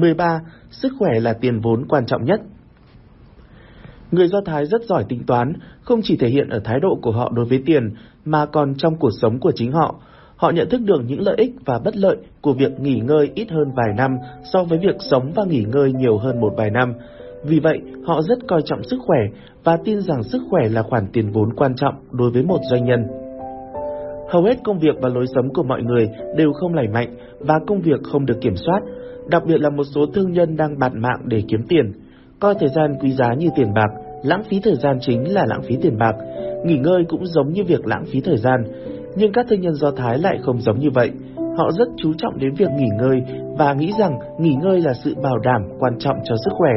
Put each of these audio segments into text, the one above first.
13. Sức khỏe là tiền vốn quan trọng nhất. Người Do Thái rất giỏi tính toán, không chỉ thể hiện ở thái độ của họ đối với tiền, mà còn trong cuộc sống của chính họ. Họ nhận thức được những lợi ích và bất lợi của việc nghỉ ngơi ít hơn vài năm so với việc sống và nghỉ ngơi nhiều hơn một vài năm. Vì vậy, họ rất coi trọng sức khỏe và tin rằng sức khỏe là khoản tiền vốn quan trọng đối với một doanh nhân. Hầu hết công việc và lối sống của mọi người đều không lành mạnh và công việc không được kiểm soát, đặc biệt là một số thương nhân đang bạt mạng để kiếm tiền. Coi thời gian quý giá như tiền bạc, lãng phí thời gian chính là lãng phí tiền bạc, nghỉ ngơi cũng giống như việc lãng phí thời gian. Nhưng các thương nhân Do Thái lại không giống như vậy. Họ rất chú trọng đến việc nghỉ ngơi và nghĩ rằng nghỉ ngơi là sự bảo đảm quan trọng cho sức khỏe.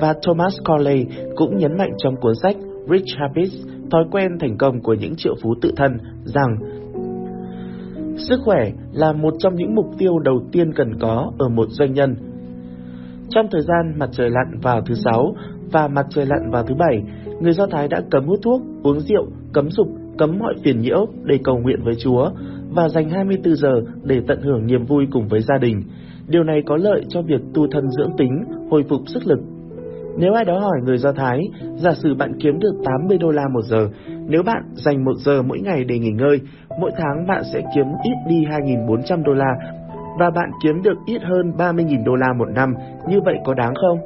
Và Thomas Corley cũng nhấn mạnh trong cuốn sách Rich Habits, thói quen thành công của những triệu phú tự thân rằng sức khỏe là một trong những mục tiêu đầu tiên cần có ở một doanh nhân. Trong thời gian mặt trời lặn vào thứ sáu và mặt trời lặn vào thứ bảy, người Do Thái đã cấm hút thuốc, uống rượu, cấm dục, cấm mọi phiền nhiễu để cầu nguyện với Chúa và dành 24 giờ để tận hưởng niềm vui cùng với gia đình. Điều này có lợi cho việc tu thân dưỡng tính, hồi phục sức lực. Nếu ai đó hỏi người Do Thái, giả sử bạn kiếm được 80 đô la một giờ, nếu bạn dành một giờ mỗi ngày để nghỉ ngơi, mỗi tháng bạn sẽ kiếm ít đi 2.400 đô la và bạn kiếm được ít hơn 30.000 đô la một năm, như vậy có đáng không?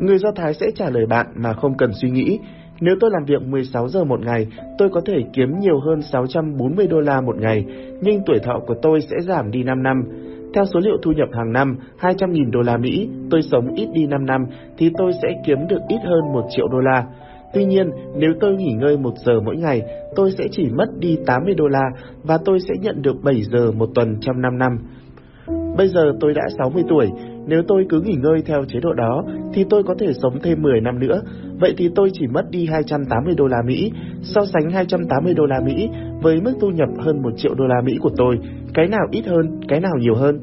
Người Do Thái sẽ trả lời bạn mà không cần suy nghĩ. Nếu tôi làm việc 16 giờ một ngày, tôi có thể kiếm nhiều hơn 640 đô la một ngày, nhưng tuổi thọ của tôi sẽ giảm đi 5 năm. Theo số liệu thu nhập hàng năm 200.000 đô la Mỹ, tôi sống ít đi 5 năm thì tôi sẽ kiếm được ít hơn 1 triệu đô la. Tuy nhiên, nếu tôi nghỉ ngơi 1 giờ mỗi ngày, tôi sẽ chỉ mất đi 80 đô la và tôi sẽ nhận được 7 giờ một tuần trong 5 năm. Bây giờ tôi đã 60 tuổi, nếu tôi cứ nghỉ ngơi theo chế độ đó thì tôi có thể sống thêm 10 năm nữa. Vậy thì tôi chỉ mất đi 280 đô la Mỹ. So sánh 280 đô la Mỹ với mức thu nhập hơn 1 triệu đô la Mỹ của tôi, cái nào ít hơn, cái nào nhiều hơn?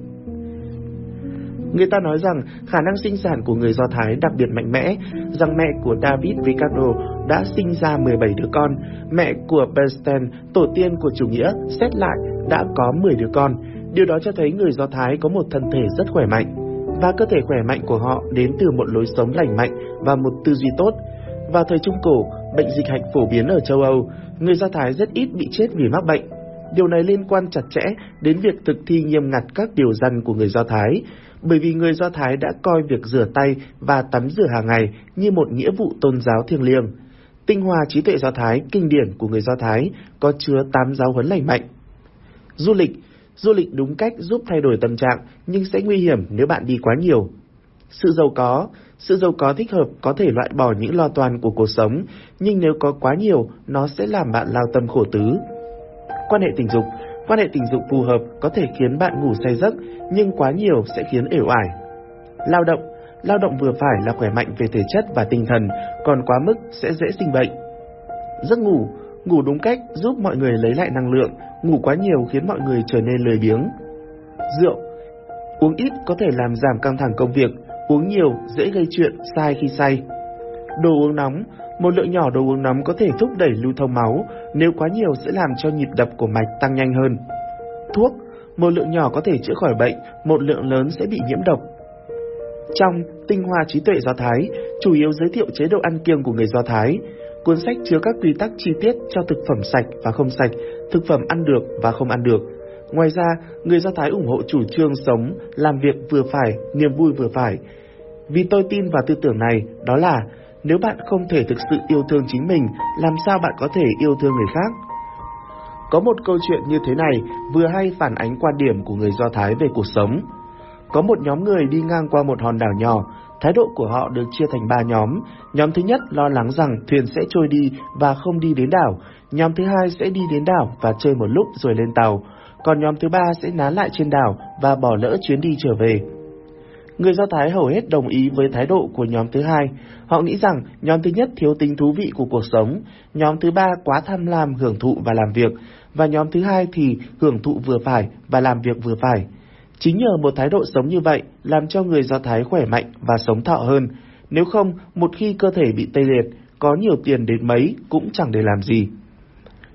Người ta nói rằng khả năng sinh sản của người Do Thái đặc biệt mạnh mẽ, rằng mẹ của David Ricardo đã sinh ra 17 đứa con, mẹ của Bernstein, tổ tiên của chủ nghĩa, xét lại đã có 10 đứa con. Điều đó cho thấy người Do Thái có một thân thể rất khỏe mạnh và cơ thể khỏe mạnh của họ đến từ một lối sống lành mạnh và một tư duy tốt. Vào thời Trung Cổ, bệnh dịch hạch phổ biến ở châu Âu, người Do Thái rất ít bị chết vì mắc bệnh. Điều này liên quan chặt chẽ đến việc thực thi nghiêm ngặt các điều răn của người Do Thái, bởi vì người Do Thái đã coi việc rửa tay và tắm rửa hàng ngày như một nghĩa vụ tôn giáo thiêng liêng. Tinh hoa trí tuệ Do Thái kinh điển của người Do Thái có chứa tám giáo huấn lành mạnh. Du lịch Du lịch đúng cách giúp thay đổi tâm trạng, nhưng sẽ nguy hiểm nếu bạn đi quá nhiều. Sự giàu có Sự giàu có thích hợp có thể loại bỏ những lo toan của cuộc sống, nhưng nếu có quá nhiều, nó sẽ làm bạn lao tâm khổ tứ. Quan hệ tình dục Quan hệ tình dục phù hợp có thể khiến bạn ngủ say giấc, nhưng quá nhiều sẽ khiến ểu ải. Lao động Lao động vừa phải là khỏe mạnh về thể chất và tinh thần, còn quá mức sẽ dễ sinh bệnh. Giấc ngủ Ngủ đúng cách giúp mọi người lấy lại năng lượng, ngủ quá nhiều khiến mọi người trở nên lười biếng. Rượu Uống ít có thể làm giảm căng thẳng công việc, uống nhiều dễ gây chuyện sai khi say. Đồ uống nóng Một lượng nhỏ đồ uống nóng có thể thúc đẩy lưu thông máu, nếu quá nhiều sẽ làm cho nhịp đập của mạch tăng nhanh hơn. Thuốc Một lượng nhỏ có thể chữa khỏi bệnh, một lượng lớn sẽ bị nhiễm độc. Trong Tinh hoa trí tuệ Do Thái, chủ yếu giới thiệu chế độ ăn kiêng của người Do Thái, Cuốn sách chứa các quy tắc chi tiết cho thực phẩm sạch và không sạch, thực phẩm ăn được và không ăn được. Ngoài ra, người Do Thái ủng hộ chủ trương sống, làm việc vừa phải, niềm vui vừa phải. Vì tôi tin vào tư tưởng này, đó là nếu bạn không thể thực sự yêu thương chính mình, làm sao bạn có thể yêu thương người khác? Có một câu chuyện như thế này vừa hay phản ánh quan điểm của người Do Thái về cuộc sống. Có một nhóm người đi ngang qua một hòn đảo nhỏ, Thái độ của họ được chia thành ba nhóm. Nhóm thứ nhất lo lắng rằng thuyền sẽ trôi đi và không đi đến đảo. Nhóm thứ hai sẽ đi đến đảo và chơi một lúc rồi lên tàu. Còn nhóm thứ ba sẽ nán lại trên đảo và bỏ lỡ chuyến đi trở về. Người Do Thái hầu hết đồng ý với thái độ của nhóm thứ hai. Họ nghĩ rằng nhóm thứ nhất thiếu tính thú vị của cuộc sống, nhóm thứ ba quá tham lam hưởng thụ và làm việc, và nhóm thứ hai thì hưởng thụ vừa phải và làm việc vừa phải. Chính nhờ một thái độ sống như vậy làm cho người Do Thái khỏe mạnh và sống thọ hơn. Nếu không, một khi cơ thể bị tê liệt, có nhiều tiền đến mấy cũng chẳng để làm gì.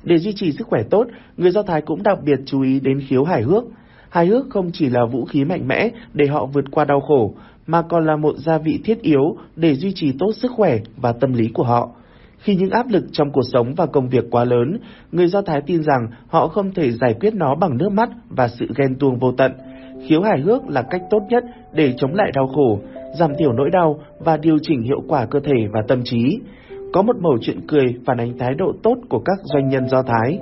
Để duy trì sức khỏe tốt, người Do Thái cũng đặc biệt chú ý đến khiếu hài hước. Hài hước không chỉ là vũ khí mạnh mẽ để họ vượt qua đau khổ, mà còn là một gia vị thiết yếu để duy trì tốt sức khỏe và tâm lý của họ. Khi những áp lực trong cuộc sống và công việc quá lớn, người Do Thái tin rằng họ không thể giải quyết nó bằng nước mắt và sự ghen tuông vô tận. Khiếu hài hước là cách tốt nhất để chống lại đau khổ, giảm thiểu nỗi đau và điều chỉnh hiệu quả cơ thể và tâm trí. Có một mẩu chuyện cười phản ánh thái độ tốt của các doanh nhân Do Thái.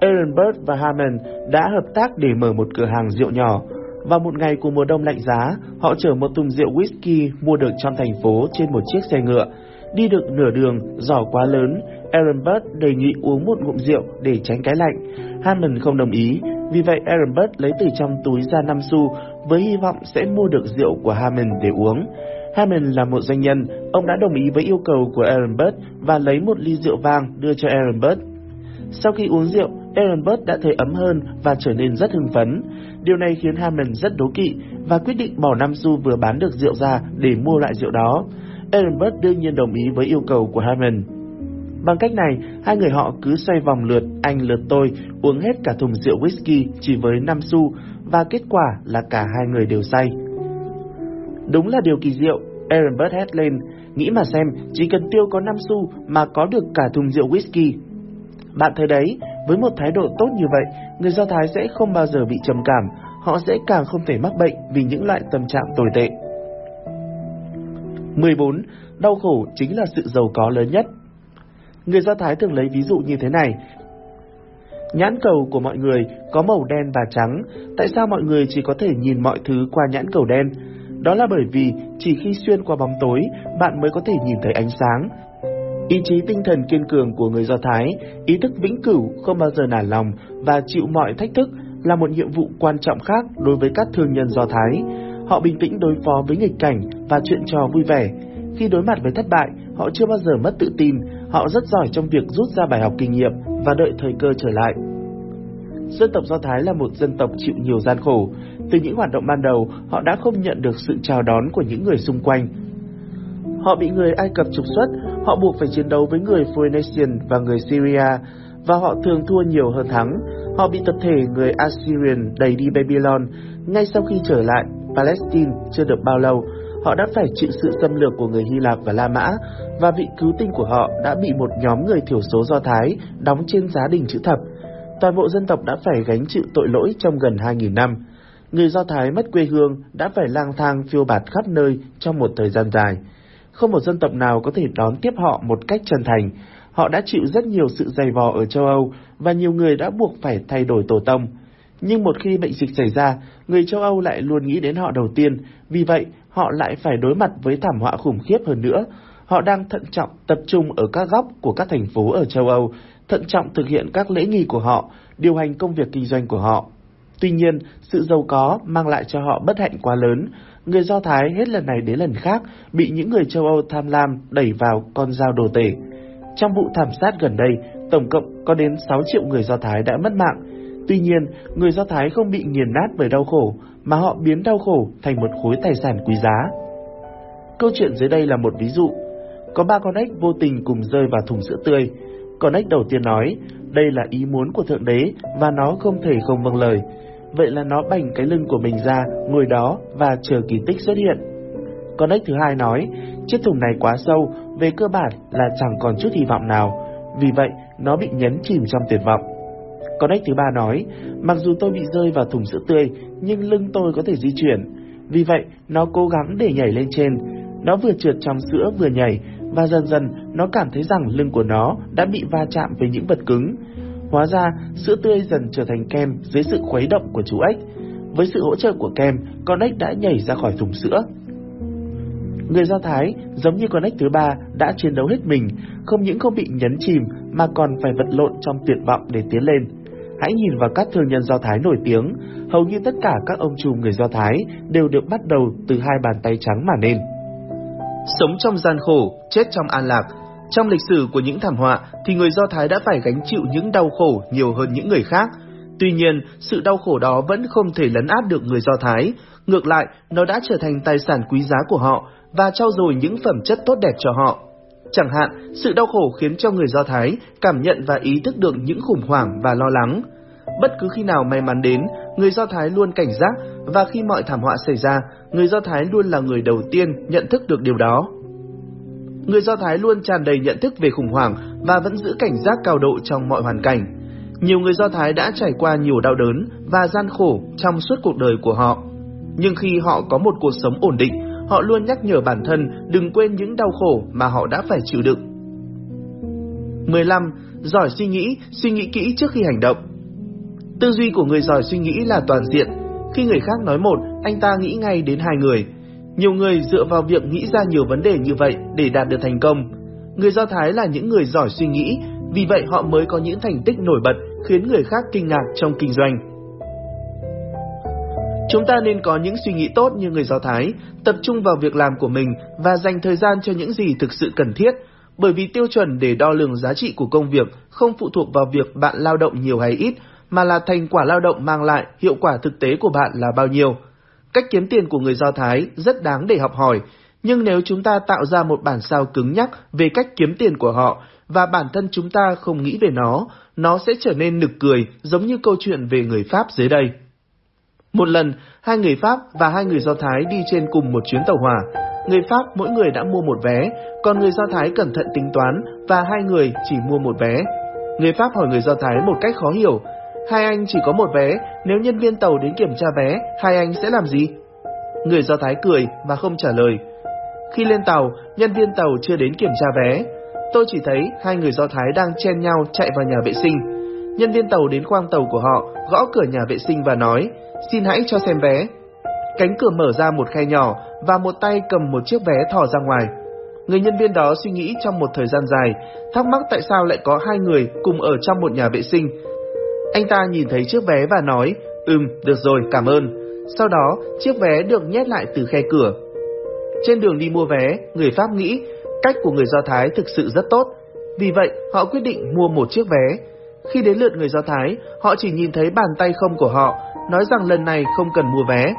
Ehrenberg và Hammond đã hợp tác để mở một cửa hàng rượu nhỏ. Vào một ngày của mùa đông lạnh giá, họ chở một thùng rượu whisky mua được trong thành phố trên một chiếc xe ngựa. Đi được nửa đường, giỏ quá lớn, Ehrenberg đề nghị uống một ngụm rượu để tránh cái lạnh. Hammond không đồng ý, vì vậy Ehrenberg lấy từ trong túi ra 5 xu với hy vọng sẽ mua được rượu của Hammond để uống. Hammond là một doanh nhân, ông đã đồng ý với yêu cầu của Ehrenberg và lấy một ly rượu vang đưa cho Ehrenberg. Sau khi uống rượu, Ehrenberg đã thấy ấm hơn và trở nên rất hưng phấn. Điều này khiến Hammond rất đố kỵ và quyết định bỏ năm xu vừa bán được rượu ra để mua lại rượu đó. Ehrenberg đương nhiên đồng ý với yêu cầu của Hammond. Bằng cách này, hai người họ cứ xoay vòng lượt anh lượt tôi, uống hết cả thùng rượu whisky chỉ với 5 xu và kết quả là cả hai người đều say. Đúng là điều kỳ diệu, Ehrenberg hét lên, nghĩ mà xem, chỉ cần tiêu có 5 xu mà có được cả thùng rượu whisky. Bạn thấy đấy, với một thái độ tốt như vậy, người Do Thái sẽ không bao giờ bị trầm cảm, họ sẽ càng không thể mắc bệnh vì những loại tâm trạng tồi tệ. 14. Đau khổ chính là sự giàu có lớn nhất. Người Do Thái thường lấy ví dụ như thế này. Nhãn cầu của mọi người có màu đen và trắng, tại sao mọi người chỉ có thể nhìn mọi thứ qua nhãn cầu đen? Đó là bởi vì chỉ khi xuyên qua bóng tối, bạn mới có thể nhìn thấy ánh sáng. Ý chí tinh thần kiên cường của người Do Thái, ý thức vĩnh cửu không bao giờ nản lòng và chịu mọi thách thức là một nhiệm vụ quan trọng khác đối với các thương nhân Do Thái. Họ bình tĩnh đối phó với nghịch cảnh và chuyện trò vui vẻ. Khi đối mặt với thất bại, họ chưa bao giờ mất tự tin, họ rất giỏi trong việc rút ra bài học kinh nghiệm và đợi thời cơ trở lại. Dân tộc Do Thái là một dân tộc chịu nhiều gian khổ. Từ những hoạt động ban đầu, họ đã không nhận được sự chào đón của những người xung quanh. Họ bị người Ai Cập trục xuất, họ buộc phải chiến đấu với người Phoenician và người Syria, và họ thường thua nhiều hơn thắng. Họ bị tập thể người Assyrian đẩy đi Babylon. Ngay sau khi trở lại Palestine chưa được bao lâu, họ đã phải chịu sự xâm lược của người Hy Lạp và La Mã, và vị cứu tinh của họ đã bị một nhóm người thiểu số Do Thái đóng trên giá đình chữ thập. Toàn bộ dân tộc đã phải gánh chịu tội lỗi trong gần 2.000 năm. Người Do Thái mất quê hương đã phải lang thang phiêu bạt khắp nơi trong một thời gian dài. Không một dân tộc nào có thể đón tiếp họ một cách chân thành. Họ đã chịu rất nhiều sự dày vò ở châu Âu và nhiều người đã buộc phải thay đổi tổ tông. Nhưng một khi bệnh dịch xảy ra, người châu Âu lại luôn nghĩ đến họ đầu tiên, vì vậy họ lại phải đối mặt với thảm họa khủng khiếp hơn nữa. Họ đang thận trọng tập trung ở các góc của các thành phố ở châu Âu, thận trọng thực hiện các lễ nghi của họ, điều hành công việc kinh doanh của họ. Tuy nhiên, sự giàu có mang lại cho họ bất hạnh quá lớn. Người Do Thái hết lần này đến lần khác bị những người châu Âu tham lam đẩy vào con dao đồ tể. Trong vụ thảm sát gần đây, tổng cộng có đến 6 triệu người Do Thái đã mất mạng. Tuy nhiên, người Do Thái không bị nghiền nát bởi đau khổ, mà họ biến đau khổ thành một khối tài sản quý giá. Câu chuyện dưới đây là một ví dụ. Có ba con ếch vô tình cùng rơi vào thùng sữa tươi. Con ếch đầu tiên nói, đây là ý muốn của Thượng Đế và nó không thể không vâng lời. Vậy là nó bành cái lưng của mình ra, ngồi đó và chờ kỳ tích xuất hiện. Con ếch thứ hai nói, chiếc thùng này quá sâu, về cơ bản là chẳng còn chút hy vọng nào. Vì vậy, nó bị nhấn chìm trong tuyệt vọng. Con ếch thứ ba nói, mặc dù tôi bị rơi vào thùng sữa tươi, nhưng lưng tôi có thể di chuyển. Vì vậy, nó cố gắng để nhảy lên trên. Nó vừa trượt trong sữa vừa nhảy, và dần dần nó cảm thấy rằng lưng của nó đã bị va chạm với những vật cứng. Hóa ra, sữa tươi dần trở thành kem dưới sự khuấy động của chú ếch. Với sự hỗ trợ của kem, con ếch đã nhảy ra khỏi thùng sữa. Người Do Thái, giống như con ếch thứ ba, đã chiến đấu hết mình, không những không bị nhấn chìm mà còn phải vật lộn trong tuyệt vọng để tiến lên. Hãy nhìn vào các thương nhân Do Thái nổi tiếng, hầu như tất cả các ông trùm người Do Thái đều được bắt đầu từ hai bàn tay trắng mà nên. Sống trong gian khổ, chết trong an lạc. Trong lịch sử của những thảm họa thì người Do Thái đã phải gánh chịu những đau khổ nhiều hơn những người khác. Tuy nhiên, sự đau khổ đó vẫn không thể lấn áp được người Do Thái. Ngược lại, nó đã trở thành tài sản quý giá của họ và trao dồi những phẩm chất tốt đẹp cho họ. Chẳng hạn, sự đau khổ khiến cho người Do Thái cảm nhận và ý thức được những khủng hoảng và lo lắng. Bất cứ khi nào may mắn đến, người Do Thái luôn cảnh giác và khi mọi thảm họa xảy ra, người Do Thái luôn là người đầu tiên nhận thức được điều đó. Người Do Thái luôn tràn đầy nhận thức về khủng hoảng và vẫn giữ cảnh giác cao độ trong mọi hoàn cảnh. Nhiều người Do Thái đã trải qua nhiều đau đớn và gian khổ trong suốt cuộc đời của họ. Nhưng khi họ có một cuộc sống ổn định, họ luôn nhắc nhở bản thân đừng quên những đau khổ mà họ đã phải chịu đựng. 15. Giỏi suy nghĩ, suy nghĩ kỹ trước khi hành động. Tư duy của người giỏi suy nghĩ là toàn diện. Khi người khác nói một, anh ta nghĩ ngay đến hai người. Nhiều người dựa vào việc nghĩ ra nhiều vấn đề như vậy để đạt được thành công. Người Do Thái là những người giỏi suy nghĩ, vì vậy họ mới có những thành tích nổi bật khiến người khác kinh ngạc trong kinh doanh. Chúng ta nên có những suy nghĩ tốt như người Do Thái, tập trung vào việc làm của mình và dành thời gian cho những gì thực sự cần thiết, bởi vì tiêu chuẩn để đo lường giá trị của công việc không phụ thuộc vào việc bạn lao động nhiều hay ít, mà là thành quả lao động mang lại hiệu quả thực tế của bạn là bao nhiêu. Cách kiếm tiền của người Do Thái rất đáng để học hỏi, nhưng nếu chúng ta tạo ra một bản sao cứng nhắc về cách kiếm tiền của họ và bản thân chúng ta không nghĩ về nó, nó sẽ trở nên nực cười giống như câu chuyện về người Pháp dưới đây. Một lần, hai người Pháp và hai người Do Thái đi trên cùng một chuyến tàu hỏa. Người Pháp mỗi người đã mua một vé, còn người Do Thái cẩn thận tính toán và hai người chỉ mua một vé. Người Pháp hỏi người Do Thái một cách khó hiểu, hai anh chỉ có một vé, nếu nhân viên tàu đến kiểm tra vé, hai anh sẽ làm gì? Người Do Thái cười và không trả lời. Khi lên tàu, nhân viên tàu chưa đến kiểm tra vé. Tôi chỉ thấy hai người Do Thái đang chen nhau chạy vào nhà vệ sinh. Nhân viên tàu đến khoang tàu của họ, gõ cửa nhà vệ sinh và nói, xin hãy cho xem vé. Cánh cửa mở ra một khe nhỏ và một tay cầm một chiếc vé thò ra ngoài. Người nhân viên đó suy nghĩ trong một thời gian dài, thắc mắc tại sao lại có hai người cùng ở trong một nhà vệ sinh. Anh ta nhìn thấy chiếc vé và nói, ừm, được rồi, cảm ơn. Sau đó, chiếc vé được nhét lại từ khe cửa. Trên đường đi mua vé, người Pháp nghĩ cách của người Do Thái thực sự rất tốt. Vì vậy, họ quyết định mua một chiếc vé. Khi đến lượt người Do Thái, họ chỉ nhìn thấy bàn tay không của họ, nói rằng lần này không cần mua vé.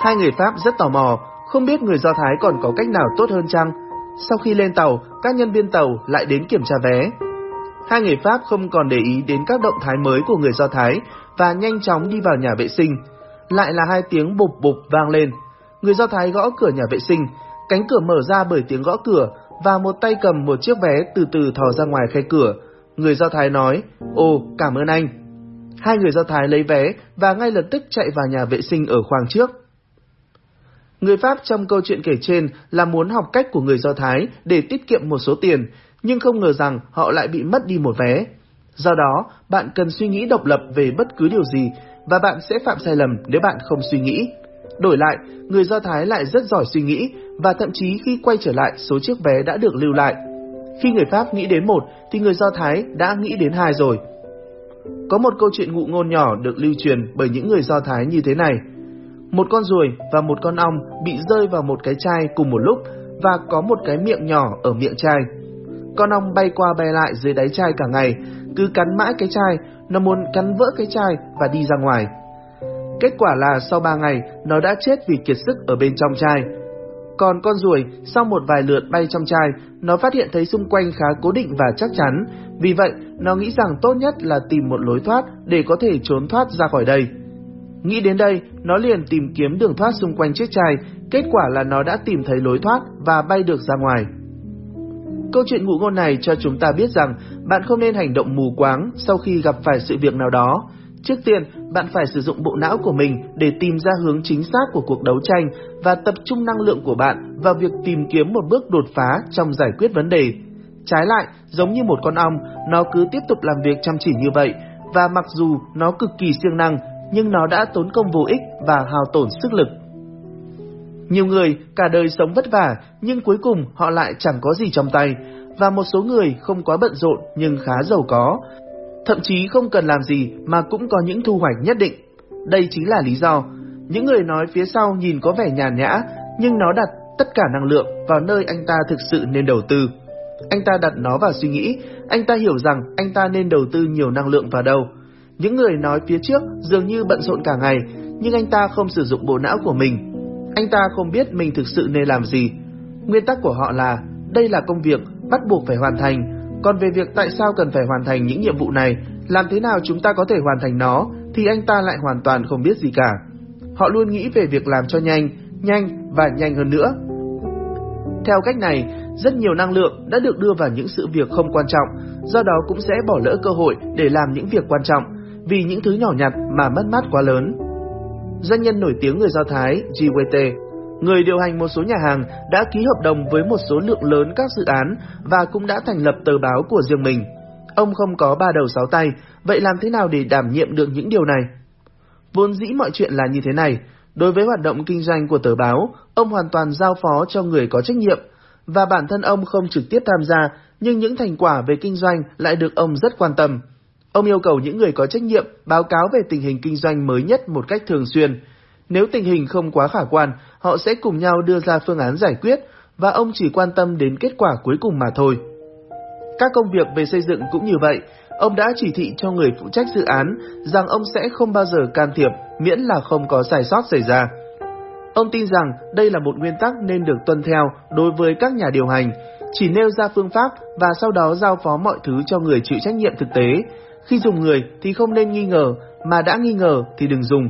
Hai người Pháp rất tò mò, không biết người Do Thái còn có cách nào tốt hơn chăng? Sau khi lên tàu, các nhân viên tàu lại đến kiểm tra vé. Hai người Pháp không còn để ý đến các động thái mới của người Do Thái và nhanh chóng đi vào nhà vệ sinh. Lại là hai tiếng bụp bụp vang lên. Người Do Thái gõ cửa nhà vệ sinh, cánh cửa mở ra bởi tiếng gõ cửa và một tay cầm một chiếc vé từ từ thò ra ngoài khe cửa. Người Do Thái nói, Ồ, cảm ơn anh. Hai người Do Thái lấy vé và ngay lập tức chạy vào nhà vệ sinh ở khoang trước. Người Pháp trong câu chuyện kể trên là muốn học cách của người Do Thái để tiết kiệm một số tiền, nhưng không ngờ rằng họ lại bị mất đi một vé. Do đó, bạn cần suy nghĩ độc lập về bất cứ điều gì và bạn sẽ phạm sai lầm nếu bạn không suy nghĩ. Đổi lại, người Do Thái lại rất giỏi suy nghĩ và thậm chí khi quay trở lại số chiếc vé đã được lưu lại. Khi người Pháp nghĩ đến một thì người Do Thái đã nghĩ đến hai rồi. Có một câu chuyện ngụ ngôn nhỏ được lưu truyền bởi những người Do Thái như thế này. Một con ruồi và một con ong bị rơi vào một cái chai cùng một lúc và có một cái miệng nhỏ ở miệng chai. Con ong bay qua bay lại dưới đáy chai cả ngày, cứ cắn mãi cái chai, nó muốn cắn vỡ cái chai và đi ra ngoài. Kết quả là sau 3 ngày, nó đã chết vì kiệt sức ở bên trong chai. Còn con ruồi, sau một vài lượt bay trong chai, nó phát hiện thấy xung quanh khá cố định và chắc chắn, vì vậy nó nghĩ rằng tốt nhất là tìm một lối thoát để có thể trốn thoát ra khỏi đây. Nghĩ đến đây, nó liền tìm kiếm đường thoát xung quanh chiếc chai, kết quả là nó đã tìm thấy lối thoát và bay được ra ngoài. Câu chuyện ngụ ngôn này cho chúng ta biết rằng bạn không nên hành động mù quáng sau khi gặp phải sự việc nào đó. Trước tiên, bạn phải sử dụng bộ não của mình để tìm ra hướng chính xác của cuộc đấu tranh và tập trung năng lượng của bạn vào việc tìm kiếm một bước đột phá trong giải quyết vấn đề. Trái lại, giống như một con ong, nó cứ tiếp tục làm việc chăm chỉ như vậy và mặc dù nó cực kỳ siêng năng, nhưng nó đã tốn công vô ích và hao tổn sức lực. Nhiều người cả đời sống vất vả nhưng cuối cùng họ lại chẳng có gì trong tay và một số người không quá bận rộn nhưng khá giàu có, thậm chí không cần làm gì mà cũng có những thu hoạch nhất định. Đây chính là lý do những người nói phía sau nhìn có vẻ nhàn nhã nhưng nó đặt tất cả năng lượng vào nơi anh ta thực sự nên đầu tư. Anh ta đặt nó vào suy nghĩ, anh ta hiểu rằng anh ta nên đầu tư nhiều năng lượng vào đâu. Những người nói phía trước dường như bận rộn cả ngày, nhưng anh ta không sử dụng bộ não của mình. Anh ta không biết mình thực sự nên làm gì. Nguyên tắc của họ là, đây là công việc, bắt buộc phải hoàn thành. Còn về việc tại sao cần phải hoàn thành những nhiệm vụ này, làm thế nào chúng ta có thể hoàn thành nó, thì anh ta lại hoàn toàn không biết gì cả. Họ luôn nghĩ về việc làm cho nhanh, nhanh và nhanh hơn nữa. Theo cách này, rất nhiều năng lượng đã được đưa vào những sự việc không quan trọng, do đó cũng sẽ bỏ lỡ cơ hội để làm những việc quan trọng, vì những thứ nhỏ nhặt mà mất mát quá lớn. Doanh nhân nổi tiếng người Do Thái GWT, người điều hành một số nhà hàng đã ký hợp đồng với một số lượng lớn các dự án và cũng đã thành lập tờ báo của riêng mình. Ông không có ba đầu sáu tay, vậy làm thế nào để đảm nhiệm được những điều này? Vốn dĩ mọi chuyện là như thế này, đối với hoạt động kinh doanh của tờ báo, ông hoàn toàn giao phó cho người có trách nhiệm, và bản thân ông không trực tiếp tham gia, nhưng những thành quả về kinh doanh lại được ông rất quan tâm. Ông yêu cầu những người có trách nhiệm báo cáo về tình hình kinh doanh mới nhất một cách thường xuyên. Nếu tình hình không quá khả quan, họ sẽ cùng nhau đưa ra phương án giải quyết, và ông chỉ quan tâm đến kết quả cuối cùng mà thôi. Các công việc về xây dựng cũng như vậy, ông đã chỉ thị cho người phụ trách dự án rằng ông sẽ không bao giờ can thiệp miễn là không có sai sót xảy ra. Ông tin rằng đây là một nguyên tắc nên được tuân theo đối với các nhà điều hành, chỉ nêu ra phương pháp và sau đó giao phó mọi thứ cho người chịu trách nhiệm thực tế. Khi dùng người thì không nên nghi ngờ, mà đã nghi ngờ thì đừng dùng.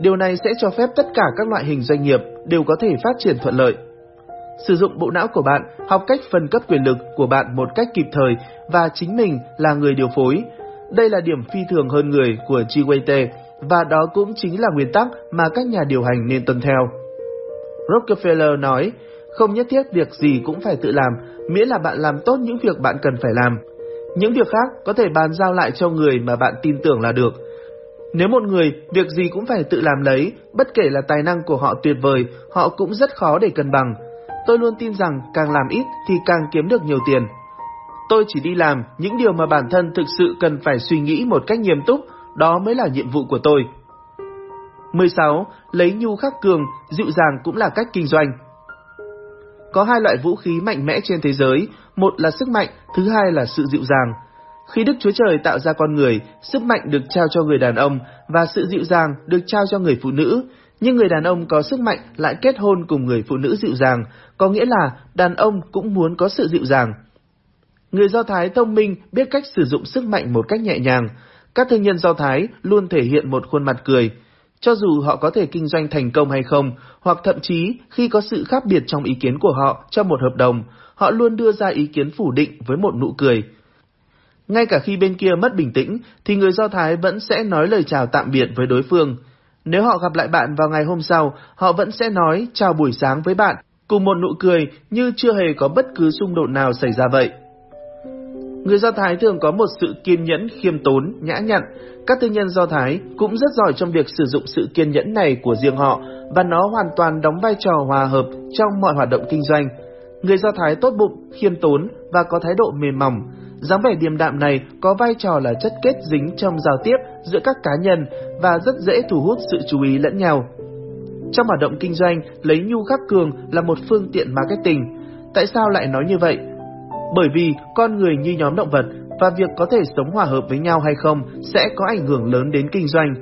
Điều này sẽ cho phép tất cả các loại hình doanh nghiệp đều có thể phát triển thuận lợi. Sử dụng bộ não của bạn, học cách phân cấp quyền lực của bạn một cách kịp thời và chính mình là người điều phối. Đây là điểm phi thường hơn người của Chiwete và đó cũng chính là nguyên tắc mà các nhà điều hành nên tuân theo. Rockefeller nói, không nhất thiết việc gì cũng phải tự làm, miễn là bạn làm tốt những việc bạn cần phải làm. Những việc khác có thể bàn giao lại cho người mà bạn tin tưởng là được. Nếu một người việc gì cũng phải tự làm lấy, bất kể là tài năng của họ tuyệt vời, họ cũng rất khó để cân bằng. Tôi luôn tin rằng càng làm ít thì càng kiếm được nhiều tiền. Tôi chỉ đi làm những điều mà bản thân thực sự cần phải suy nghĩ một cách nghiêm túc, đó mới là nhiệm vụ của tôi. 16. Lấy nhu khắc cường, dịu dàng cũng là cách kinh doanh. Có hai loại vũ khí mạnh mẽ trên thế giới, một là sức mạnh, thứ hai là sự dịu dàng. Khi Đức Chúa Trời tạo ra con người, sức mạnh được trao cho người đàn ông và sự dịu dàng được trao cho người phụ nữ, nhưng người đàn ông có sức mạnh lại kết hôn cùng người phụ nữ dịu dàng, có nghĩa là đàn ông cũng muốn có sự dịu dàng. Người Do Thái thông minh biết cách sử dụng sức mạnh một cách nhẹ nhàng. Các thương nhân Do Thái luôn thể hiện một khuôn mặt cười, cho dù họ có thể kinh doanh thành công hay không, hoặc thậm chí khi có sự khác biệt trong ý kiến của họ trong một hợp đồng, họ luôn đưa ra ý kiến phủ định với một nụ cười. Ngay cả khi bên kia mất bình tĩnh, thì người Do Thái vẫn sẽ nói lời chào tạm biệt với đối phương. Nếu họ gặp lại bạn vào ngày hôm sau, họ vẫn sẽ nói chào buổi sáng với bạn, cùng một nụ cười như chưa hề có bất cứ xung đột nào xảy ra vậy. Người Do Thái thường có một sự kiên nhẫn, khiêm tốn, nhã nhặn. Các tư nhân Do Thái cũng rất giỏi trong việc sử dụng sự kiên nhẫn này của riêng họ và nó hoàn toàn đóng vai trò hòa hợp trong mọi hoạt động kinh doanh. Người Do Thái tốt bụng, khiêm tốn và có thái độ mềm mỏng dáng vẻ điềm đạm này có vai trò là chất kết dính trong giao tiếp giữa các cá nhân và rất dễ thu hút sự chú ý lẫn nhau. Trong hoạt động kinh doanh, lấy nhu khắc cường là một phương tiện marketing. Tại sao lại nói như vậy? Bởi vì con người như nhóm động vật và việc có thể sống hòa hợp với nhau hay không sẽ có ảnh hưởng lớn đến kinh doanh.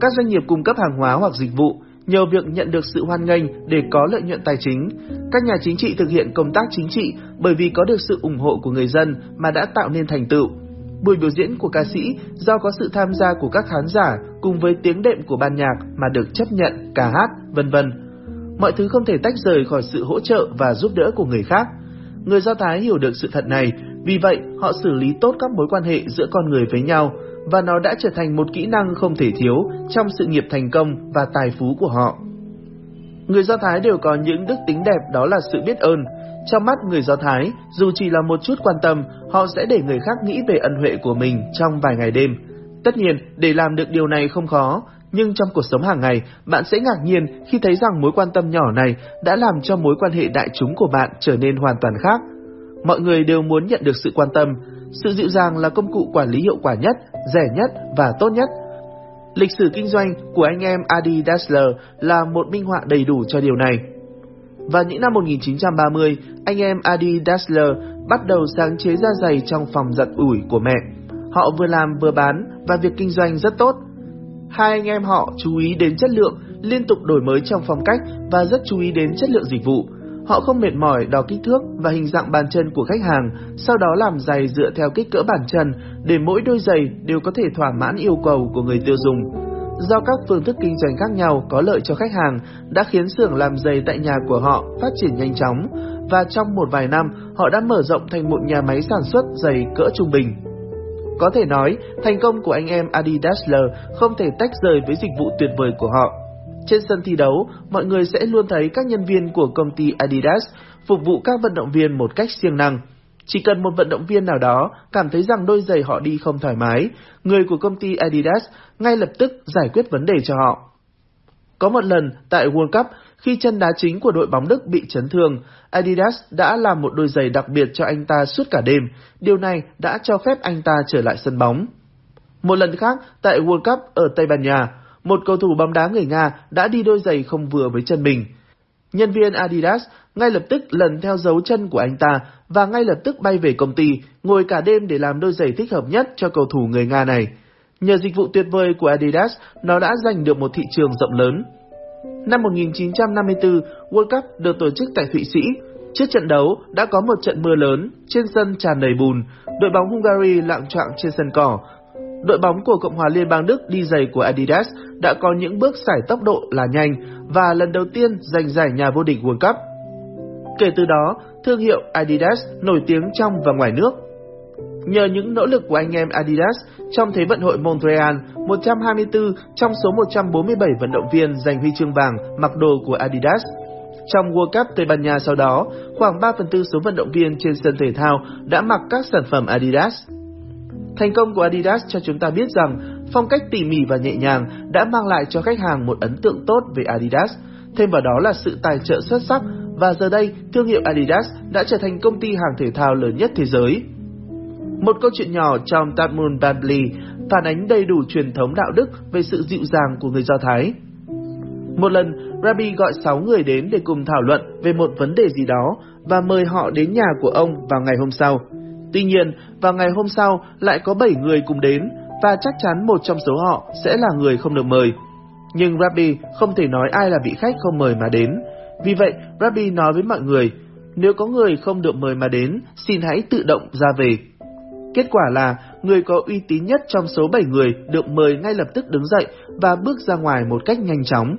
Các doanh nghiệp cung cấp hàng hóa hoặc dịch vụ nhờ việc nhận được sự hoan nghênh để có lợi nhuận tài chính. Các nhà chính trị thực hiện công tác chính trị bởi vì có được sự ủng hộ của người dân mà đã tạo nên thành tựu. Buổi biểu diễn của ca sĩ do có sự tham gia của các khán giả cùng với tiếng đệm của ban nhạc mà được chấp nhận, ca hát, vân vân. Mọi thứ không thể tách rời khỏi sự hỗ trợ và giúp đỡ của người khác. Người Do Thái hiểu được sự thật này, vì vậy họ xử lý tốt các mối quan hệ giữa con người với nhau, và nó đã trở thành một kỹ năng không thể thiếu trong sự nghiệp thành công và tài phú của họ. Người Do Thái đều có những đức tính đẹp đó là sự biết ơn. Trong mắt người Do Thái, dù chỉ là một chút quan tâm, họ sẽ để người khác nghĩ về ân huệ của mình trong vài ngày đêm. Tất nhiên, để làm được điều này không khó, nhưng trong cuộc sống hàng ngày, bạn sẽ ngạc nhiên khi thấy rằng mối quan tâm nhỏ này đã làm cho mối quan hệ đại chúng của bạn trở nên hoàn toàn khác. Mọi người đều muốn nhận được sự quan tâm. Sự dịu dàng là công cụ quản lý hiệu quả nhất, rẻ nhất và tốt nhất. Lịch sử kinh doanh của anh em Adi Dassler là một minh họa đầy đủ cho điều này. Vào những năm 1930, anh em Adi Dassler bắt đầu sáng chế ra giày trong phòng giặt ủi của mẹ. Họ vừa làm vừa bán và việc kinh doanh rất tốt. Hai anh em họ chú ý đến chất lượng, liên tục đổi mới trong phong cách và rất chú ý đến chất lượng dịch vụ. Họ không mệt mỏi đo kích thước và hình dạng bàn chân của khách hàng, sau đó làm giày dựa theo kích cỡ bàn chân để mỗi đôi giày đều có thể thỏa mãn yêu cầu của người tiêu dùng. do các phương thức kinh doanh khác nhau có lợi cho khách hàng đã khiến xưởng làm giày tại nhà của họ phát triển nhanh chóng và trong một vài năm họ đã mở rộng thành một nhà máy sản xuất giày cỡ trung bình. Có thể nói, thành công của anh em Adidasler không thể tách rời với dịch vụ tuyệt vời của họ. Trên sân thi đấu, mọi người sẽ luôn thấy các nhân viên của công ty Adidas phục vụ các vận động viên một cách siêng năng. Chỉ cần một vận động viên nào đó cảm thấy rằng đôi giày họ đi không thoải mái, người của công ty Adidas ngay lập tức giải quyết vấn đề cho họ. Có một lần tại World Cup, khi chân đá chính của đội bóng Đức bị chấn thương, Adidas đã làm một đôi giày đặc biệt cho anh ta suốt cả đêm. Điều này đã cho phép anh ta trở lại sân bóng. Một lần khác, tại World Cup ở Tây Ban Nha, một cầu thủ bóng đá người Nga đã đi đôi giày không vừa với chân mình. Nhân viên Adidas ngay lập tức lần theo dấu chân của anh ta và ngay lập tức bay về công ty, ngồi cả đêm để làm đôi giày thích hợp nhất cho cầu thủ người Nga này. Nhờ dịch vụ tuyệt vời của Adidas, nó đã giành được một thị trường rộng lớn. Năm 1954, World Cup được tổ chức tại Thụy Sĩ. Trước trận đấu đã có một trận mưa lớn, trên sân tràn đầy bùn, đội bóng Hungary lạng trọng trên sân cỏ. Đội bóng của Cộng hòa Liên bang Đức đi giày của Adidas đã có những bước sải tốc độ là nhanh và lần đầu tiên giành giải nhà vô địch World Cup. Kể từ đó, thương hiệu Adidas nổi tiếng trong và ngoài nước. Nhờ những nỗ lực của anh em Adidas trong Thế vận hội Montreal, 124 trong số 147 vận động viên giành huy chương vàng mặc đồ của Adidas. Trong World Cup Tây Ban Nha sau đó, khoảng 3 phần tư số vận động viên trên sân thể thao đã mặc các sản phẩm Adidas. Thành công của Adidas cho chúng ta biết rằng phong cách tỉ mỉ và nhẹ nhàng đã mang lại cho khách hàng một ấn tượng tốt về Adidas. Thêm vào đó là sự tài trợ xuất sắc và giờ đây thương hiệu Adidas đã trở thành công ty hàng thể thao lớn nhất thế giới. Một câu chuyện nhỏ trong Talmud Babli phản ánh đầy đủ truyền thống đạo đức về sự dịu dàng của người Do Thái. Một lần, Rabbi gọi 6 người đến để cùng thảo luận về một vấn đề gì đó và mời họ đến nhà của ông vào ngày hôm sau. Tuy nhiên, vào ngày hôm sau lại có 7 người cùng đến và chắc chắn một trong số họ sẽ là người không được mời. Nhưng Rabbi không thể nói ai là vị khách không mời mà đến. Vì vậy, Rabbi nói với mọi người, nếu có người không được mời mà đến, xin hãy tự động ra về. Kết quả là người có uy tín nhất trong số 7 người được mời ngay lập tức đứng dậy và bước ra ngoài một cách nhanh chóng.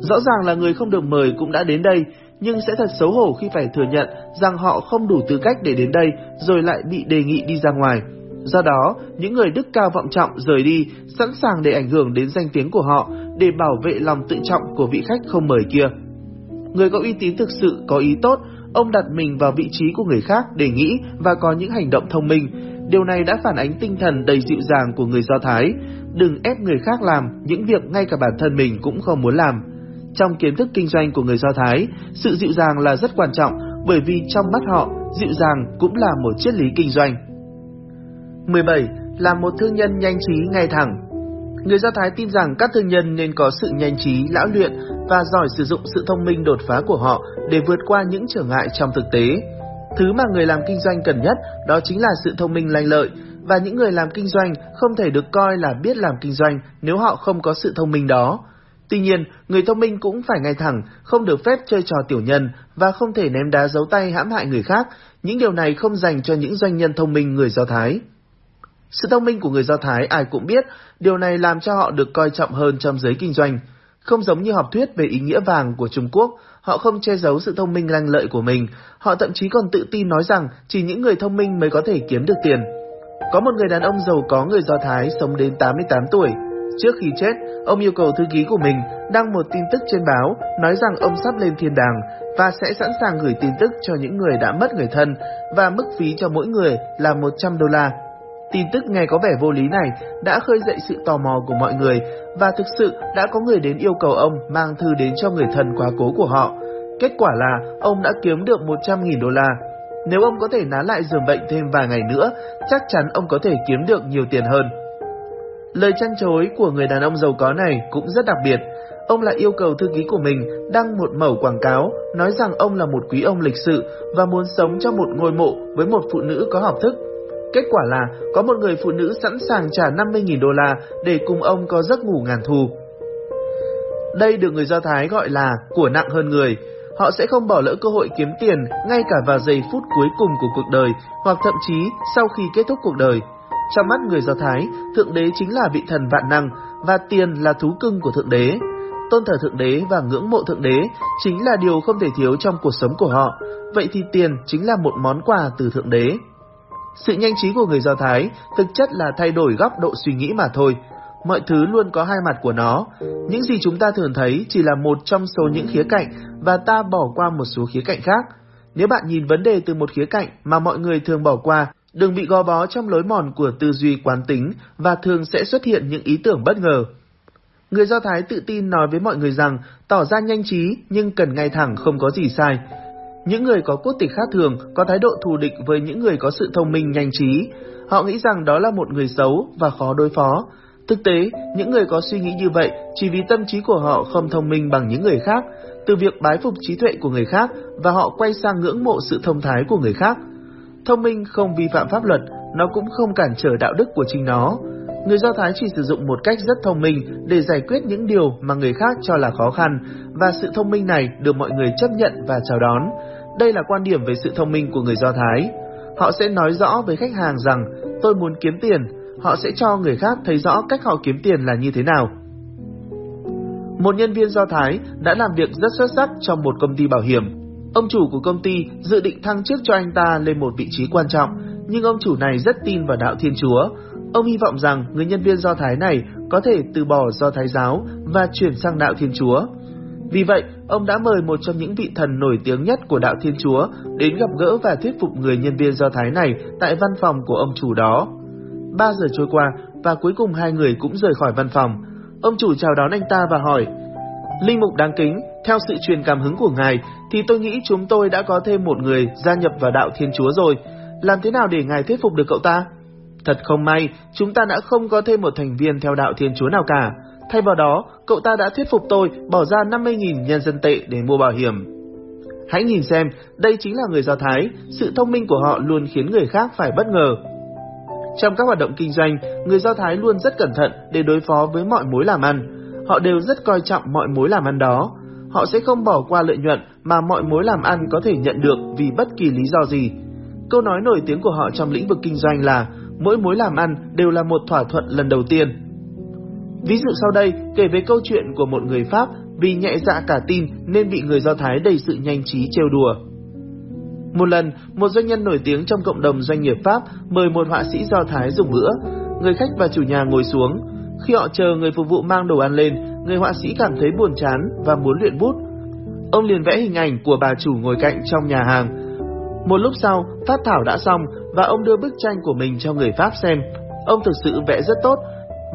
Rõ ràng là người không được mời cũng đã đến đây, nhưng sẽ thật xấu hổ khi phải thừa nhận rằng họ không đủ tư cách để đến đây rồi lại bị đề nghị đi ra ngoài. Do đó, những người đức cao vọng trọng rời đi, sẵn sàng để ảnh hưởng đến danh tiếng của họ để bảo vệ lòng tự trọng của vị khách không mời kia. Người có uy tín thực sự có ý tốt, ông đặt mình vào vị trí của người khác để nghĩ và có những hành động thông minh. Điều này đã phản ánh tinh thần đầy dịu dàng của người Do Thái. Đừng ép người khác làm những việc ngay cả bản thân mình cũng không muốn làm. Trong kiến thức kinh doanh của người Do Thái, sự dịu dàng là rất quan trọng bởi vì trong mắt họ, dịu dàng cũng là một triết lý kinh doanh. 17. Là một thương nhân nhanh trí ngay thẳng Người Do Thái tin rằng các thương nhân nên có sự nhanh trí, lão luyện và giỏi sử dụng sự thông minh đột phá của họ để vượt qua những trở ngại trong thực tế. Thứ mà người làm kinh doanh cần nhất đó chính là sự thông minh lanh lợi và những người làm kinh doanh không thể được coi là biết làm kinh doanh nếu họ không có sự thông minh đó. Tuy nhiên, người thông minh cũng phải ngay thẳng, không được phép chơi trò tiểu nhân và không thể ném đá giấu tay hãm hại người khác. Những điều này không dành cho những doanh nhân thông minh người Do Thái. Sự thông minh của người Do Thái ai cũng biết, điều này làm cho họ được coi trọng hơn trong giới kinh doanh. Không giống như học thuyết về ý nghĩa vàng của Trung Quốc, họ không che giấu sự thông minh lanh lợi của mình, họ thậm chí còn tự tin nói rằng chỉ những người thông minh mới có thể kiếm được tiền. Có một người đàn ông giàu có người Do Thái sống đến 88 tuổi. Trước khi chết, ông yêu cầu thư ký của mình đăng một tin tức trên báo nói rằng ông sắp lên thiên đàng và sẽ sẵn sàng gửi tin tức cho những người đã mất người thân và mức phí cho mỗi người là 100 đô la. Tin tức nghe có vẻ vô lý này đã khơi dậy sự tò mò của mọi người và thực sự đã có người đến yêu cầu ông mang thư đến cho người thân quá cố của họ. Kết quả là ông đã kiếm được 100.000 đô la. Nếu ông có thể nán lại giường bệnh thêm vài ngày nữa, chắc chắn ông có thể kiếm được nhiều tiền hơn. Lời chăn chối của người đàn ông giàu có này cũng rất đặc biệt. Ông lại yêu cầu thư ký của mình đăng một mẩu quảng cáo nói rằng ông là một quý ông lịch sự và muốn sống trong một ngôi mộ với một phụ nữ có học thức Kết quả là có một người phụ nữ sẵn sàng trả 50.000 đô la để cùng ông có giấc ngủ ngàn thu. Đây được người Do Thái gọi là của nặng hơn người. Họ sẽ không bỏ lỡ cơ hội kiếm tiền ngay cả vào giây phút cuối cùng của cuộc đời hoặc thậm chí sau khi kết thúc cuộc đời. Trong mắt người Do Thái, Thượng Đế chính là vị thần vạn năng và tiền là thú cưng của Thượng Đế. Tôn thờ Thượng Đế và ngưỡng mộ Thượng Đế chính là điều không thể thiếu trong cuộc sống của họ. Vậy thì tiền chính là một món quà từ Thượng Đế. Sự nhanh trí của người Do Thái thực chất là thay đổi góc độ suy nghĩ mà thôi. Mọi thứ luôn có hai mặt của nó. Những gì chúng ta thường thấy chỉ là một trong số những khía cạnh và ta bỏ qua một số khía cạnh khác. Nếu bạn nhìn vấn đề từ một khía cạnh mà mọi người thường bỏ qua, đừng bị gò bó trong lối mòn của tư duy quán tính và thường sẽ xuất hiện những ý tưởng bất ngờ. Người Do Thái tự tin nói với mọi người rằng tỏ ra nhanh trí nhưng cần ngay thẳng không có gì sai. Những người có quốc tịch khác thường có thái độ thù địch với những người có sự thông minh nhanh trí. Họ nghĩ rằng đó là một người xấu và khó đối phó. Thực tế, những người có suy nghĩ như vậy chỉ vì tâm trí của họ không thông minh bằng những người khác, từ việc bái phục trí tuệ của người khác và họ quay sang ngưỡng mộ sự thông thái của người khác. Thông minh không vi phạm pháp luật, nó cũng không cản trở đạo đức của chính nó. Người Do Thái chỉ sử dụng một cách rất thông minh để giải quyết những điều mà người khác cho là khó khăn, và sự thông minh này được mọi người chấp nhận và chào đón. Đây là quan điểm về sự thông minh của người Do Thái. Họ sẽ nói rõ với khách hàng rằng tôi muốn kiếm tiền, họ sẽ cho người khác thấy rõ cách họ kiếm tiền là như thế nào. Một nhân viên Do Thái đã làm việc rất xuất sắc trong một công ty bảo hiểm. Ông chủ của công ty dự định thăng chức cho anh ta lên một vị trí quan trọng, nhưng ông chủ này rất tin vào đạo Thiên Chúa. Ông hy vọng rằng người nhân viên Do Thái này có thể từ bỏ Do Thái giáo và chuyển sang đạo Thiên Chúa. Vì vậy, ông đã mời một trong những vị thần nổi tiếng nhất của đạo Thiên Chúa đến gặp gỡ và thuyết phục người nhân viên Do Thái này tại văn phòng của ông chủ đó. Ba giờ trôi qua và cuối cùng hai người cũng rời khỏi văn phòng. Ông chủ chào đón anh ta và hỏi, Linh mục đáng kính, theo sự truyền cảm hứng của ngài thì tôi nghĩ chúng tôi đã có thêm một người gia nhập vào đạo Thiên Chúa rồi. Làm thế nào để ngài thuyết phục được cậu ta? Thật không may, chúng ta đã không có thêm một thành viên theo đạo Thiên Chúa nào cả. Thay vào đó, cậu ta đã thuyết phục tôi bỏ ra 50.000 nhân dân tệ để mua bảo hiểm. Hãy nhìn xem, đây chính là người Do Thái, sự thông minh của họ luôn khiến người khác phải bất ngờ. Trong các hoạt động kinh doanh, người Do Thái luôn rất cẩn thận để đối phó với mọi mối làm ăn. Họ đều rất coi trọng mọi mối làm ăn đó. Họ sẽ không bỏ qua lợi nhuận mà mọi mối làm ăn có thể nhận được vì bất kỳ lý do gì. Câu nói nổi tiếng của họ trong lĩnh vực kinh doanh là mỗi mối làm ăn đều là một thỏa thuận lần đầu tiên. Ví dụ sau đây kể về câu chuyện của một người Pháp vì nhẹ dạ cả tin nên bị người Do Thái đầy sự nhanh trí trêu đùa. Một lần, một doanh nhân nổi tiếng trong cộng đồng doanh nghiệp Pháp mời một họa sĩ Do Thái dùng bữa. Người khách và chủ nhà ngồi xuống. Khi họ chờ người phục vụ mang đồ ăn lên, người họa sĩ cảm thấy buồn chán và muốn luyện bút. Ông liền vẽ hình ảnh của bà chủ ngồi cạnh trong nhà hàng. Một lúc sau, phát thảo đã xong và ông đưa bức tranh của mình cho người Pháp xem. Ông thực sự vẽ rất tốt,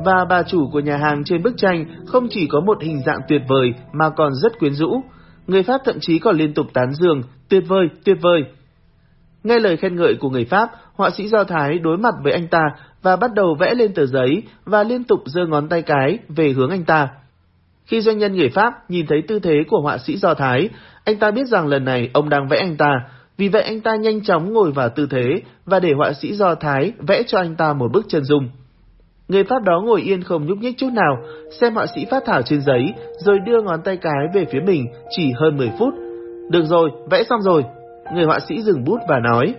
và bà chủ của nhà hàng trên bức tranh không chỉ có một hình dạng tuyệt vời mà còn rất quyến rũ. Người Pháp thậm chí còn liên tục tán dương, tuyệt vời, tuyệt vời. Nghe lời khen ngợi của người Pháp, họa sĩ Do Thái đối mặt với anh ta và bắt đầu vẽ lên tờ giấy và liên tục giơ ngón tay cái về hướng anh ta. Khi doanh nhân người Pháp nhìn thấy tư thế của họa sĩ Do Thái, anh ta biết rằng lần này ông đang vẽ anh ta, vì vậy anh ta nhanh chóng ngồi vào tư thế và để họa sĩ Do Thái vẽ cho anh ta một bức chân dung. Người Pháp đó ngồi yên không nhúc nhích chút nào, xem họa sĩ phát thảo trên giấy, rồi đưa ngón tay cái về phía mình chỉ hơn 10 phút. Được rồi, vẽ xong rồi. Người họa sĩ dừng bút và nói.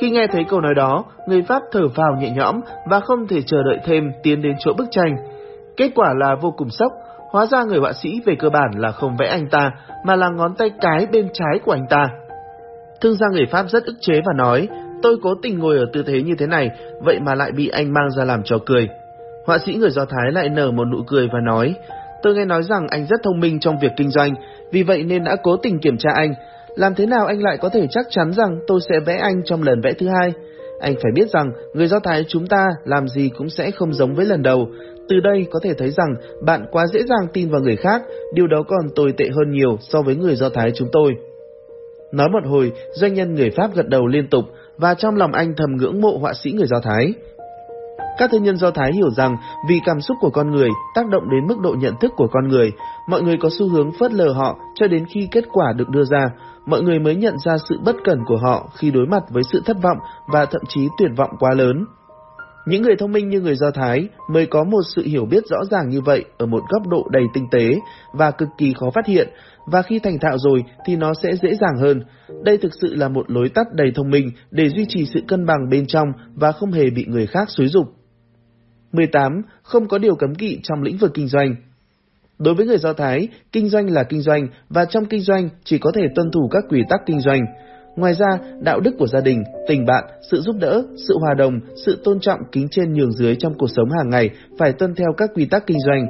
Khi nghe thấy câu nói đó, người Pháp thở vào nhẹ nhõm và không thể chờ đợi thêm tiến đến chỗ bức tranh. Kết quả là vô cùng sốc, hóa ra người họa sĩ về cơ bản là không vẽ anh ta, mà là ngón tay cái bên trái của anh ta. Thương gia người Pháp rất ức chế và nói, tôi cố tình ngồi ở tư thế như thế này, vậy mà lại bị anh mang ra làm trò cười. Họa sĩ người Do Thái lại nở một nụ cười và nói, tôi nghe nói rằng anh rất thông minh trong việc kinh doanh, vì vậy nên đã cố tình kiểm tra anh. Làm thế nào anh lại có thể chắc chắn rằng tôi sẽ vẽ anh trong lần vẽ thứ hai? Anh phải biết rằng người Do Thái chúng ta làm gì cũng sẽ không giống với lần đầu. Từ đây có thể thấy rằng bạn quá dễ dàng tin vào người khác, điều đó còn tồi tệ hơn nhiều so với người Do Thái chúng tôi. Nói một hồi, doanh nhân người Pháp gật đầu liên tục và trong lòng anh thầm ngưỡng mộ họa sĩ người Do Thái. Các thương nhân Do Thái hiểu rằng vì cảm xúc của con người tác động đến mức độ nhận thức của con người, mọi người có xu hướng phớt lờ họ cho đến khi kết quả được đưa ra, mọi người mới nhận ra sự bất cẩn của họ khi đối mặt với sự thất vọng và thậm chí tuyệt vọng quá lớn. Những người thông minh như người Do Thái mới có một sự hiểu biết rõ ràng như vậy ở một góc độ đầy tinh tế và cực kỳ khó phát hiện, và khi thành thạo rồi thì nó sẽ dễ dàng hơn. Đây thực sự là một lối tắt đầy thông minh để duy trì sự cân bằng bên trong và không hề bị người khác xúi dục. 18. Không có điều cấm kỵ trong lĩnh vực kinh doanh. Đối với người Do Thái, kinh doanh là kinh doanh và trong kinh doanh chỉ có thể tuân thủ các quy tắc kinh doanh. Ngoài ra, đạo đức của gia đình, tình bạn, sự giúp đỡ, sự hòa đồng, sự tôn trọng kính trên nhường dưới trong cuộc sống hàng ngày phải tuân theo các quy tắc kinh doanh.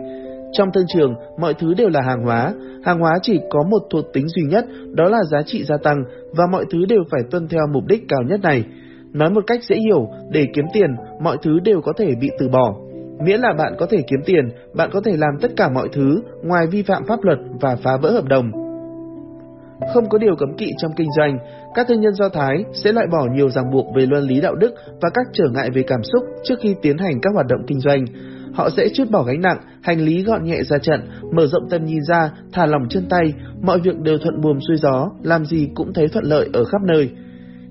Trong thương trường, mọi thứ đều là hàng hóa. Hàng hóa chỉ có một thuộc tính duy nhất, đó là giá trị gia tăng, và mọi thứ đều phải tuân theo mục đích cao nhất này. Nói một cách dễ hiểu, để kiếm tiền, mọi thứ đều có thể bị từ bỏ. Miễn là bạn có thể kiếm tiền, bạn có thể làm tất cả mọi thứ ngoài vi phạm pháp luật và phá vỡ hợp đồng. Không có điều cấm kỵ trong kinh doanh, các thương nhân Do Thái sẽ loại bỏ nhiều ràng buộc về luân lý đạo đức và các trở ngại về cảm xúc trước khi tiến hành các hoạt động kinh doanh. Họ sẽ chút bỏ gánh nặng, hành lý gọn nhẹ ra trận, mở rộng tầm nhìn ra, thả lỏng chân tay, mọi việc đều thuận buồm xuôi gió, làm gì cũng thấy thuận lợi ở khắp nơi.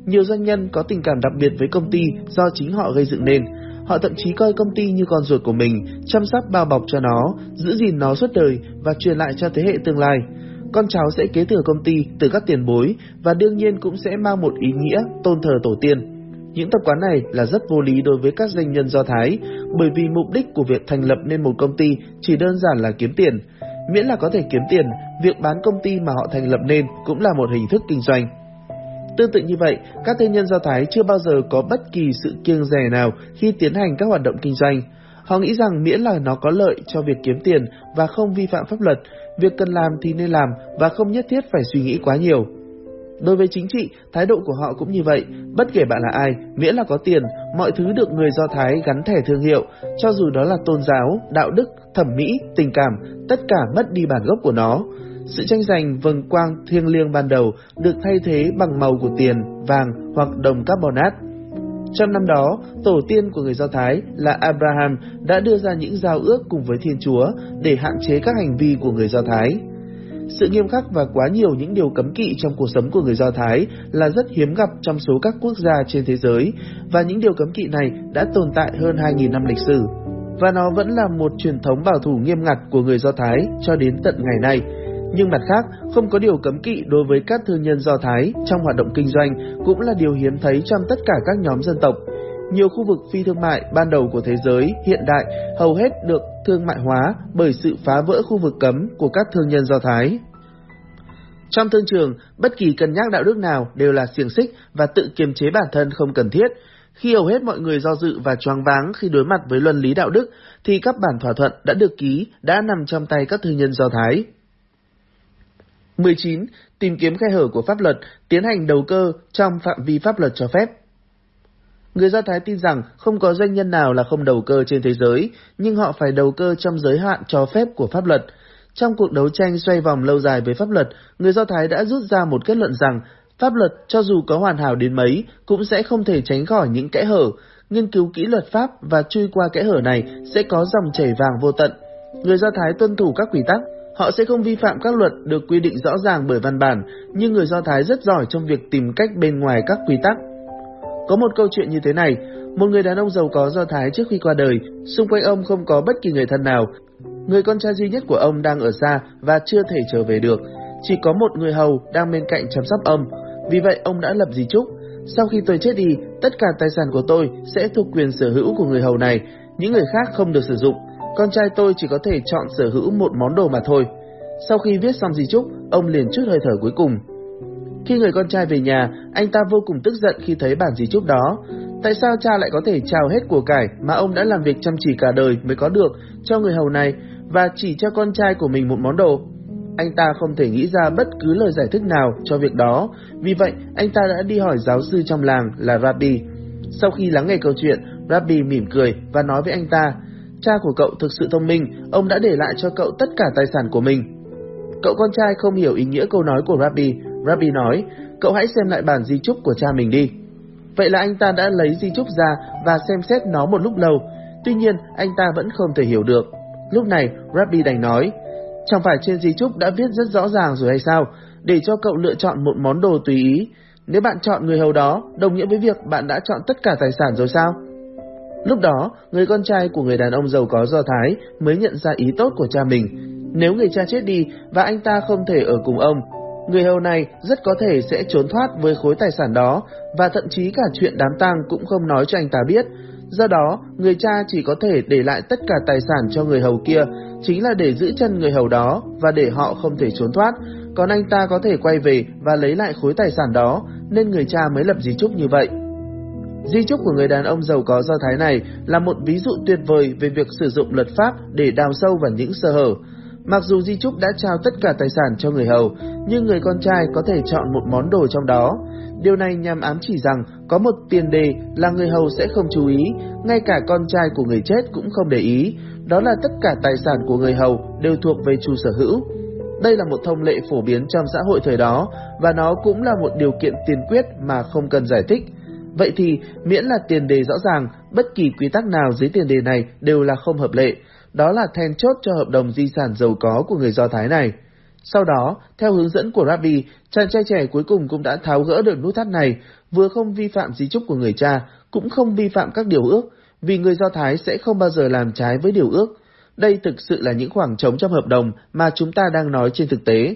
Nhiều doanh nhân có tình cảm đặc biệt với công ty do chính họ gây dựng nên. Họ thậm chí coi công ty như con ruột của mình, chăm sóc bao bọc cho nó, giữ gìn nó suốt đời và truyền lại cho thế hệ tương lai. Con cháu sẽ kế thừa công ty từ các tiền bối và đương nhiên cũng sẽ mang một ý nghĩa tôn thờ tổ tiên. Những tập quán này là rất vô lý đối với các doanh nhân Do Thái, bởi vì mục đích của việc thành lập nên một công ty chỉ đơn giản là kiếm tiền. Miễn là có thể kiếm tiền, việc bán công ty mà họ thành lập nên cũng là một hình thức kinh doanh. Tương tự như vậy, các thương nhân Do Thái chưa bao giờ có bất kỳ sự kiêng rẻ nào khi tiến hành các hoạt động kinh doanh. Họ nghĩ rằng miễn là nó có lợi cho việc kiếm tiền và không vi phạm pháp luật, việc cần làm thì nên làm và không nhất thiết phải suy nghĩ quá nhiều. Đối với chính trị, thái độ của họ cũng như vậy, bất kể bạn là ai, miễn là có tiền, mọi thứ được người Do Thái gắn thẻ thương hiệu, cho dù đó là tôn giáo, đạo đức, thẩm mỹ, tình cảm, tất cả mất đi bản gốc của nó. Sự tranh giành vầng quang thiêng liêng ban đầu được thay thế bằng màu của tiền, vàng hoặc đồng carbonat. Trong năm đó, tổ tiên của người Do Thái là Abraham đã đưa ra những giao ước cùng với Thiên Chúa để hạn chế các hành vi của người Do Thái. Sự nghiêm khắc và quá nhiều những điều cấm kỵ trong cuộc sống của người Do Thái là rất hiếm gặp trong số các quốc gia trên thế giới, và những điều cấm kỵ này đã tồn tại hơn 2.000 năm lịch sử. Và nó vẫn là một truyền thống bảo thủ nghiêm ngặt của người Do Thái cho đến tận ngày nay. Nhưng mặt khác, không có điều cấm kỵ đối với các thương nhân Do Thái trong hoạt động kinh doanh cũng là điều hiếm thấy trong tất cả các nhóm dân tộc. Nhiều khu vực phi thương mại ban đầu của thế giới hiện đại hầu hết được thương mại hóa bởi sự phá vỡ khu vực cấm của các thương nhân Do Thái. Trong thương trường, bất kỳ cân nhắc đạo đức nào đều là xiềng xích và tự kiềm chế bản thân không cần thiết. Khi hầu hết mọi người do dự và choáng váng khi đối mặt với luân lý đạo đức, thì các bản thỏa thuận đã được ký đã nằm trong tay các thương nhân Do Thái. 19. Tìm kiếm khe hở của pháp luật, tiến hành đầu cơ trong phạm vi pháp luật cho phép. Người Do Thái tin rằng không có doanh nhân nào là không đầu cơ trên thế giới, nhưng họ phải đầu cơ trong giới hạn cho phép của pháp luật. Trong cuộc đấu tranh xoay vòng lâu dài với pháp luật, người Do Thái đã rút ra một kết luận rằng pháp luật cho dù có hoàn hảo đến mấy cũng sẽ không thể tránh khỏi những kẽ hở. Nghiên cứu kỹ luật pháp và chui qua kẽ hở này sẽ có dòng chảy vàng vô tận. Người Do Thái tuân thủ các quy tắc, Họ sẽ không vi phạm các luật được quy định rõ ràng bởi văn bản, nhưng người Do Thái rất giỏi trong việc tìm cách bên ngoài các quy tắc. Có một câu chuyện như thế này, một người đàn ông giàu có Do Thái trước khi qua đời, xung quanh ông không có bất kỳ người thân nào. Người con trai duy nhất của ông đang ở xa và chưa thể trở về được. Chỉ có một người hầu đang bên cạnh chăm sóc ông. Vì vậy ông đã lập di chúc. Sau khi tôi chết đi, tất cả tài sản của tôi sẽ thuộc quyền sở hữu của người hầu này, những người khác không được sử dụng. Con trai tôi chỉ có thể chọn sở hữu một món đồ mà thôi. Sau khi viết xong di chúc, ông liền chút hơi thở cuối cùng. Khi người con trai về nhà, anh ta vô cùng tức giận khi thấy bản di chúc đó. Tại sao cha lại có thể trao hết của cải mà ông đã làm việc chăm chỉ cả đời mới có được cho người hầu này và chỉ cho con trai của mình một món đồ? Anh ta không thể nghĩ ra bất cứ lời giải thích nào cho việc đó, vì vậy anh ta đã đi hỏi giáo sư trong làng là Rabbi. Sau khi lắng nghe câu chuyện, Rabbi mỉm cười và nói với anh ta, cha của cậu thực sự thông minh, ông đã để lại cho cậu tất cả tài sản của mình. Cậu con trai không hiểu ý nghĩa câu nói của Rabbi. Rabbi nói, cậu hãy xem lại bản di chúc của cha mình đi. Vậy là anh ta đã lấy di chúc ra và xem xét nó một lúc lâu. Tuy nhiên, anh ta vẫn không thể hiểu được. Lúc này, Rabbi đành nói, chẳng phải trên di chúc đã viết rất rõ ràng rồi hay sao, để cho cậu lựa chọn một món đồ tùy ý. Nếu bạn chọn người hầu đó, đồng nghĩa với việc bạn đã chọn tất cả tài sản rồi sao? Lúc đó, người con trai của người đàn ông giàu có Do Thái mới nhận ra ý tốt của cha mình. Nếu người cha chết đi và anh ta không thể ở cùng ông, người hầu này rất có thể sẽ trốn thoát với khối tài sản đó và thậm chí cả chuyện đám tang cũng không nói cho anh ta biết. Do đó, người cha chỉ có thể để lại tất cả tài sản cho người hầu kia, chính là để giữ chân người hầu đó và để họ không thể trốn thoát. Còn anh ta có thể quay về và lấy lại khối tài sản đó, nên người cha mới lập di chúc như vậy. Di chúc của người đàn ông giàu có Do Thái này là một ví dụ tuyệt vời về việc sử dụng luật pháp để đào sâu vào những sơ hở. Mặc dù Di Trúc đã trao tất cả tài sản cho người hầu, nhưng người con trai có thể chọn một món đồ trong đó. Điều này nhằm ám chỉ rằng có một tiền đề là người hầu sẽ không chú ý, ngay cả con trai của người chết cũng không để ý, đó là tất cả tài sản của người hầu đều thuộc về chủ sở hữu. Đây là một thông lệ phổ biến trong xã hội thời đó và nó cũng là một điều kiện tiền quyết mà không cần giải thích. Vậy thì, miễn là tiền đề rõ ràng, bất kỳ quy tắc nào dưới tiền đề này đều là không hợp lệ. Đó là then chốt cho hợp đồng di sản giàu có của người Do Thái này. Sau đó, theo hướng dẫn của Rabbi, chàng trai trẻ cuối cùng cũng đã tháo gỡ được nút thắt này, vừa không vi phạm di trúc của người cha, cũng không vi phạm các điều ước, vì người Do Thái sẽ không bao giờ làm trái với điều ước. Đây thực sự là những khoảng trống trong hợp đồng mà chúng ta đang nói trên thực tế.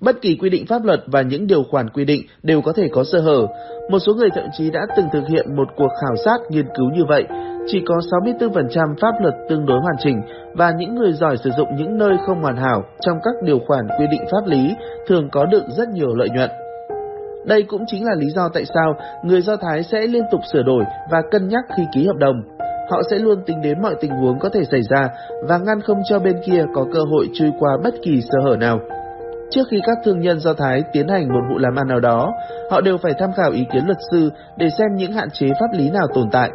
Bất kỳ quy định pháp luật và những điều khoản quy định đều có thể có sơ hở. Một số người thậm chí đã từng thực hiện một cuộc khảo sát, nghiên cứu như vậy. Chỉ có 64% pháp luật tương đối hoàn chỉnh và những người giỏi sử dụng những nơi không hoàn hảo trong các điều khoản quy định pháp lý thường có được rất nhiều lợi nhuận. Đây cũng chính là lý do tại sao người Do Thái sẽ liên tục sửa đổi và cân nhắc khi ký hợp đồng. Họ sẽ luôn tính đến mọi tình huống có thể xảy ra và ngăn không cho bên kia có cơ hội chui qua bất kỳ sơ hở nào. Trước khi các thương nhân Do Thái tiến hành một vụ làm ăn nào đó, họ đều phải tham khảo ý kiến luật sư để xem những hạn chế pháp lý nào tồn tại.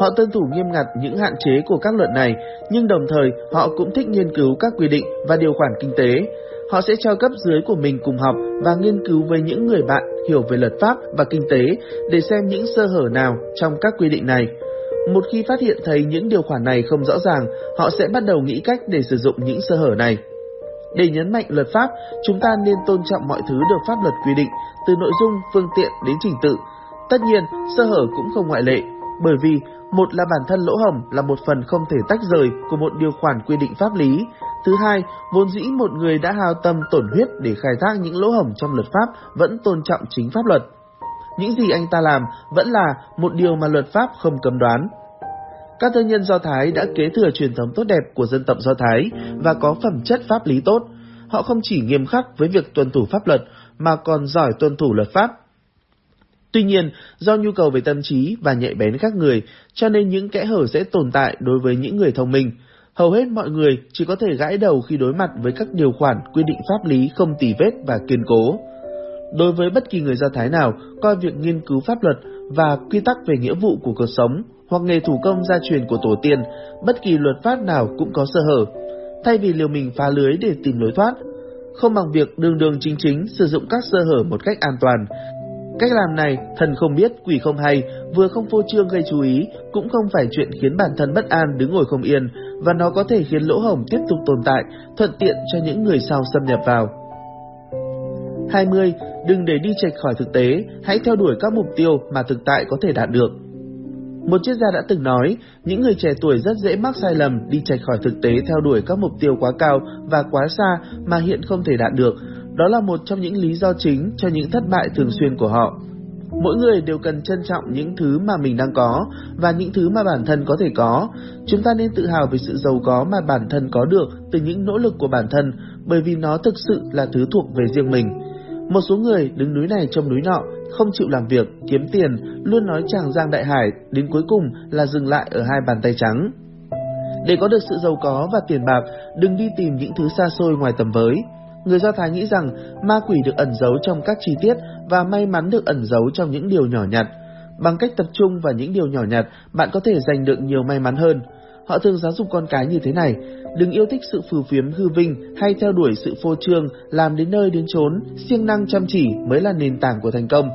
Họ tuân thủ nghiêm ngặt những hạn chế của các luật này, nhưng đồng thời họ cũng thích nghiên cứu các quy định và điều khoản kinh tế. Họ sẽ cho cấp dưới của mình cùng học và nghiên cứu với những người bạn hiểu về luật pháp và kinh tế để xem những sơ hở nào trong các quy định này. Một khi phát hiện thấy những điều khoản này không rõ ràng, họ sẽ bắt đầu nghĩ cách để sử dụng những sơ hở này. Để nhấn mạnh luật pháp, chúng ta nên tôn trọng mọi thứ được pháp luật quy định, từ nội dung, phương tiện đến trình tự. Tất nhiên, sơ hở cũng không ngoại lệ, bởi vì một là bản thân lỗ hổng là một phần không thể tách rời của một điều khoản quy định pháp lý. Thứ hai, vốn dĩ một người đã hao tâm tổn huyết để khai thác những lỗ hổng trong luật pháp vẫn tôn trọng chính pháp luật. Những gì anh ta làm vẫn là một điều mà luật pháp không cấm đoán. Các thương nhân Do Thái đã kế thừa truyền thống tốt đẹp của dân tộc Do Thái và có phẩm chất pháp lý tốt. Họ không chỉ nghiêm khắc với việc tuân thủ pháp luật mà còn giỏi tuân thủ luật pháp. Tuy nhiên, do nhu cầu về tâm trí và nhạy bén khác người, cho nên những kẽ hở sẽ tồn tại đối với những người thông minh. Hầu hết mọi người chỉ có thể gãi đầu khi đối mặt với các điều khoản quy định pháp lý không tì vết và kiên cố. Đối với bất kỳ người Do Thái nào coi việc nghiên cứu pháp luật và quy tắc về nghĩa vụ của cuộc sống hoặc nghề thủ công gia truyền của tổ tiên, bất kỳ luật pháp nào cũng có sơ hở. Thay vì liều mình phá lưới để tìm lối thoát, không bằng việc đường đường chính chính sử dụng các sơ hở một cách an toàn. Cách làm này, thần không biết, quỷ không hay, vừa không phô trương gây chú ý, cũng không phải chuyện khiến bản thân bất an đứng ngồi không yên, và nó có thể khiến lỗ hổng tiếp tục tồn tại, thuận tiện cho những người sau xâm nhập vào. 20. Đừng để đi chệch khỏi thực tế, hãy theo đuổi các mục tiêu mà thực tại có thể đạt được. Một triết gia đã từng nói, những người trẻ tuổi rất dễ mắc sai lầm đi chệch khỏi thực tế theo đuổi các mục tiêu quá cao và quá xa mà hiện không thể đạt được. Đó là một trong những lý do chính cho những thất bại thường xuyên của họ. Mỗi người đều cần trân trọng những thứ mà mình đang có và những thứ mà bản thân có thể có. Chúng ta nên tự hào về sự giàu có mà bản thân có được từ những nỗ lực của bản thân bởi vì nó thực sự là thứ thuộc về riêng mình. Một số người đứng núi này trông núi nọ, không chịu làm việc, kiếm tiền, luôn nói chàng giang đại hải, đến cuối cùng là dừng lại ở hai bàn tay trắng. Để có được sự giàu có và tiền bạc, đừng đi tìm những thứ xa xôi ngoài tầm với. Người Do Thái nghĩ rằng ma quỷ được ẩn giấu trong các chi tiết và may mắn được ẩn giấu trong những điều nhỏ nhặt. Bằng cách tập trung vào những điều nhỏ nhặt, bạn có thể giành được nhiều may mắn hơn. Họ thường giáo dục con cái như thế này, đừng yêu thích sự phù phiếm hư vinh hay theo đuổi sự phô trương, làm đến nơi đến chốn, siêng năng chăm chỉ mới là nền tảng của thành công.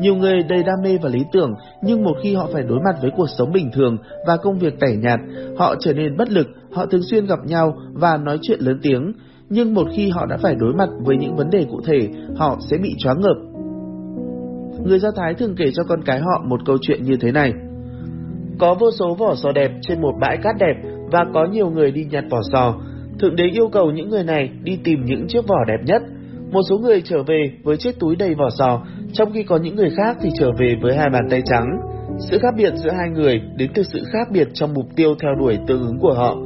Nhiều người đầy đam mê và lý tưởng, nhưng một khi họ phải đối mặt với cuộc sống bình thường và công việc tẻ nhạt, họ trở nên bất lực, họ thường xuyên gặp nhau và nói chuyện lớn tiếng. Nhưng một khi họ đã phải đối mặt với những vấn đề cụ thể, họ sẽ bị choáng ngợp. Người Do Thái thường kể cho con cái họ một câu chuyện như thế này. Có vô số vỏ sò đẹp trên một bãi cát đẹp và có nhiều người đi nhặt vỏ sò. Thượng đế yêu cầu những người này đi tìm những chiếc vỏ đẹp nhất. Một số người trở về với chiếc túi đầy vỏ sò, trong khi có những người khác thì trở về với hai bàn tay trắng. Sự khác biệt giữa hai người đến từ sự khác biệt trong mục tiêu theo đuổi tương ứng của họ.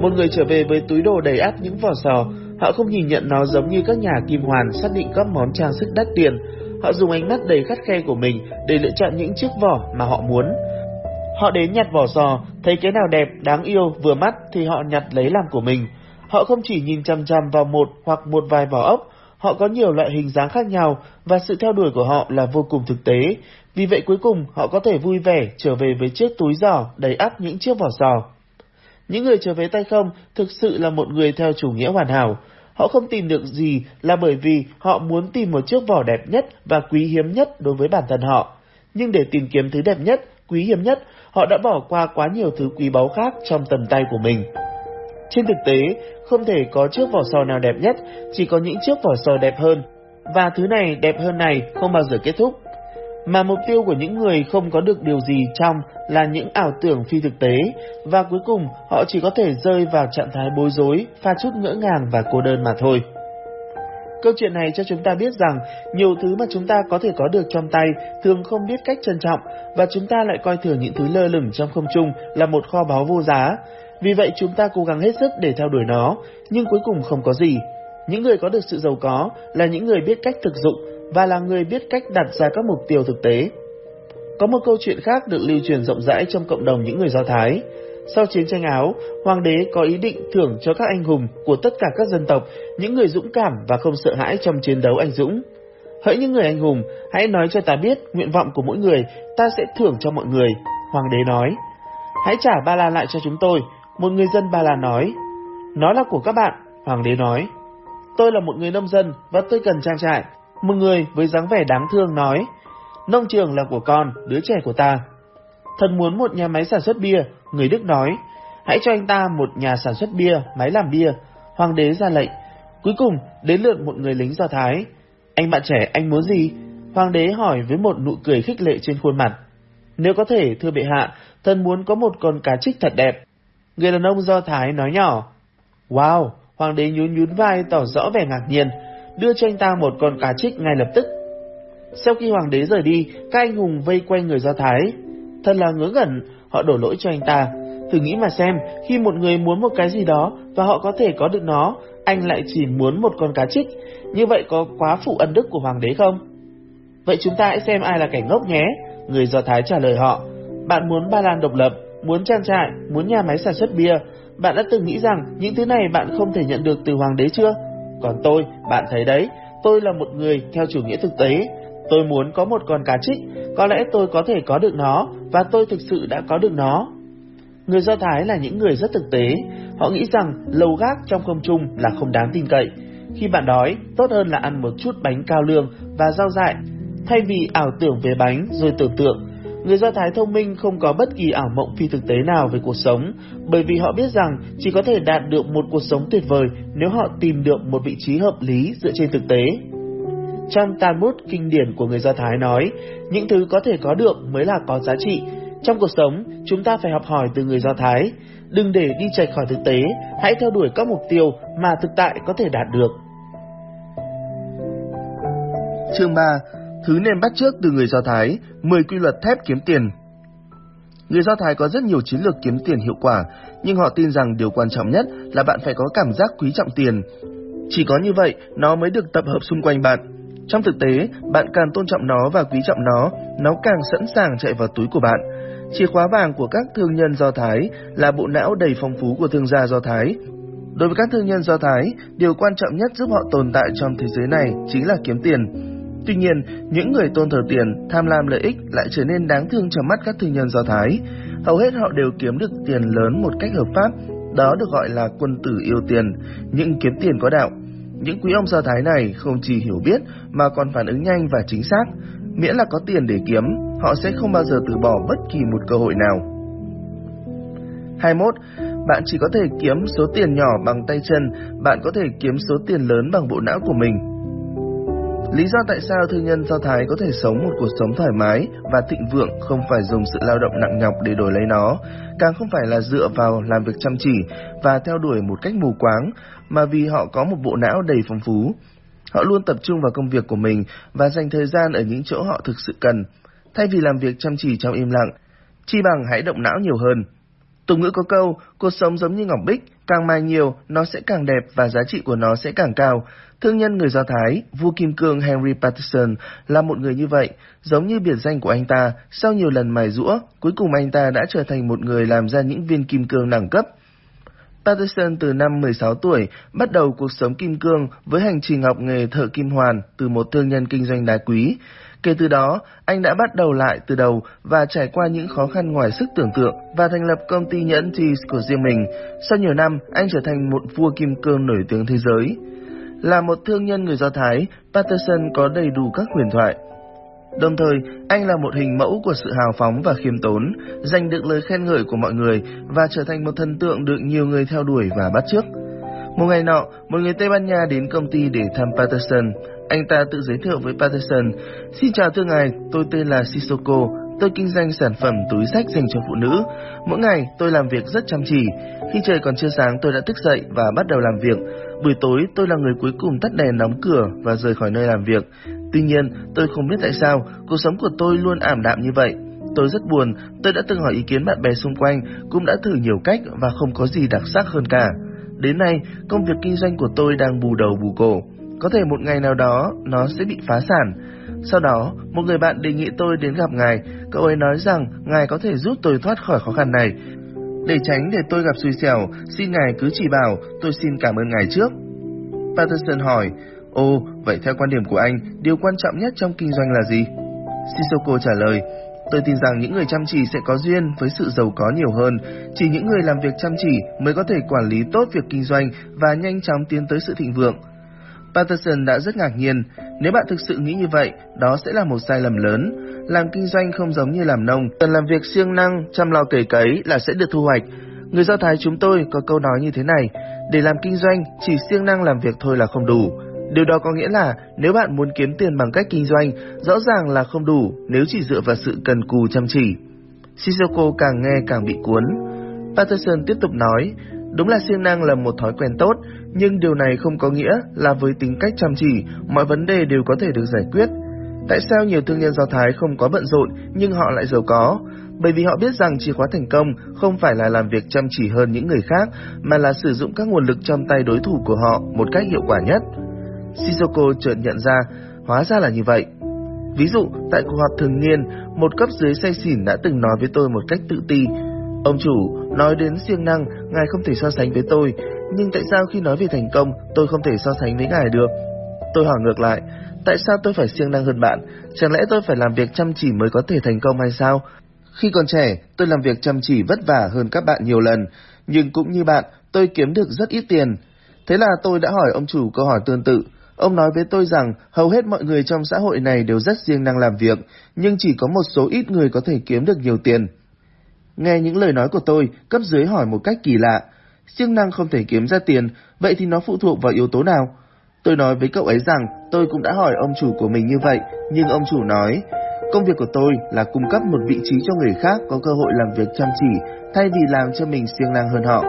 Một người trở về với túi đồ đầy ắp những vỏ sò, họ không nhìn nhận nó giống như các nhà kim hoàn xác định các món trang sức đắt tiền. Họ dùng ánh mắt đầy khắt khe của mình để lựa chọn những chiếc vỏ mà họ muốn. Họ đến nhặt vỏ sò, thấy cái nào đẹp, đáng yêu, vừa mắt thì họ nhặt lấy làm của mình. Họ không chỉ nhìn chăm chăm vào một hoặc một vài vỏ ốc, họ có nhiều loại hình dáng khác nhau và sự theo đuổi của họ là vô cùng thực tế. Vì vậy cuối cùng họ có thể vui vẻ trở về với chiếc túi giỏ đầy ắp những chiếc vỏ sò. Những người trở về tay không thực sự là một người theo chủ nghĩa hoàn hảo. Họ không tìm được gì là bởi vì họ muốn tìm một chiếc vỏ đẹp nhất và quý hiếm nhất đối với bản thân họ. Nhưng để tìm kiếm thứ đẹp nhất, quý hiếm nhất, họ đã bỏ qua quá nhiều thứ quý báu khác trong tầm tay của mình. Trên thực tế, không thể có chiếc vỏ sò nào đẹp nhất, chỉ có những chiếc vỏ sò đẹp hơn. Và thứ này đẹp hơn này không bao giờ kết thúc. Mà mục tiêu của những người không có được điều gì trong là những ảo tưởng phi thực tế, và cuối cùng họ chỉ có thể rơi vào trạng thái bối rối, pha chút ngỡ ngàng và cô đơn mà thôi. Câu chuyện này cho chúng ta biết rằng nhiều thứ mà chúng ta có thể có được trong tay thường không biết cách trân trọng và chúng ta lại coi thường những thứ lơ lửng trong không trung là một kho báu vô giá. Vì vậy chúng ta cố gắng hết sức để theo đuổi nó, nhưng cuối cùng không có gì. Những người có được sự giàu có là những người biết cách thực dụng và là người biết cách đặt ra các mục tiêu thực tế. Có một câu chuyện khác được lưu truyền rộng rãi trong cộng đồng những người Do Thái. Sau chiến tranh Áo, hoàng đế có ý định thưởng cho các anh hùng của tất cả các dân tộc những người dũng cảm và không sợ hãi trong chiến đấu anh dũng. Hỡi những người anh hùng, hãy nói cho ta biết nguyện vọng của mỗi người, ta sẽ thưởng cho mọi người. Hoàng đế nói, hãy trả Ba La lại cho chúng tôi. Một người dân Ba La nói, nó là của các bạn. Hoàng đế nói, tôi là một người nông dân và tôi cần trang trại. Một người với dáng vẻ đáng thương nói, nông trường là của con, đứa trẻ của ta. Thần muốn một nhà máy sản xuất bia, người Đức nói, hãy cho anh ta một nhà sản xuất bia, máy làm bia. Hoàng đế ra lệnh. Cuối cùng, đến lượt một người lính Do Thái. Anh bạn trẻ, anh muốn gì? Hoàng đế hỏi với một nụ cười khích lệ trên khuôn mặt. Nếu có thể, thưa bệ hạ, thân muốn có một con cá trích thật đẹp. Người đàn ông Do Thái nói nhỏ. Wow, hoàng đế nhún nhún vai tỏ rõ vẻ ngạc nhiên, đưa cho anh ta một con cá trích ngay lập tức. Sau khi hoàng đế rời đi, các anh hùng vây quanh người Do Thái. Thật là ngớ ngẩn, họ đổ lỗi cho anh ta. Thử nghĩ mà xem, khi một người muốn một cái gì đó và họ có thể có được nó, anh lại chỉ muốn một con cá trích. Như vậy có quá phụ ân đức của hoàng đế không? Vậy chúng ta hãy xem ai là kẻ ngốc nhé. Người Do Thái trả lời họ. Bạn muốn Ba Lan độc lập, muốn trang trại, muốn nhà máy sản xuất bia. Bạn đã từng nghĩ rằng những thứ này bạn không thể nhận được từ hoàng đế chưa? Còn tôi, bạn thấy đấy, tôi là một người theo chủ nghĩa thực tế. Tôi muốn có một con cá trích, có lẽ tôi có thể có được nó, và tôi thực sự đã có được nó. Người Do Thái là những người rất thực tế, họ nghĩ rằng lầu gác trong không trung là không đáng tin cậy. Khi bạn đói, tốt hơn là ăn một chút bánh cao lương và rau dại, thay vì ảo tưởng về bánh rồi tưởng tượng. Người Do Thái thông minh không có bất kỳ ảo mộng phi thực tế nào về cuộc sống, bởi vì họ biết rằng chỉ có thể đạt được một cuộc sống tuyệt vời nếu họ tìm được một vị trí hợp lý dựa trên thực tế. Trong Talmud kinh điển của người Do Thái nói, những thứ có thể có được mới là có giá trị. Trong cuộc sống, chúng ta phải học hỏi từ người Do Thái. Đừng để đi chạy khỏi thực tế, hãy theo đuổi các mục tiêu mà thực tại có thể đạt được. Chương 3. Thứ nên bắt trước từ người Do Thái, 10 quy luật thép kiếm tiền. Người Do Thái có rất nhiều chiến lược kiếm tiền hiệu quả, nhưng họ tin rằng điều quan trọng nhất là bạn phải có cảm giác quý trọng tiền. Chỉ có như vậy, nó mới được tập hợp xung quanh bạn. Trong thực tế, bạn càng tôn trọng nó và quý trọng nó, nó càng sẵn sàng chạy vào túi của bạn. Chìa khóa vàng của các thương nhân Do Thái là bộ não đầy phong phú của thương gia Do Thái. Đối với các thương nhân Do Thái, điều quan trọng nhất giúp họ tồn tại trong thế giới này chính là kiếm tiền. Tuy nhiên, những người tôn thờ tiền, tham lam lợi ích lại trở nên đáng thương trong mắt các thương nhân Do Thái. Hầu hết họ đều kiếm được tiền lớn một cách hợp pháp, đó được gọi là quân tử yêu tiền, những kiếm tiền có đạo. Những quý ông Do Thái này không chỉ hiểu biết mà còn phản ứng nhanh và chính xác. Miễn là có tiền để kiếm, họ sẽ không bao giờ từ bỏ bất kỳ một cơ hội nào. 21. Bạn chỉ có thể kiếm số tiền nhỏ bằng tay chân, bạn có thể kiếm số tiền lớn bằng bộ não của mình. Lý do tại sao thương nhân Do Thái có thể sống một cuộc sống thoải mái và thịnh vượng không phải dùng sự lao động nặng nhọc để đổi lấy nó, càng không phải là dựa vào làm việc chăm chỉ và theo đuổi một cách mù quáng, mà vì họ có một bộ não đầy phong phú. Họ luôn tập trung vào công việc của mình và dành thời gian ở những chỗ họ thực sự cần, thay vì làm việc chăm chỉ trong im lặng, chi bằng hãy động não nhiều hơn. Tục ngữ có câu, cuộc sống giống như ngọc bích, càng mài nhiều, nó sẽ càng đẹp và giá trị của nó sẽ càng cao. Thương nhân người Do Thái, vua Kim Cương Henry Patterson là một người như vậy, giống như biệt danh của anh ta, sau nhiều lần mài rũa, cuối cùng anh ta đã trở thành một người làm ra những viên kim cương đẳng cấp. Patterson từ năm 16 tuổi bắt đầu cuộc sống kim cương với hành trình học nghề thợ kim hoàn từ một thương nhân kinh doanh đá quý. Kể từ đó, anh đã bắt đầu lại từ đầu và trải qua những khó khăn ngoài sức tưởng tượng và thành lập công ty nhẫn Tees của riêng mình. Sau nhiều năm, anh trở thành một vua kim cương nổi tiếng thế giới. Là một thương nhân người Do Thái, Patterson có đầy đủ các huyền thoại. Đồng thời, anh là một hình mẫu của sự hào phóng và khiêm tốn, giành được lời khen ngợi của mọi người và trở thành một thần tượng được nhiều người theo đuổi và bắt chước. Một ngày nọ, một người Tây Ban Nha đến công ty để thăm Patterson. Anh ta tự giới thiệu với Patterson, Xin chào thưa ngài, tôi tên là Sissoko, tôi kinh doanh sản phẩm túi sách dành cho phụ nữ. Mỗi ngày tôi làm việc rất chăm chỉ. Khi trời còn chưa sáng tôi đã thức dậy và bắt đầu làm việc. Buổi tối tôi là người cuối cùng tắt đèn đóng cửa và rời khỏi nơi làm việc. Tuy nhiên, tôi không biết tại sao cuộc sống của tôi luôn ảm đạm như vậy. Tôi rất buồn, tôi đã từng hỏi ý kiến bạn bè xung quanh, cũng đã thử nhiều cách và không có gì đặc sắc hơn cả. Đến nay, công việc kinh doanh của tôi đang bù đầu bù cổ. Có thể một ngày nào đó nó sẽ bị phá sản. Sau đó, một người bạn đề nghị tôi đến gặp ngài. Cậu ấy nói rằng ngài có thể giúp tôi thoát khỏi khó khăn này. Để tránh để tôi gặp xui xẻo, xin ngài cứ chỉ bảo, tôi xin cảm ơn ngài trước. Patterson hỏi, Ồ, vậy theo quan điểm của anh, điều quan trọng nhất trong kinh doanh là gì? Shisoko trả lời, Tôi tin rằng những người chăm chỉ sẽ có duyên với sự giàu có nhiều hơn. Chỉ những người làm việc chăm chỉ mới có thể quản lý tốt việc kinh doanh và nhanh chóng tiến tới sự thịnh vượng. Patterson đã rất ngạc nhiên. Nếu bạn thực sự nghĩ như vậy, đó sẽ là một sai lầm lớn. Làm kinh doanh không giống như làm nông, cần làm việc siêng năng, chăm lo cày cấy là sẽ được thu hoạch. Người Do Thái chúng tôi có câu nói như thế này, để làm kinh doanh, chỉ siêng năng làm việc thôi là không đủ. Điều đó có nghĩa là nếu bạn muốn kiếm tiền bằng cách kinh doanh, rõ ràng là không đủ nếu chỉ dựa vào sự cần cù chăm chỉ. Sisoko càng nghe càng bị cuốn. Patterson tiếp tục nói, đúng là siêng năng là một thói quen tốt, nhưng điều này không có nghĩa là với tính cách chăm chỉ, mọi vấn đề đều có thể được giải quyết. Tại sao nhiều thương nhân Do Thái không có bận rộn nhưng họ lại giàu có? Bởi vì họ biết rằng chìa khóa thành công không phải là làm việc chăm chỉ hơn những người khác, mà là sử dụng các nguồn lực trong tay đối thủ của họ một cách hiệu quả nhất. Shizuko chợt nhận ra, hóa ra là như vậy. Ví dụ, tại cuộc họp thường niên, một cấp dưới say xỉn đã từng nói với tôi một cách tự ti. Ông chủ, nói đến siêng năng, ngài không thể so sánh với tôi, nhưng tại sao khi nói về thành công, tôi không thể so sánh với ngài được? Tôi hỏi ngược lại, tại sao tôi phải siêng năng hơn bạn? Chẳng lẽ tôi phải làm việc chăm chỉ mới có thể thành công hay sao? Khi còn trẻ, tôi làm việc chăm chỉ vất vả hơn các bạn nhiều lần, nhưng cũng như bạn, tôi kiếm được rất ít tiền. Thế là tôi đã hỏi ông chủ câu hỏi tương tự. Ông nói với tôi rằng hầu hết mọi người trong xã hội này đều rất siêng năng làm việc, nhưng chỉ có một số ít người có thể kiếm được nhiều tiền. Nghe những lời nói của tôi, cấp dưới hỏi một cách kỳ lạ. Siêng năng không thể kiếm ra tiền, vậy thì nó phụ thuộc vào yếu tố nào? Tôi nói với cậu ấy rằng tôi cũng đã hỏi ông chủ của mình như vậy, nhưng ông chủ nói, công việc của tôi là cung cấp một vị trí cho người khác có cơ hội làm việc chăm chỉ, thay vì làm cho mình siêng năng hơn họ.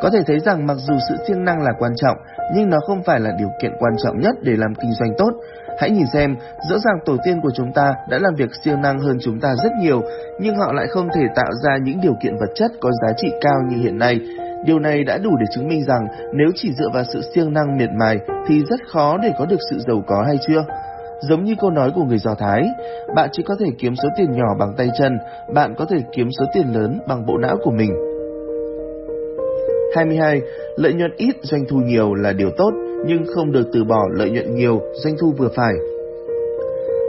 Có thể thấy rằng mặc dù sự siêng năng là quan trọng, nhưng nó không phải là điều kiện quan trọng nhất để làm kinh doanh tốt. Hãy nhìn xem, rõ ràng tổ tiên của chúng ta đã làm việc siêng năng hơn chúng ta rất nhiều, nhưng họ lại không thể tạo ra những điều kiện vật chất có giá trị cao như hiện nay. Điều này đã đủ để chứng minh rằng nếu chỉ dựa vào sự siêng năng miệt mài thì rất khó để có được sự giàu có hay chưa? Giống như câu nói của người Do Thái, bạn chỉ có thể kiếm số tiền nhỏ bằng tay chân, bạn có thể kiếm số tiền lớn bằng bộ não của mình. 22. Lợi nhuận ít, doanh thu nhiều là điều tốt, nhưng không được từ bỏ lợi nhuận nhiều, doanh thu vừa phải.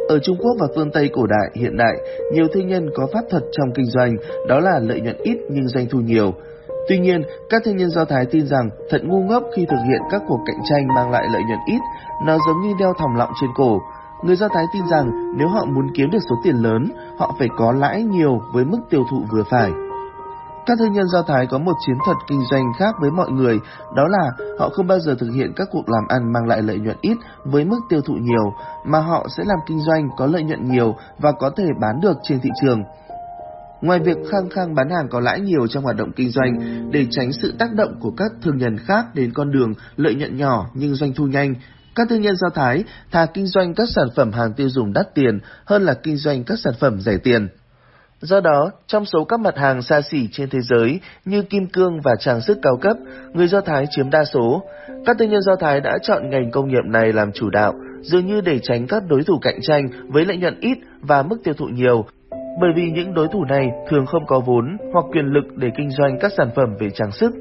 Ở Trung Quốc và phương Tây cổ đại hiện đại, nhiều thương nhân có pháp thuật trong kinh doanh, đó là lợi nhuận ít nhưng doanh thu nhiều. Tuy nhiên, các thương nhân Do Thái tin rằng thật ngu ngốc khi thực hiện các cuộc cạnh tranh mang lại lợi nhuận ít, nó giống như đeo thòng lọng trên cổ. Người Do Thái tin rằng nếu họ muốn kiếm được số tiền lớn, họ phải có lãi nhiều với mức tiêu thụ vừa phải. Các thương nhân Do Thái có một chiến thuật kinh doanh khác với mọi người, đó là họ không bao giờ thực hiện các cuộc làm ăn mang lại lợi nhuận ít với mức tiêu thụ nhiều, mà họ sẽ làm kinh doanh có lợi nhuận nhiều và có thể bán được trên thị trường. Ngoài việc khăng khăng bán hàng có lãi nhiều trong hoạt động kinh doanh để tránh sự tác động của các thương nhân khác đến con đường lợi nhuận nhỏ nhưng doanh thu nhanh, các thương nhân Do Thái thà kinh doanh các sản phẩm hàng tiêu dùng đắt tiền hơn là kinh doanh các sản phẩm rẻ tiền. Do đó, trong số các mặt hàng xa xỉ trên thế giới như kim cương và trang sức cao cấp, người Do Thái chiếm đa số. Các thương nhân Do Thái đã chọn ngành công nghiệp này làm chủ đạo, dường như để tránh các đối thủ cạnh tranh với lợi nhuận ít và mức tiêu thụ nhiều, bởi vì những đối thủ này thường không có vốn hoặc quyền lực để kinh doanh các sản phẩm về trang sức.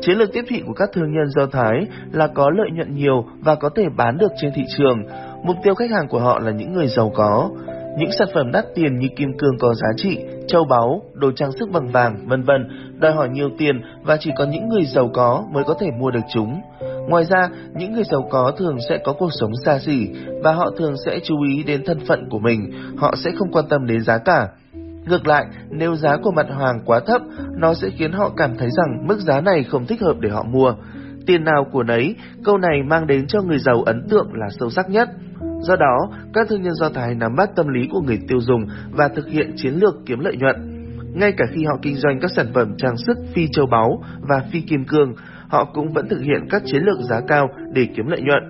Chiến lược tiếp thị của các thương nhân Do Thái là có lợi nhuận nhiều và có thể bán được trên thị trường. Mục tiêu khách hàng của họ là những người giàu có. Những sản phẩm đắt tiền như kim cương có giá trị, châu báu, đồ trang sức bằng vàng, vân vân, đòi hỏi nhiều tiền và chỉ có những người giàu có mới có thể mua được chúng. Ngoài ra, những người giàu có thường sẽ có cuộc sống xa xỉ và họ thường sẽ chú ý đến thân phận của mình, họ sẽ không quan tâm đến giá cả. Ngược lại, nếu giá của mặt hàng quá thấp, nó sẽ khiến họ cảm thấy rằng mức giá này không thích hợp để họ mua. Tiền nào của nấy, câu này mang đến cho người giàu ấn tượng là sâu sắc nhất. Do đó, các thương nhân Do Thái nắm bắt tâm lý của người tiêu dùng và thực hiện chiến lược kiếm lợi nhuận. Ngay cả khi họ kinh doanh các sản phẩm trang sức phi châu báu và phi kim cương, họ cũng vẫn thực hiện các chiến lược giá cao để kiếm lợi nhuận.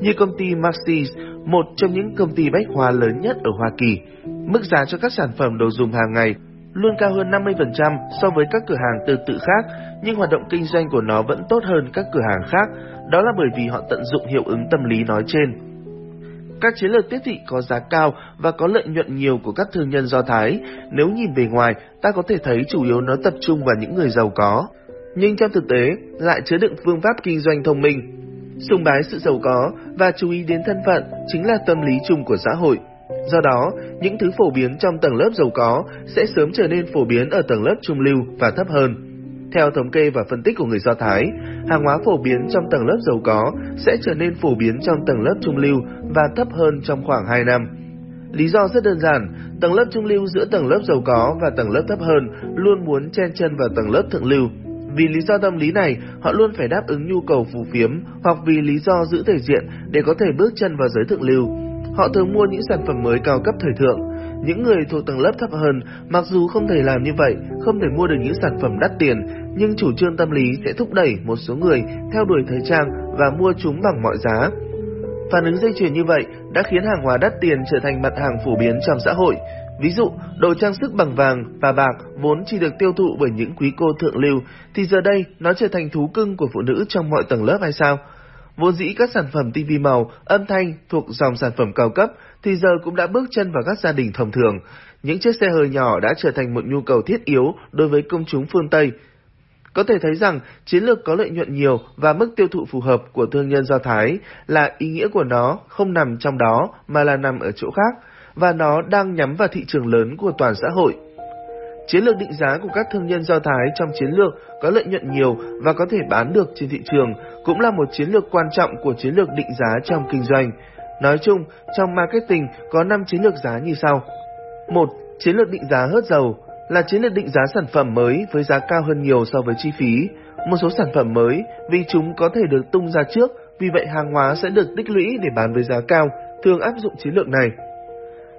Như công ty Macy's, một trong những công ty bách hóa lớn nhất ở Hoa Kỳ, mức giá cho các sản phẩm đồ dùng hàng ngày luôn cao hơn 50% so với các cửa hàng tương tự khác, nhưng hoạt động kinh doanh của nó vẫn tốt hơn các cửa hàng khác, đó là bởi vì họ tận dụng hiệu ứng tâm lý nói trên. Các chiến lược tiếp thị có giá cao và có lợi nhuận nhiều của các thương nhân Do Thái, nếu nhìn bề ngoài, ta có thể thấy chủ yếu nó tập trung vào những người giàu có. Nhưng trong thực tế, lại chứa đựng phương pháp kinh doanh thông minh. Sùng bái sự giàu có và chú ý đến thân phận chính là tâm lý chung của xã hội. Do đó, những thứ phổ biến trong tầng lớp giàu có sẽ sớm trở nên phổ biến ở tầng lớp trung lưu và thấp hơn. Theo thống kê và phân tích của người Do Thái, hàng hóa phổ biến trong tầng lớp giàu có sẽ trở nên phổ biến trong tầng lớp trung lưu và thấp hơn trong khoảng 2 năm. Lý do rất đơn giản, tầng lớp trung lưu giữa tầng lớp giàu có và tầng lớp thấp hơn luôn muốn chen chân vào tầng lớp thượng lưu. Vì lý do tâm lý này, họ luôn phải đáp ứng nhu cầu phù phiếm hoặc vì lý do giữ thể diện để có thể bước chân vào giới thượng lưu. Họ thường mua những sản phẩm mới cao cấp thời thượng. Những người thuộc tầng lớp thấp hơn, mặc dù không thể làm như vậy, không thể mua được những sản phẩm đắt tiền, nhưng chủ trương tâm lý sẽ thúc đẩy một số người theo đuổi thời trang và mua chúng bằng mọi giá. Phản ứng dây chuyền như vậy đã khiến hàng hóa đắt tiền trở thành mặt hàng phổ biến trong xã hội. Ví dụ, đồ trang sức bằng vàng và bạc vốn chỉ được tiêu thụ bởi những quý cô thượng lưu, thì giờ đây nó trở thành thú cưng của phụ nữ trong mọi tầng lớp hay sao? Vốn dĩ các sản phẩm tivi màu, âm thanh thuộc dòng sản phẩm cao cấp thì giờ cũng đã bước chân vào các gia đình thông thường. Những chiếc xe hơi nhỏ đã trở thành một nhu cầu thiết yếu đối với công chúng phương Tây. Có thể thấy rằng, chiến lược có lợi nhuận nhiều và mức tiêu thụ phù hợp của thương nhân Do Thái là ý nghĩa của nó không nằm trong đó mà là nằm ở chỗ khác, và nó đang nhắm vào thị trường lớn của toàn xã hội. Chiến lược định giá của các thương nhân Do Thái trong chiến lược có lợi nhuận nhiều và có thể bán được trên thị trường cũng là một chiến lược quan trọng của chiến lược định giá trong kinh doanh. Nói chung, trong marketing có 5 chiến lược giá như sau. 1. Chiến lược định giá hớt dầu là chiến lược định giá sản phẩm mới với giá cao hơn nhiều so với chi phí. Một số sản phẩm mới vì chúng có thể được tung ra trước, vì vậy hàng hóa sẽ được tích lũy để bán với giá cao, thường áp dụng chiến lược này.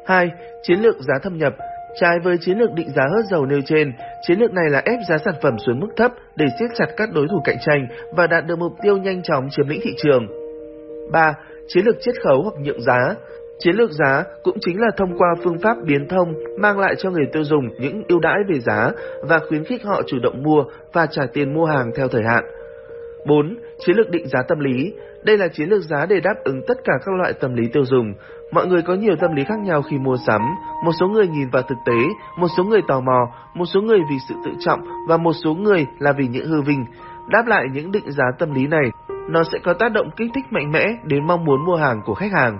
2. Chiến lược giá thâm nhập Trái với chiến lược định giá hớt dầu nêu trên, chiến lược này là ép giá sản phẩm xuống mức thấp để siết chặt các đối thủ cạnh tranh và đạt được mục tiêu nhanh chóng chiếm lĩnh thị trường. 3. Chiến lược chiết khấu hoặc nhượng giá Chiến lược giá cũng chính là thông qua phương pháp biến thông mang lại cho người tiêu dùng những ưu đãi về giá và khuyến khích họ chủ động mua và trả tiền mua hàng theo thời hạn. 4. Chiến lược định giá tâm lý Đây là chiến lược giá để đáp ứng tất cả các loại tâm lý tiêu dùng. Mọi người có nhiều tâm lý khác nhau khi mua sắm. Một số người nhìn vào thực tế, một số người tò mò, một số người vì sự tự trọng và một số người là vì những hư vinh. Đáp lại những định giá tâm lý này, nó sẽ có tác động kích thích mạnh mẽ đến mong muốn mua hàng của khách hàng.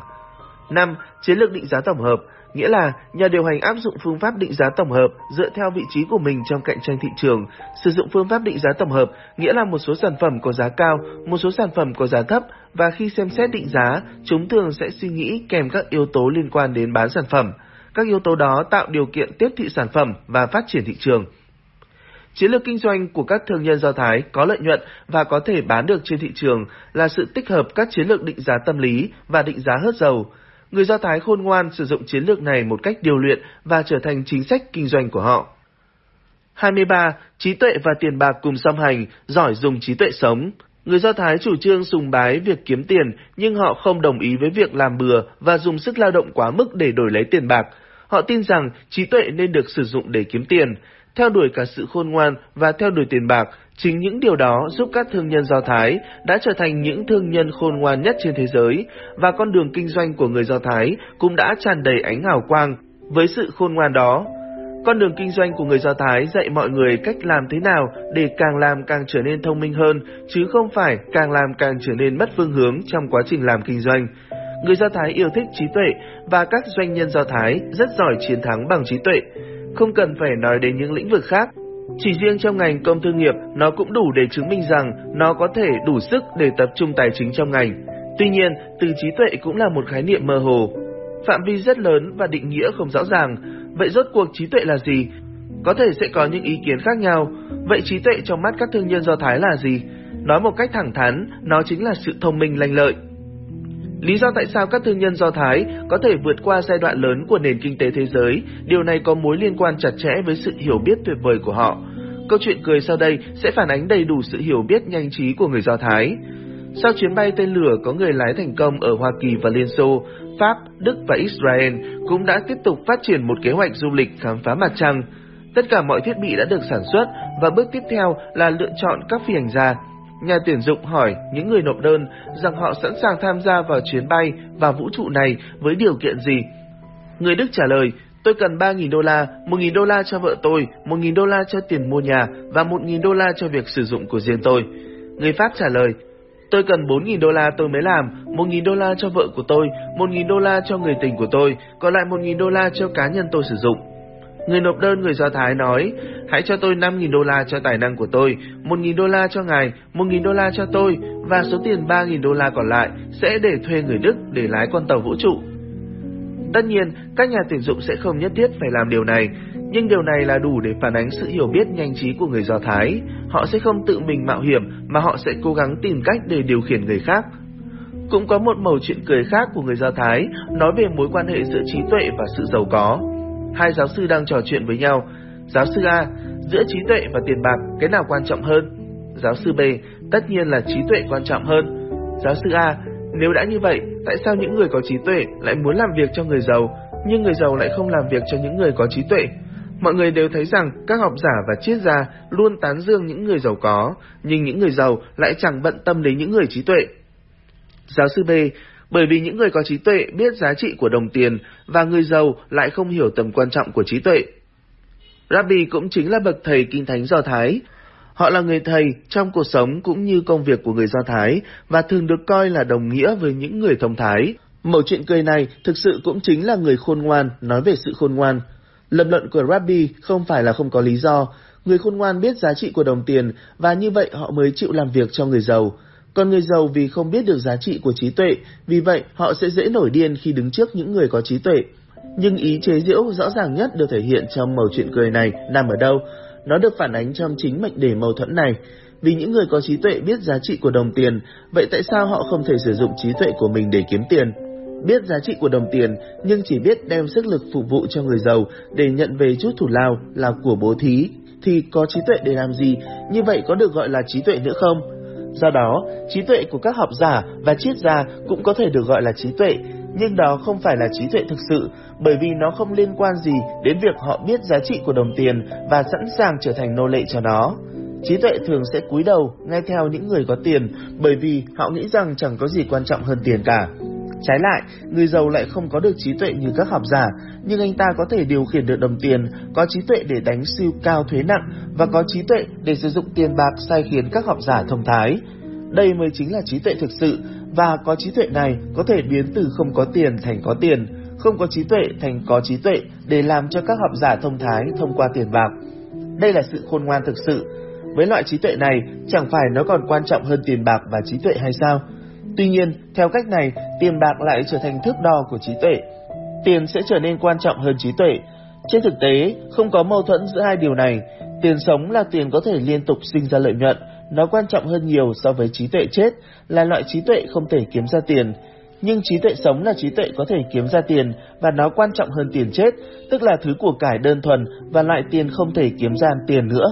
5. Chiến lược định giá tổng hợp nghĩa là nhà điều hành áp dụng phương pháp định giá tổng hợp dựa theo vị trí của mình trong cạnh tranh thị trường. Sử dụng phương pháp định giá tổng hợp nghĩa là một số sản phẩm có giá cao, một số sản phẩm có giá thấp và khi xem xét định giá, chúng thường sẽ suy nghĩ kèm các yếu tố liên quan đến bán sản phẩm. Các yếu tố đó tạo điều kiện tiếp thị sản phẩm và phát triển thị trường. Chiến lược kinh doanh của các thương nhân Do Thái có lợi nhuận và có thể bán được trên thị trường là sự tích hợp các chiến lược định giá tâm lý và định giá hớt dầu. Người Do Thái khôn ngoan sử dụng chiến lược này một cách điều luyện và trở thành chính sách kinh doanh của họ. 23. Trí tuệ và tiền bạc cùng song hành, giỏi dùng trí tuệ sống. Người Do Thái chủ trương sùng bái việc kiếm tiền, nhưng họ không đồng ý với việc làm bừa và dùng sức lao động quá mức để đổi lấy tiền bạc. Họ tin rằng trí tuệ nên được sử dụng để kiếm tiền, theo đuổi cả sự khôn ngoan và theo đuổi tiền bạc. Chính những điều đó giúp các thương nhân Do Thái đã trở thành những thương nhân khôn ngoan nhất trên thế giới, và con đường kinh doanh của người Do Thái cũng đã tràn đầy ánh hào quang. Với sự khôn ngoan đó, con đường kinh doanh của người Do Thái dạy mọi người cách làm thế nào để càng làm càng trở nên thông minh hơn, chứ không phải càng làm càng trở nên mất phương hướng trong quá trình làm kinh doanh. Người Do Thái yêu thích trí tuệ và các doanh nhân Do Thái rất giỏi chiến thắng bằng trí tuệ. Không cần phải nói đến những lĩnh vực khác. Chỉ riêng trong ngành công thương nghiệp, nó cũng đủ để chứng minh rằng nó có thể đủ sức để tập trung tài chính trong ngành. Tuy nhiên, từ trí tuệ cũng là một khái niệm mơ hồ. Phạm vi rất lớn và định nghĩa không rõ ràng. Vậy rốt cuộc trí tuệ là gì? Có thể sẽ có những ý kiến khác nhau. Vậy trí tuệ trong mắt các thương nhân Do Thái là gì? Nói một cách thẳng thắn, nó chính là sự thông minh lanh lợi. Lý do tại sao các thương nhân Do Thái có thể vượt qua giai đoạn lớn của nền kinh tế thế giới, điều này có mối liên quan chặt chẽ với sự hiểu biết tuyệt vời của họ. Câu chuyện cười sau đây sẽ phản ánh đầy đủ sự hiểu biết nhanh trí của người Do Thái. Sau chuyến bay tên lửa có người lái thành công ở Hoa Kỳ và Liên Xô, Pháp, Đức và Israel cũng đã tiếp tục phát triển một kế hoạch du lịch khám phá mặt trăng. Tất cả mọi thiết bị đã được sản xuất và bước tiếp theo là lựa chọn các phi hành gia. Nhà tuyển dụng hỏi những người nộp đơn rằng họ sẵn sàng tham gia vào chuyến bay và vũ trụ này với điều kiện gì. Người Đức trả lời, tôi cần 3.000 đô la, 1.000 đô la cho vợ tôi, 1.000 đô la cho tiền mua nhà và 1.000 đô la cho việc sử dụng của riêng tôi. Người Pháp trả lời, tôi cần 4.000 đô la tôi mới làm, 1.000 đô la cho vợ của tôi, 1.000 đô la cho người tình của tôi, còn lại 1.000 đô la cho cá nhân tôi sử dụng. Người nộp đơn người Do Thái nói, hãy cho tôi 5.000 đô la cho tài năng của tôi, 1.000 đô la cho ngài, 1.000 đô la cho tôi, và số tiền 3.000 đô la còn lại sẽ để thuê người Đức để lái con tàu vũ trụ. Tất nhiên, các nhà tuyển dụng sẽ không nhất thiết phải làm điều này, nhưng điều này là đủ để phản ánh sự hiểu biết nhanh trí của người Do Thái. Họ sẽ không tự mình mạo hiểm, mà họ sẽ cố gắng tìm cách để điều khiển người khác. Cũng có một mẩu chuyện cười khác của người Do Thái nói về mối quan hệ giữa trí tuệ và sự giàu có. Hai giáo sư đang trò chuyện với nhau. Giáo sư A, giữa trí tuệ và tiền bạc, cái nào quan trọng hơn? Giáo sư B, tất nhiên là trí tuệ quan trọng hơn. Giáo sư A, nếu đã như vậy, tại sao những người có trí tuệ lại muốn làm việc cho người giàu, nhưng người giàu lại không làm việc cho những người có trí tuệ? Mọi người đều thấy rằng các học giả và triết gia luôn tán dương những người giàu có, nhưng những người giàu lại chẳng bận tâm đến những người trí tuệ. Giáo sư B, bởi vì những người có trí tuệ biết giá trị của đồng tiền và người giàu lại không hiểu tầm quan trọng của trí tuệ. Rabbi cũng chính là bậc thầy kinh thánh Do Thái. Họ là người thầy trong cuộc sống cũng như công việc của người Do Thái và thường được coi là đồng nghĩa với những người thông thái. Mẩu chuyện cười này thực sự cũng chính là người khôn ngoan nói về sự khôn ngoan. Lập luận của Rabbi không phải là không có lý do. Người khôn ngoan biết giá trị của đồng tiền và như vậy họ mới chịu làm việc cho người giàu. Còn người giàu vì không biết được giá trị của trí tuệ, vì vậy họ sẽ dễ nổi điên khi đứng trước những người có trí tuệ. Nhưng ý chế giễu rõ ràng nhất được thể hiện trong mẩu chuyện cười này nằm ở đâu? Nó được phản ánh trong chính mệnh đề mâu thuẫn này. Vì những người có trí tuệ biết giá trị của đồng tiền, vậy tại sao họ không thể sử dụng trí tuệ của mình để kiếm tiền? Biết giá trị của đồng tiền nhưng chỉ biết đem sức lực phục vụ cho người giàu để nhận về chút thủ lao là của bố thí, thì có trí tuệ để làm gì? Như vậy có được gọi là trí tuệ nữa không? Do đó, trí tuệ của các học giả và triết gia cũng có thể được gọi là trí tuệ, nhưng đó không phải là trí tuệ thực sự, bởi vì nó không liên quan gì đến việc họ biết giá trị của đồng tiền và sẵn sàng trở thành nô lệ cho nó. Trí tuệ thường sẽ cúi đầu nghe theo những người có tiền, bởi vì họ nghĩ rằng chẳng có gì quan trọng hơn tiền cả. Trái lại, người giàu lại không có được trí tuệ như các học giả, nhưng anh ta có thể điều khiển được đồng tiền, có trí tuệ để đánh siêu cao thuế nặng và có trí tuệ để sử dụng tiền bạc sai khiến các học giả thông thái. Đây mới chính là trí tuệ thực sự, và có trí tuệ này có thể biến từ không có tiền thành có tiền, không có trí tuệ thành có trí tuệ để làm cho các học giả thông thái thông qua tiền bạc. Đây là sự khôn ngoan thực sự. Với loại trí tuệ này, chẳng phải nó còn quan trọng hơn tiền bạc và trí tuệ hay sao? Tuy nhiên, theo cách này, tiền bạc lại trở thành thước đo của trí tuệ. Tiền sẽ trở nên quan trọng hơn trí tuệ. Trên thực tế, không có mâu thuẫn giữa hai điều này. Tiền sống là tiền có thể liên tục sinh ra lợi nhuận, nó quan trọng hơn nhiều so với trí tuệ chết, là loại trí tuệ không thể kiếm ra tiền. Nhưng trí tuệ sống là trí tuệ có thể kiếm ra tiền và nó quan trọng hơn tiền chết, tức là thứ của cải đơn thuần và loại tiền không thể kiếm ra tiền nữa.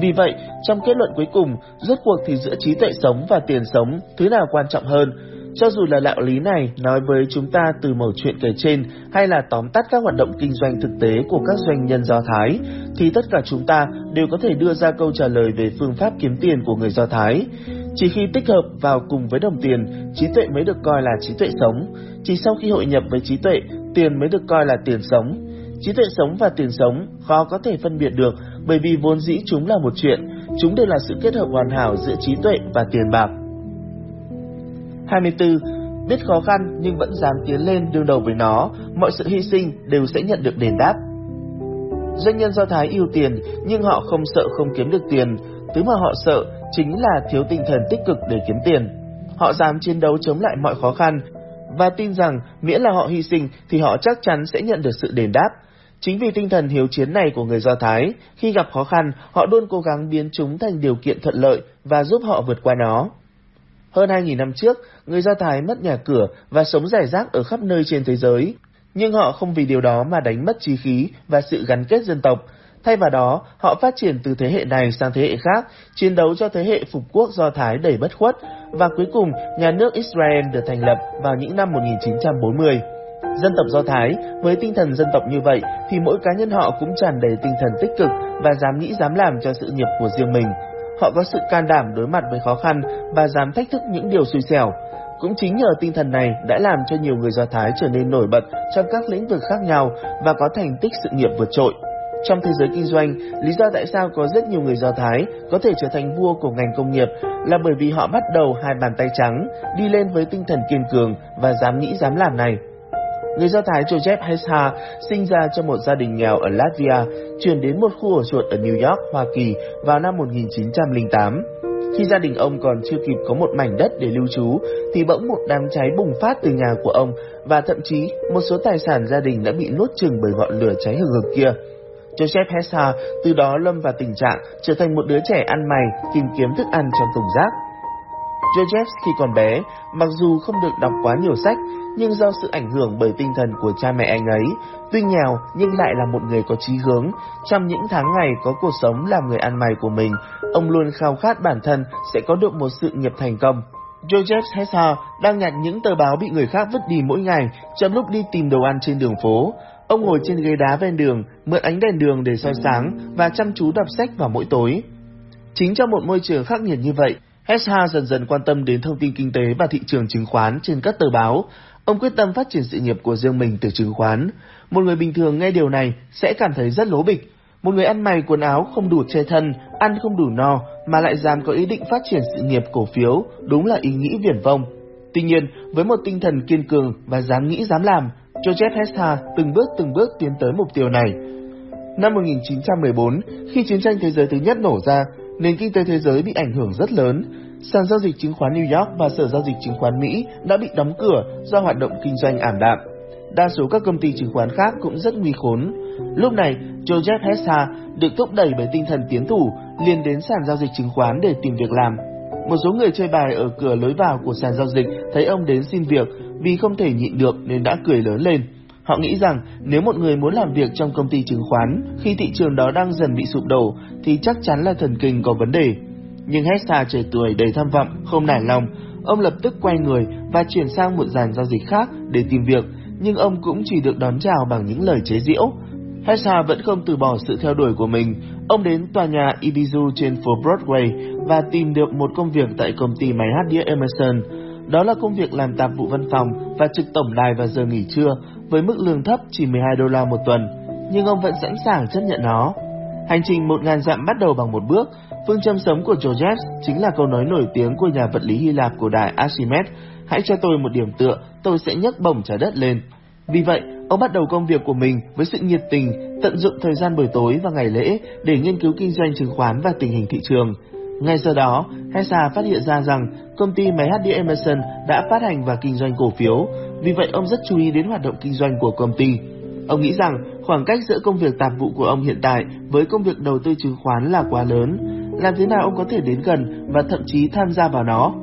Vì vậy, trong kết luận cuối cùng, rốt cuộc thì giữa trí tuệ sống và tiền sống, thứ nào quan trọng hơn? Cho dù là đạo lý này nói với chúng ta từ mẩu chuyện kể trên hay là tóm tắt các hoạt động kinh doanh thực tế của các doanh nhân Do Thái, thì tất cả chúng ta đều có thể đưa ra câu trả lời về phương pháp kiếm tiền của người Do Thái. Chỉ khi tích hợp vào cùng với đồng tiền, trí tuệ mới được coi là trí tuệ sống. Chỉ sau khi hội nhập với trí tuệ, tiền mới được coi là tiền sống. Trí tuệ sống và tiền sống khó có thể phân biệt được bởi vì vốn dĩ chúng là một chuyện, chúng đều là sự kết hợp hoàn hảo giữa trí tuệ và tiền bạc. 24. Biết khó khăn nhưng vẫn dám tiến lên đương đầu với nó, mọi sự hy sinh đều sẽ nhận được đền đáp. Doanh nhân Do Thái yêu tiền nhưng họ không sợ không kiếm được tiền, thứ mà họ sợ chính là thiếu tinh thần tích cực để kiếm tiền. Họ dám chiến đấu chống lại mọi khó khăn và tin rằng miễn là họ hy sinh thì họ chắc chắn sẽ nhận được sự đền đáp. Chính vì tinh thần hiếu chiến này của người Do Thái, khi gặp khó khăn, họ luôn cố gắng biến chúng thành điều kiện thuận lợi và giúp họ vượt qua nó. Hơn 2.000 năm trước, người Do Thái mất nhà cửa và sống rải rác ở khắp nơi trên thế giới. Nhưng họ không vì điều đó mà đánh mất trí khí và sự gắn kết dân tộc. Thay vào đó, họ phát triển từ thế hệ này sang thế hệ khác, chiến đấu cho thế hệ phục quốc Do Thái đầy bất khuất, và cuối cùng nhà nước Israel được thành lập vào những năm 1940. Dân tộc Do Thái, với tinh thần dân tộc như vậy, thì mỗi cá nhân họ cũng tràn đầy tinh thần tích cực và dám nghĩ dám làm cho sự nghiệp của riêng mình. Họ có sự can đảm đối mặt với khó khăn và dám thách thức những điều xui xẻo. Cũng chính nhờ tinh thần này đã làm cho nhiều người Do Thái trở nên nổi bật trong các lĩnh vực khác nhau và có thành tích sự nghiệp vượt trội. Trong thế giới kinh doanh, lý do tại sao có rất nhiều người Do Thái có thể trở thành vua của ngành công nghiệp là bởi vì họ bắt đầu hai bàn tay trắng, đi lên với tinh thần kiên cường và dám nghĩ dám làm này. Người Do Thái Joseph Hesha sinh ra trong một gia đình nghèo ở Latvia, chuyển đến một khu ổ chuột ở New York, Hoa Kỳ vào năm 1908. Khi gia đình ông còn chưa kịp có một mảnh đất để lưu trú, thì bỗng một đám cháy bùng phát từ nhà của ông và thậm chí một số tài sản gia đình đã bị nuốt chừng bởi ngọn lửa cháy hừng hực kia. Joseph Hesha từ đó lâm vào tình trạng trở thành một đứa trẻ ăn mày tìm kiếm thức ăn trong thùng rác. Joseph khi còn bé, mặc dù không được đọc quá nhiều sách, nhưng do sự ảnh hưởng bởi tinh thần của cha mẹ anh ấy, tuy nghèo nhưng lại là một người có chí hướng. Trong những tháng ngày có cuộc sống làm người ăn mày của mình, ông luôn khao khát bản thân sẽ có được một sự nghiệp thành công. Joseph Hesha đang nhặt những tờ báo bị người khác vứt đi mỗi ngày trong lúc đi tìm đồ ăn trên đường phố. Ông ngồi trên ghế đá ven đường, mượn ánh đèn đường để soi sáng và chăm chú đọc sách vào mỗi tối. Chính trong một môi trường khắc nghiệt như vậy, Hesha dần dần quan tâm đến thông tin kinh tế và thị trường chứng khoán trên các tờ báo. Ông quyết tâm phát triển sự nghiệp của riêng mình từ chứng khoán. Một người bình thường nghe điều này sẽ cảm thấy rất lố bịch. Một người ăn mày quần áo không đủ che thân, ăn không đủ no mà lại dám có ý định phát triển sự nghiệp cổ phiếu, đúng là ý nghĩ viển vông. Tuy nhiên, với một tinh thần kiên cường và dám nghĩ dám làm, Joseph Hesha từng bước từng bước tiến tới mục tiêu này. Năm 1914, khi chiến tranh thế giới thứ nhất nổ ra, nền kinh tế thế giới bị ảnh hưởng rất lớn. Sàn giao dịch chứng khoán New York và sở giao dịch chứng khoán Mỹ đã bị đóng cửa do hoạt động kinh doanh ảm đạm. Đa số các công ty chứng khoán khác cũng rất nguy khốn. Lúc này, Joseph Hessa được thúc đẩy bởi tinh thần tiến thủ, liền đến sàn giao dịch chứng khoán để tìm việc làm. Một số người chơi bài ở cửa lối vào của sàn giao dịch thấy ông đến xin việc vì không thể nhịn được nên đã cười lớn lên. Họ nghĩ rằng nếu một người muốn làm việc trong công ty chứng khoán khi thị trường đó đang dần bị sụp đổ thì chắc chắn là thần kinh có vấn đề. Nhưng Hessa trẻ tuổi đầy tham vọng, không nản lòng, ông lập tức quay người và chuyển sang một dàn giao dịch khác để tìm việc, nhưng ông cũng chỉ được đón chào bằng những lời chế giễu. Hessa vẫn không từ bỏ sự theo đuổi của mình. Ông đến tòa nhà Ibizu trên phố Broadway và tìm được một công việc tại công ty máy hát đĩa Emerson. Đó là công việc làm tạp vụ văn phòng và trực tổng đài vào giờ nghỉ trưa với mức lương thấp chỉ 12 đô la một tuần, nhưng ông vẫn sẵn sàng chấp nhận nó. Hành trình 1.000 dặm bắt đầu bằng một bước, phương châm sống của Georges chính là câu nói nổi tiếng của nhà vật lý Hy Lạp cổ đại Archimedes, hãy cho tôi một điểm tựa, tôi sẽ nhấc bổng trái đất lên. Vì vậy, ông bắt đầu công việc của mình với sự nhiệt tình, tận dụng thời gian buổi tối và ngày lễ để nghiên cứu kinh doanh chứng khoán và tình hình thị trường. Ngay sau đó, Hesa phát hiện ra rằng công ty máy hát đĩa Emerson đã phát hành và kinh doanh cổ phiếu, vì vậy ông rất chú ý đến hoạt động kinh doanh của công ty. Ông nghĩ rằng khoảng cách giữa công việc tạp vụ của ông hiện tại với công việc đầu tư chứng khoán là quá lớn. Làm thế nào ông có thể đến gần và thậm chí tham gia vào nó?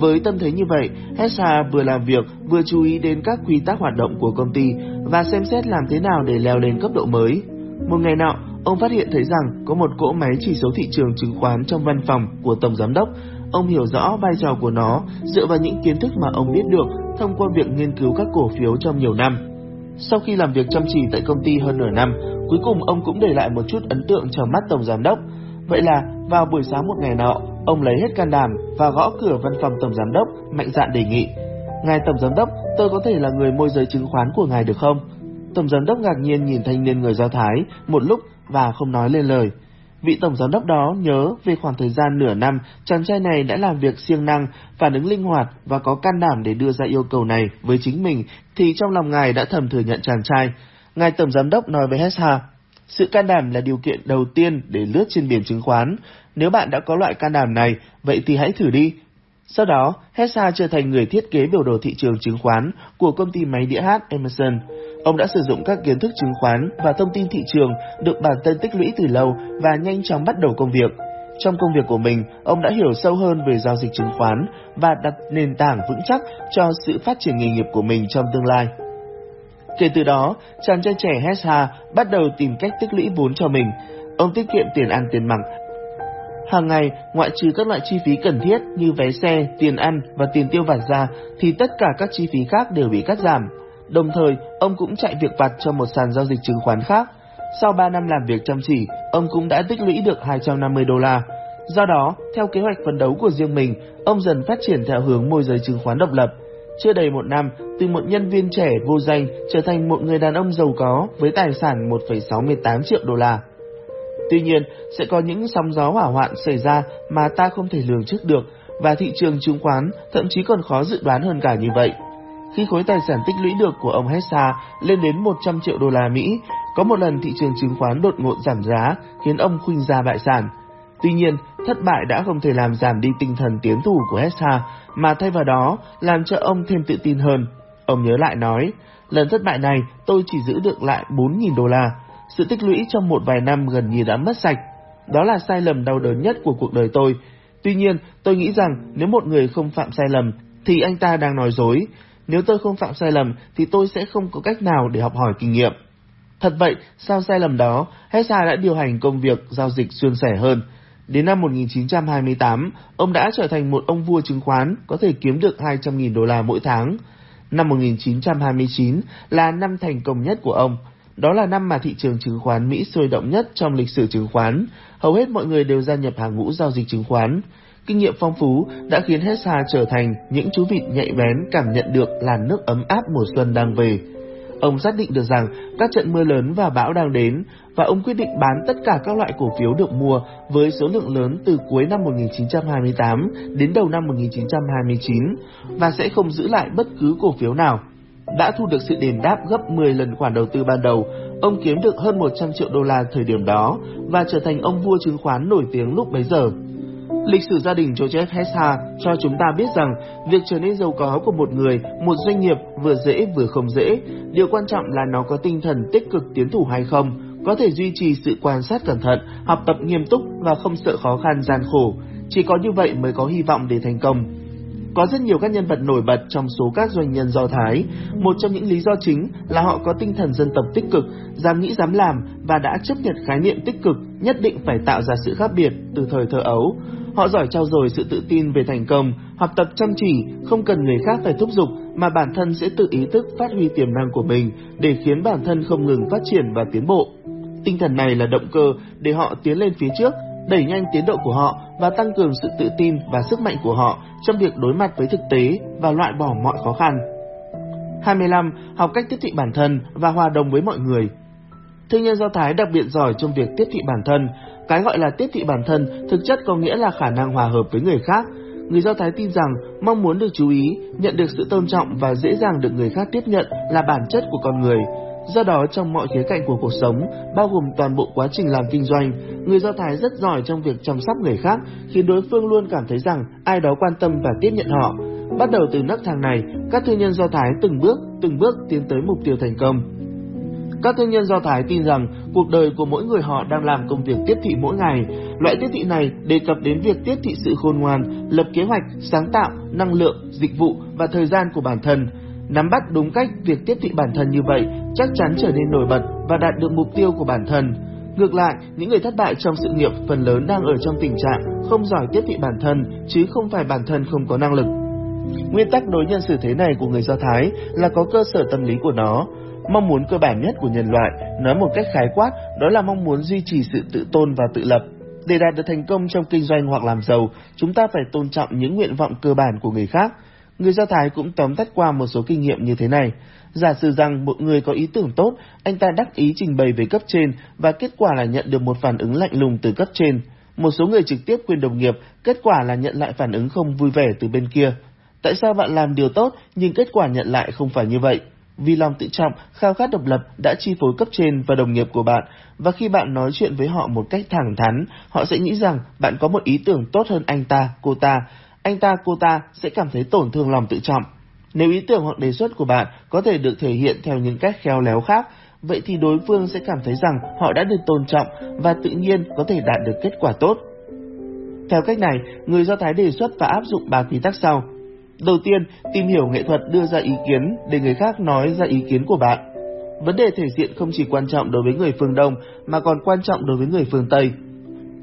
Với tâm thế như vậy, Hesha vừa làm việc vừa chú ý đến các quy tắc hoạt động của công ty và xem xét làm thế nào để leo lên cấp độ mới. Một ngày nọ, ông phát hiện thấy rằng có một cỗ máy chỉ số thị trường chứng khoán trong văn phòng của Tổng Giám đốc. Ông hiểu rõ vai trò của nó dựa vào những kiến thức mà ông biết được thông qua việc nghiên cứu các cổ phiếu trong nhiều năm. Sau khi làm việc chăm chỉ tại công ty hơn nửa năm, cuối cùng ông cũng để lại một chút ấn tượng trong mắt Tổng Giám đốc. Vậy là vào buổi sáng một ngày nọ, ông lấy hết can đảm và gõ cửa văn phòng Tổng Giám đốc, mạnh dạn đề nghị. Ngài Tổng Giám đốc, tôi có thể là người môi giới chứng khoán của ngài được không? Tổng Giám đốc ngạc nhiên nhìn thanh niên người Do Thái một lúc và không nói lên lời. Vị Tổng Giám đốc đó nhớ về khoảng thời gian nửa năm chàng trai này đã làm việc siêng năng, phản ứng linh hoạt và có can đảm để đưa ra yêu cầu này với chính mình thì trong lòng ngài đã thầm thừa nhận chàng trai. Ngài Tổng Giám đốc nói với Hesha, sự can đảm là điều kiện đầu tiên để lướt trên biển chứng khoán. Nếu bạn đã có loại can đảm này, vậy thì hãy thử đi. Sau đó, Hessa trở thành người thiết kế biểu đồ thị trường chứng khoán của công ty máy đĩa hát Emerson. Ông đã sử dụng các kiến thức chứng khoán và thông tin thị trường được bản thân tích lũy từ lâu và nhanh chóng bắt đầu công việc. Trong công việc của mình, ông đã hiểu sâu hơn về giao dịch chứng khoán và đặt nền tảng vững chắc cho sự phát triển nghề nghiệp của mình trong tương lai. Kể từ đó, chàng trai trẻ Hesha bắt đầu tìm cách tích lũy vốn cho mình. Ông tiết kiệm tiền ăn tiền mặc. Hàng ngày, ngoại trừ các loại chi phí cần thiết như vé xe, tiền ăn và tiền tiêu vặt ra, thì tất cả các chi phí khác đều bị cắt giảm. Đồng thời, ông cũng chạy việc vặt cho một sàn giao dịch chứng khoán khác. Sau 3 năm làm việc chăm chỉ, ông cũng đã tích lũy được 250 đô la. Do đó, theo kế hoạch phấn đấu của riêng mình, ông dần phát triển theo hướng môi giới chứng khoán độc lập. Chưa đầy một năm, từ một nhân viên trẻ vô danh trở thành một người đàn ông giàu có với tài sản 1,68 triệu đô la. Tuy nhiên, sẽ có những sóng gió hỏa hoạn xảy ra mà ta không thể lường trước được và thị trường chứng khoán thậm chí còn khó dự đoán hơn cả như vậy. Khi khối tài sản tích lũy được của ông Hessa lên đến 100 triệu đô la Mỹ, có một lần thị trường chứng khoán đột ngột giảm giá khiến ông khuynh ra bại sản. Tuy nhiên, thất bại đã không thể làm giảm đi tinh thần tiến thủ của Hesha, mà thay vào đó làm cho ông thêm tự tin hơn. Ông nhớ lại nói, lần thất bại này tôi chỉ giữ được lại 4.000 đô la. Sự tích lũy trong một vài năm gần như đã mất sạch. Đó là sai lầm đau đớn nhất của cuộc đời tôi. Tuy nhiên, tôi nghĩ rằng nếu một người không phạm sai lầm, thì anh ta đang nói dối. Nếu tôi không phạm sai lầm, thì tôi sẽ không có cách nào để học hỏi kinh nghiệm. Thật vậy, sau sai lầm đó, Hesha đã điều hành công việc giao dịch suôn sẻ hơn. Đến năm 1928, ông đã trở thành một ông vua chứng khoán có thể kiếm được 200.000 đô la mỗi tháng. Năm 1929 là năm thành công nhất của ông. Đó là năm mà thị trường chứng khoán Mỹ sôi động nhất trong lịch sử chứng khoán. Hầu hết mọi người đều gia nhập hàng ngũ giao dịch chứng khoán. Kinh nghiệm phong phú đã khiến Hessa trở thành những chú vịt nhạy bén cảm nhận được làn nước ấm áp mùa xuân đang về. Ông xác định được rằng các trận mưa lớn và bão đang đến và ông quyết định bán tất cả các loại cổ phiếu được mua với số lượng lớn từ cuối năm 1928 đến đầu năm 1929 và sẽ không giữ lại bất cứ cổ phiếu nào. Đã thu được sự đền đáp gấp 10 lần khoản đầu tư ban đầu, ông kiếm được hơn 100 triệu đô la thời điểm đó và trở thành ông vua chứng khoán nổi tiếng lúc bấy giờ. Lịch sử gia đình Joseph Hessa cho chúng ta biết rằng việc trở nên giàu có của một người, một doanh nghiệp vừa dễ vừa không dễ. Điều quan trọng là nó có tinh thần tích cực tiến thủ hay không, có thể duy trì sự quan sát cẩn thận, học tập nghiêm túc và không sợ khó khăn gian khổ. Chỉ có như vậy mới có hy vọng để thành công. Có rất nhiều các nhân vật nổi bật trong số các doanh nhân Do Thái. Một trong những lý do chính là họ có tinh thần dân tộc tích cực, dám nghĩ dám làm và đã chấp nhận khái niệm tích cực nhất định phải tạo ra sự khác biệt từ thời thơ ấu. Họ giỏi trao dồi sự tự tin về thành công, học tập chăm chỉ, không cần người khác phải thúc giục mà bản thân sẽ tự ý thức phát huy tiềm năng của mình để khiến bản thân không ngừng phát triển và tiến bộ. Tinh thần này là động cơ để họ tiến lên phía trước, đẩy nhanh tiến độ của họ và tăng cường sự tự tin và sức mạnh của họ trong việc đối mặt với thực tế và loại bỏ mọi khó khăn. 25. Học cách tiếp thị bản thân và hòa đồng với mọi người. Thương nhân Do Thái đặc biệt giỏi trong việc tiếp thị bản thân. Cái gọi là tiếp thị bản thân thực chất có nghĩa là khả năng hòa hợp với người khác. Người Do Thái tin rằng mong muốn được chú ý, nhận được sự tôn trọng và dễ dàng được người khác tiếp nhận là bản chất của con người. Do đó trong mọi khía cạnh của cuộc sống, bao gồm toàn bộ quá trình làm kinh doanh, người Do Thái rất giỏi trong việc chăm sóc người khác, khiến đối phương luôn cảm thấy rằng ai đó quan tâm và tiếp nhận họ. Bắt đầu từ nấc thang này, các thương nhân Do Thái từng bước, từng bước tiến tới mục tiêu thành công. Các thương nhân Do Thái tin rằng cuộc đời của mỗi người họ đang làm công việc tiếp thị mỗi ngày. Loại tiếp thị này đề cập đến việc tiếp thị sự khôn ngoan, lập kế hoạch, sáng tạo, năng lượng, dịch vụ và thời gian của bản thân. Nắm bắt đúng cách việc tiếp thị bản thân như vậy chắc chắn trở nên nổi bật và đạt được mục tiêu của bản thân. Ngược lại, những người thất bại trong sự nghiệp phần lớn đang ở trong tình trạng không giỏi tiếp thị bản thân chứ không phải bản thân không có năng lực. Nguyên tắc đối nhân xử thế này của người Do Thái là có cơ sở tâm lý của nó. Mong muốn cơ bản nhất của nhân loại, nói một cách khái quát, đó là mong muốn duy trì sự tự tôn và tự lập. Để đạt được thành công trong kinh doanh hoặc làm giàu, chúng ta phải tôn trọng những nguyện vọng cơ bản của người khác. Người Do Thái cũng tóm tắt qua một số kinh nghiệm như thế này. Giả sử rằng một người có ý tưởng tốt, anh ta đắc ý trình bày với cấp trên và kết quả là nhận được một phản ứng lạnh lùng từ cấp trên. Một số người trực tiếp khuyên đồng nghiệp, kết quả là nhận lại phản ứng không vui vẻ từ bên kia. Tại sao bạn làm điều tốt nhưng kết quả nhận lại không phải như vậy? Vì lòng tự trọng, khao khát độc lập đã chi phối cấp trên và đồng nghiệp của bạn, và khi bạn nói chuyện với họ một cách thẳng thắn, họ sẽ nghĩ rằng bạn có một ý tưởng tốt hơn anh ta, cô ta. Anh ta, cô ta sẽ cảm thấy tổn thương lòng tự trọng. Nếu ý tưởng hoặc đề xuất của bạn có thể được thể hiện theo những cách khéo léo khác, vậy thì đối phương sẽ cảm thấy rằng họ đã được tôn trọng và tự nhiên có thể đạt được kết quả tốt. Theo cách này, người Do Thái đề xuất và áp dụng ba quy tắc sau. Đầu tiên, tìm hiểu nghệ thuật đưa ra ý kiến để người khác nói ra ý kiến của bạn. Vấn đề thể diện không chỉ quan trọng đối với người phương Đông mà còn quan trọng đối với người phương Tây.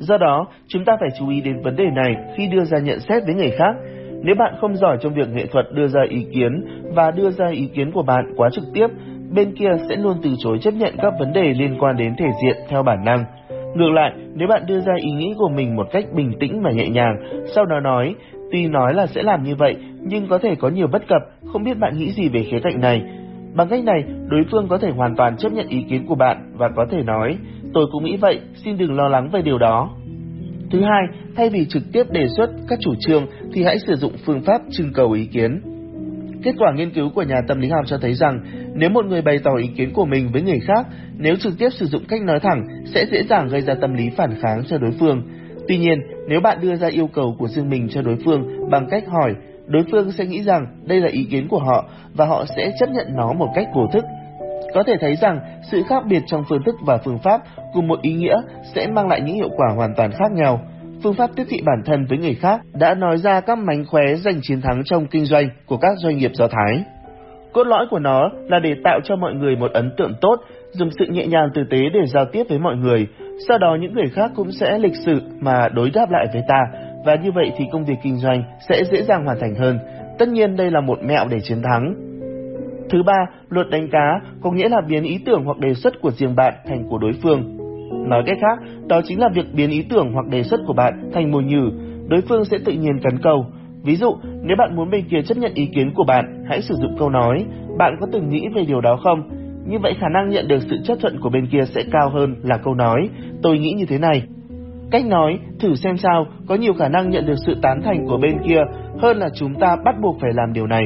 Do đó, chúng ta phải chú ý đến vấn đề này khi đưa ra nhận xét với người khác. Nếu bạn không giỏi trong việc nghệ thuật đưa ra ý kiến và đưa ra ý kiến của bạn quá trực tiếp, bên kia sẽ luôn từ chối chấp nhận các vấn đề liên quan đến thể diện theo bản năng. Ngược lại, nếu bạn đưa ra ý nghĩ của mình một cách bình tĩnh và nhẹ nhàng, sau đó nói, tuy nói là sẽ làm như vậy, nhưng có thể có nhiều bất cập, không biết bạn nghĩ gì về khía cạnh này. Bằng cách này, đối phương có thể hoàn toàn chấp nhận ý kiến của bạn và có thể nói, tôi cũng nghĩ vậy, xin đừng lo lắng về điều đó. Thứ hai, thay vì trực tiếp đề xuất các chủ trương thì hãy sử dụng phương pháp trưng cầu ý kiến. Kết quả nghiên cứu của nhà tâm lý học cho thấy rằng nếu một người bày tỏ ý kiến của mình với người khác, nếu trực tiếp sử dụng cách nói thẳng sẽ dễ dàng gây ra tâm lý phản kháng cho đối phương. Tuy nhiên, nếu bạn đưa ra yêu cầu của riêng mình cho đối phương bằng cách hỏi, đối phương sẽ nghĩ rằng đây là ý kiến của họ và họ sẽ chấp nhận nó một cách vô thức. Có thể thấy rằng sự khác biệt trong phương thức và phương pháp cùng một ý nghĩa sẽ mang lại những hiệu quả hoàn toàn khác nhau. Phương pháp tiếp thị bản thân với người khác đã nói ra các mánh khóe giành chiến thắng trong kinh doanh của các doanh nghiệp Do Thái. Cốt lõi của nó là để tạo cho mọi người một ấn tượng tốt, dùng sự nhẹ nhàng tử tế để giao tiếp với mọi người. Sau đó những người khác cũng sẽ lịch sự mà đối đáp lại với ta, và như vậy thì công việc kinh doanh sẽ dễ dàng hoàn thành hơn. Tất nhiên đây là một mẹo để chiến thắng. Thứ ba, luật đánh cá có nghĩa là biến ý tưởng hoặc đề xuất của riêng bạn thành của đối phương. Nói cách khác, đó chính là việc biến ý tưởng hoặc đề xuất của bạn thành mồi nhử, đối phương sẽ tự nhiên cắn câu. Ví dụ, nếu bạn muốn bên kia chấp nhận ý kiến của bạn, hãy sử dụng câu nói, bạn có từng nghĩ về điều đó không? Như vậy khả năng nhận được sự chấp thuận của bên kia sẽ cao hơn là câu nói, tôi nghĩ như thế này. Cách nói, thử xem sao, có nhiều khả năng nhận được sự tán thành của bên kia hơn là chúng ta bắt buộc phải làm điều này.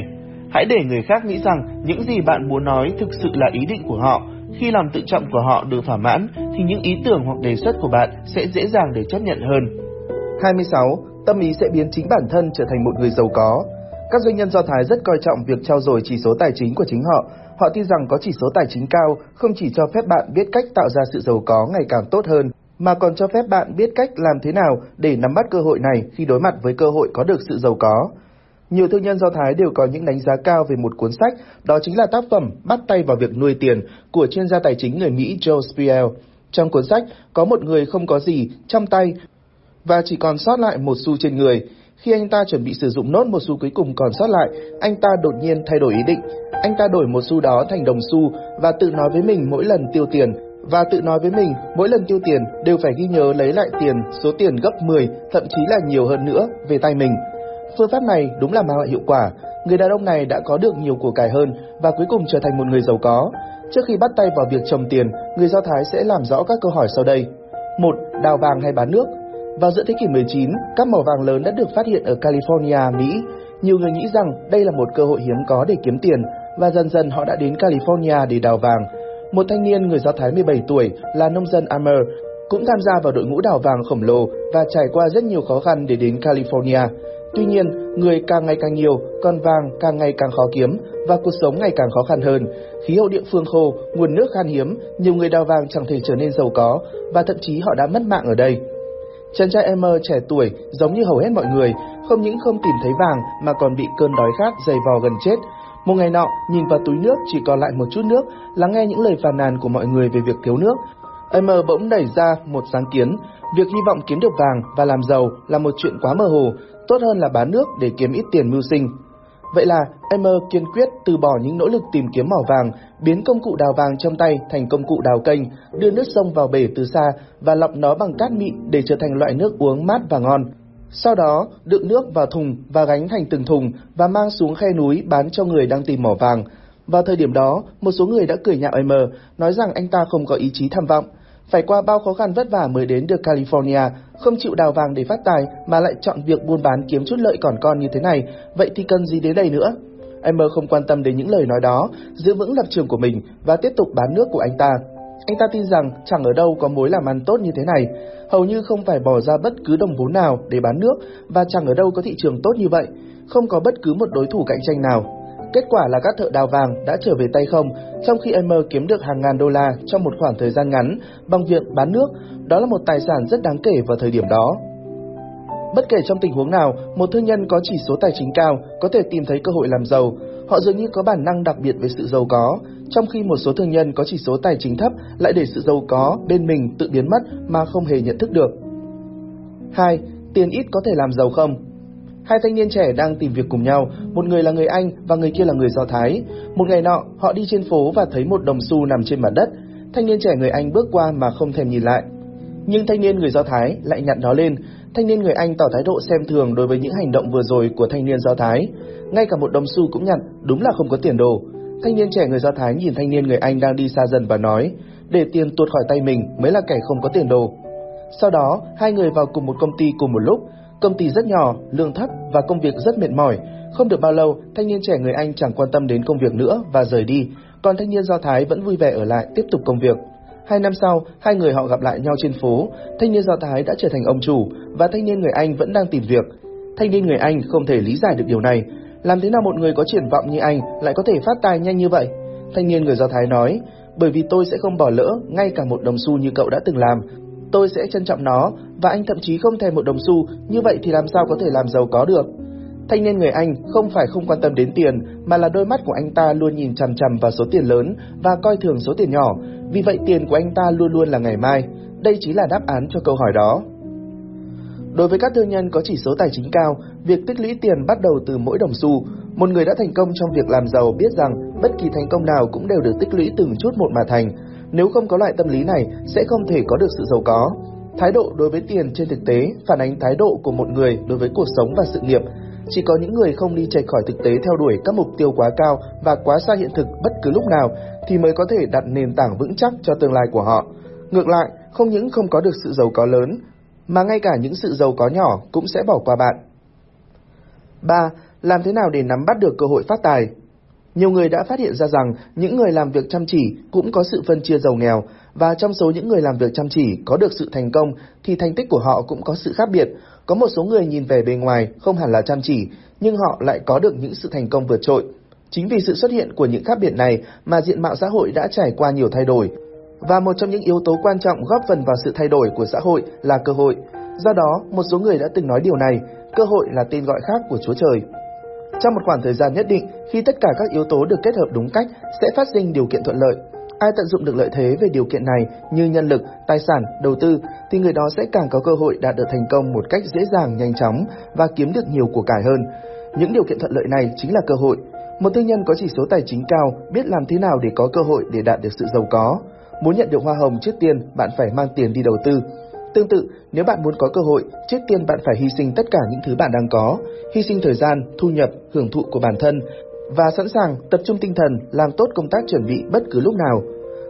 Hãy để người khác nghĩ rằng những gì bạn muốn nói thực sự là ý định của họ. Khi lòng tự trọng của họ được thỏa mãn, thì những ý tưởng hoặc đề xuất của bạn sẽ dễ dàng để chấp nhận hơn. 26. Tâm ý sẽ biến chính bản thân trở thành một người giàu có. Các doanh nhân Do Thái rất coi trọng việc trao dồi chỉ số tài chính của chính họ. Họ tin rằng có chỉ số tài chính cao không chỉ cho phép bạn biết cách tạo ra sự giàu có ngày càng tốt hơn, mà còn cho phép bạn biết cách làm thế nào để nắm bắt cơ hội này khi đối mặt với cơ hội có được sự giàu có. Nhiều thương nhân Do Thái đều có những đánh giá cao về một cuốn sách, đó chính là tác phẩm Bắt tay vào việc nuôi tiền của chuyên gia tài chính người Mỹ Joe Spiel. Trong cuốn sách có một người không có gì trong tay và chỉ còn sót lại một xu trên người. Khi anh ta chuẩn bị sử dụng nốt một xu cuối cùng còn sót lại, anh ta đột nhiên thay đổi ý định. Anh ta đổi một xu đó thành đồng xu và tự nói với mình mỗi lần tiêu tiền và tự nói với mình mỗi lần tiêu tiền đều phải ghi nhớ lấy lại tiền số tiền gấp 10, thậm chí là nhiều hơn nữa về tay mình. Phương pháp này đúng là mang lại hiệu quả. Người đàn ông này đã có được nhiều của cải hơn và cuối cùng trở thành một người giàu có. Trước khi bắt tay vào việc trồng tiền, người Do Thái sẽ làm rõ các câu hỏi sau đây. một Đào vàng hay bán nước? Vào giữa thế kỷ 19, các mỏ vàng lớn đã được phát hiện ở California, Mỹ. Nhiều người nghĩ rằng đây là một cơ hội hiếm có để kiếm tiền và dần dần họ đã đến California để đào vàng. Một thanh niên người Do Thái 17 tuổi là nông dân Amer cũng tham gia vào đội ngũ đào vàng khổng lồ và trải qua rất nhiều khó khăn để đến California. Tuy nhiên, người càng ngày càng nhiều, còn vàng càng ngày càng khó kiếm và cuộc sống ngày càng khó khăn hơn. Khí hậu địa phương khô, nguồn nước khan hiếm, nhiều người đào vàng chẳng thể trở nên giàu có và thậm chí họ đã mất mạng ở đây. Chàng trai Emmer trẻ tuổi, giống như hầu hết mọi người, không những không tìm thấy vàng mà còn bị cơn đói khát dày vò gần chết. Một ngày nọ, nhìn vào túi nước chỉ còn lại một chút nước, lắng nghe những lời phàn nàn của mọi người về việc thiếu nước. Emmer bỗng đẩy ra một sáng kiến, việc hy vọng kiếm được vàng và làm giàu là một chuyện quá mơ hồ, tốt hơn là bán nước để kiếm ít tiền mưu sinh. Vậy là Emmer kiên quyết từ bỏ những nỗ lực tìm kiếm mỏ vàng, biến công cụ đào vàng trong tay thành công cụ đào kênh, đưa nước sông vào bể từ xa và lọc nó bằng cát mịn để trở thành loại nước uống mát và ngon. Sau đó, đựng nước vào thùng và gánh thành từng thùng và mang xuống khe núi bán cho người đang tìm mỏ vàng. Vào thời điểm đó, một số người đã cười nhạo Emmer, nói rằng anh ta không có ý chí tham vọng. Phải qua bao khó khăn vất vả mới đến được California, không chịu đào vàng để phát tài mà lại chọn việc buôn bán kiếm chút lợi còn con như thế này, vậy thì cần gì đến đây nữa? Emmer không quan tâm đến những lời nói đó, giữ vững lập trường của mình và tiếp tục bán nước của anh ta. Anh ta tin rằng chẳng ở đâu có mối làm ăn tốt như thế này, hầu như không phải bỏ ra bất cứ đồng vốn nào để bán nước và chẳng ở đâu có thị trường tốt như vậy, không có bất cứ một đối thủ cạnh tranh nào. Kết quả là các thợ đào vàng đã trở về tay không, trong khi Emmer kiếm được hàng ngàn đô la trong một khoảng thời gian ngắn bằng việc bán nước, đó là một tài sản rất đáng kể vào thời điểm đó. Bất kể trong tình huống nào, một thương nhân có chỉ số tài chính cao có thể tìm thấy cơ hội làm giàu. Họ dường như có bản năng đặc biệt về sự giàu có, trong khi một số thương nhân có chỉ số tài chính thấp lại để sự giàu có bên mình tự biến mất mà không hề nhận thức được. 2. Tiền ít có thể làm giàu không? Hai thanh niên trẻ đang tìm việc cùng nhau, một người là người Anh và người kia là người Do Thái. Một ngày nọ, họ đi trên phố và thấy một đồng xu nằm trên mặt đất. Thanh niên trẻ người Anh bước qua mà không thèm nhìn lại. Nhưng thanh niên người Do Thái lại nhặt nó lên. Thanh niên người Anh tỏ thái độ xem thường đối với những hành động vừa rồi của thanh niên Do Thái. Ngay cả một đồng xu cũng nhặt, đúng là không có tiền đồ. Thanh niên trẻ người Do Thái nhìn thanh niên người Anh đang đi xa dần và nói, để tiền tuột khỏi tay mình mới là kẻ không có tiền đồ. Sau đó, hai người vào cùng một công ty cùng một lúc. Công ty rất nhỏ, lương thấp và công việc rất mệt mỏi. Không được bao lâu, thanh niên trẻ người Anh chẳng quan tâm đến công việc nữa và rời đi, còn thanh niên Do Thái vẫn vui vẻ ở lại tiếp tục công việc. Hai năm sau, hai người họ gặp lại nhau trên phố. Thanh niên Do Thái đã trở thành ông chủ và thanh niên người Anh vẫn đang tìm việc. Thanh niên người Anh không thể lý giải được điều này. Làm thế nào một người có triển vọng như anh lại có thể phát tài nhanh như vậy? Thanh niên người Do Thái nói, bởi vì tôi sẽ không bỏ lỡ ngay cả một đồng xu như cậu đã từng làm. Tôi sẽ trân trọng nó và anh thậm chí không thèm một đồng xu, như vậy thì làm sao có thể làm giàu có được? Thanh niên người Anh không phải không quan tâm đến tiền, mà là đôi mắt của anh ta luôn nhìn chằm chằm vào số tiền lớn và coi thường số tiền nhỏ, vì vậy tiền của anh ta luôn luôn là ngày mai. Đây chính là đáp án cho câu hỏi đó. Đối với các thương nhân có chỉ số tài chính cao, việc tích lũy tiền bắt đầu từ mỗi đồng xu. Một người đã thành công trong việc làm giàu biết rằng bất kỳ thành công nào cũng đều được tích lũy từng chút một mà thành. Nếu không có loại tâm lý này, sẽ không thể có được sự giàu có. Thái độ đối với tiền trên thực tế phản ánh thái độ của một người đối với cuộc sống và sự nghiệp. Chỉ có những người không đi chệch khỏi thực tế theo đuổi các mục tiêu quá cao và quá xa hiện thực bất cứ lúc nào thì mới có thể đặt nền tảng vững chắc cho tương lai của họ. Ngược lại, không những không có được sự giàu có lớn, mà ngay cả những sự giàu có nhỏ cũng sẽ bỏ qua bạn. 3. Làm thế nào để nắm bắt được cơ hội phát tài? Nhiều người đã phát hiện ra rằng những người làm việc chăm chỉ cũng có sự phân chia giàu nghèo và trong số những người làm việc chăm chỉ có được sự thành công thì thành tích của họ cũng có sự khác biệt. Có một số người nhìn về bề ngoài không hẳn là chăm chỉ nhưng họ lại có được những sự thành công vượt trội. Chính vì sự xuất hiện của những khác biệt này mà diện mạo xã hội đã trải qua nhiều thay đổi. Và một trong những yếu tố quan trọng góp phần vào sự thay đổi của xã hội là cơ hội. Do đó, một số người đã từng nói điều này, cơ hội là tên gọi khác của Chúa Trời. Trong một khoảng thời gian nhất định, khi tất cả các yếu tố được kết hợp đúng cách, sẽ phát sinh điều kiện thuận lợi. Ai tận dụng được lợi thế về điều kiện này như nhân lực, tài sản, đầu tư thì người đó sẽ càng có cơ hội đạt được thành công một cách dễ dàng, nhanh chóng và kiếm được nhiều của cải hơn. Những điều kiện thuận lợi này chính là cơ hội. Một tư nhân có chỉ số tài chính cao biết làm thế nào để có cơ hội để đạt được sự giàu có. Muốn nhận được hoa hồng trước tiên, bạn phải mang tiền đi đầu tư. Tương tự, nếu bạn muốn có cơ hội, trước tiên bạn phải hy sinh tất cả những thứ bạn đang có, hy sinh thời gian, thu nhập, hưởng thụ của bản thân và sẵn sàng tập trung tinh thần làm tốt công tác chuẩn bị bất cứ lúc nào.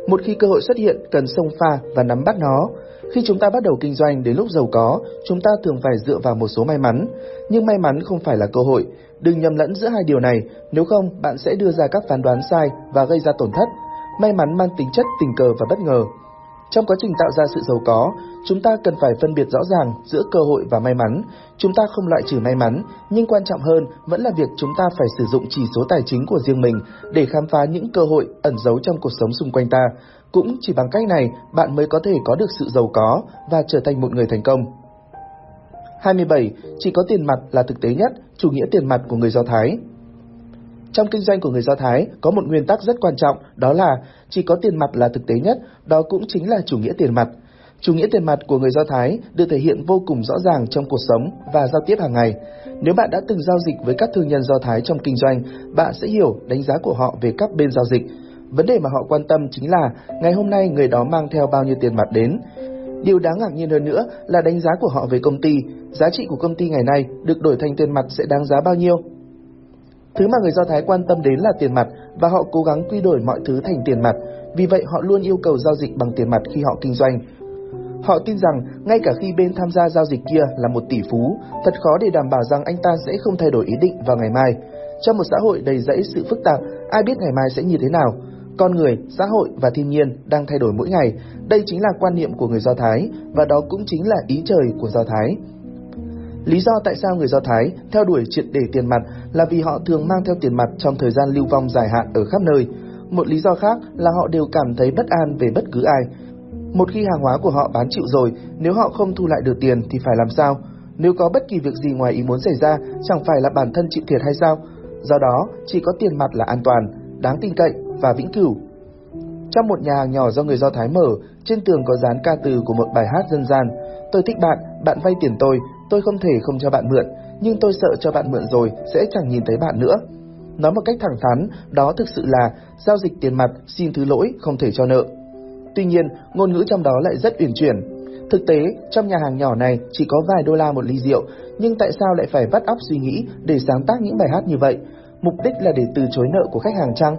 Một khi cơ hội xuất hiện, cần xông pha và nắm bắt nó. Khi chúng ta bắt đầu kinh doanh đến lúc giàu có, chúng ta thường phải dựa vào một số may mắn, nhưng may mắn không phải là cơ hội. Đừng nhầm lẫn giữa hai điều này, nếu không bạn sẽ đưa ra các phán đoán sai và gây ra tổn thất. May mắn mang tính chất tình cờ và bất ngờ. Trong quá trình tạo ra sự giàu có, chúng ta cần phải phân biệt rõ ràng giữa cơ hội và may mắn. Chúng ta không loại trừ may mắn, nhưng quan trọng hơn vẫn là việc chúng ta phải sử dụng chỉ số tài chính của riêng mình để khám phá những cơ hội ẩn giấu trong cuộc sống xung quanh ta. Cũng chỉ bằng cách này, bạn mới có thể có được sự giàu có và trở thành một người thành công. 27. Chỉ có tiền mặt là thực tế nhất, chủ nghĩa tiền mặt của người Do Thái. Trong kinh doanh của người Do Thái có một nguyên tắc rất quan trọng, đó là chỉ có tiền mặt là thực tế nhất, đó cũng chính là chủ nghĩa tiền mặt. Chủ nghĩa tiền mặt của người Do Thái được thể hiện vô cùng rõ ràng trong cuộc sống và giao tiếp hàng ngày. Nếu bạn đã từng giao dịch với các thương nhân Do Thái trong kinh doanh, bạn sẽ hiểu đánh giá của họ về các bên giao dịch. Vấn đề mà họ quan tâm chính là ngày hôm nay người đó mang theo bao nhiêu tiền mặt đến. Điều đáng ngạc nhiên hơn nữa là đánh giá của họ về công ty, giá trị của công ty ngày nay được đổi thành tiền mặt sẽ đáng giá bao nhiêu. Thứ mà người Do Thái quan tâm đến là tiền mặt và họ cố gắng quy đổi mọi thứ thành tiền mặt, vì vậy họ luôn yêu cầu giao dịch bằng tiền mặt khi họ kinh doanh. Họ tin rằng ngay cả khi bên tham gia giao dịch kia là một tỷ phú, thật khó để đảm bảo rằng anh ta sẽ không thay đổi ý định vào ngày mai. Trong một xã hội đầy rẫy sự phức tạp, ai biết ngày mai sẽ như thế nào? Con người, xã hội và thiên nhiên đang thay đổi mỗi ngày. Đây chính là quan niệm của người Do Thái và đó cũng chính là ý trời của Do Thái. Lý do tại sao người Do Thái theo đuổi triệt để tiền mặt là vì họ thường mang theo tiền mặt trong thời gian lưu vong dài hạn ở khắp nơi. Một lý do khác là họ đều cảm thấy bất an về bất cứ ai. Một khi hàng hóa của họ bán chịu rồi, nếu họ không thu lại được tiền thì phải làm sao? Nếu có bất kỳ việc gì ngoài ý muốn xảy ra, chẳng phải là bản thân chịu thiệt hay sao? Do đó, chỉ có tiền mặt là an toàn, đáng tin cậy và vĩnh cửu. Trong một nhà hàng nhỏ do người Do Thái mở, trên tường có dán ca từ của một bài hát dân gian. Tôi thích bạn, bạn vay tiền tôi, tôi không thể không cho bạn mượn, nhưng tôi sợ cho bạn mượn rồi sẽ chẳng nhìn thấy bạn nữa. Nói một cách thẳng thắn, đó thực sự là giao dịch tiền mặt xin thứ lỗi không thể cho nợ. Tuy nhiên, ngôn ngữ trong đó lại rất uyển chuyển. Thực tế, trong nhà hàng nhỏ này chỉ có vài đô la một ly rượu, nhưng tại sao lại phải vắt óc suy nghĩ để sáng tác những bài hát như vậy? Mục đích là để từ chối nợ của khách hàng chăng?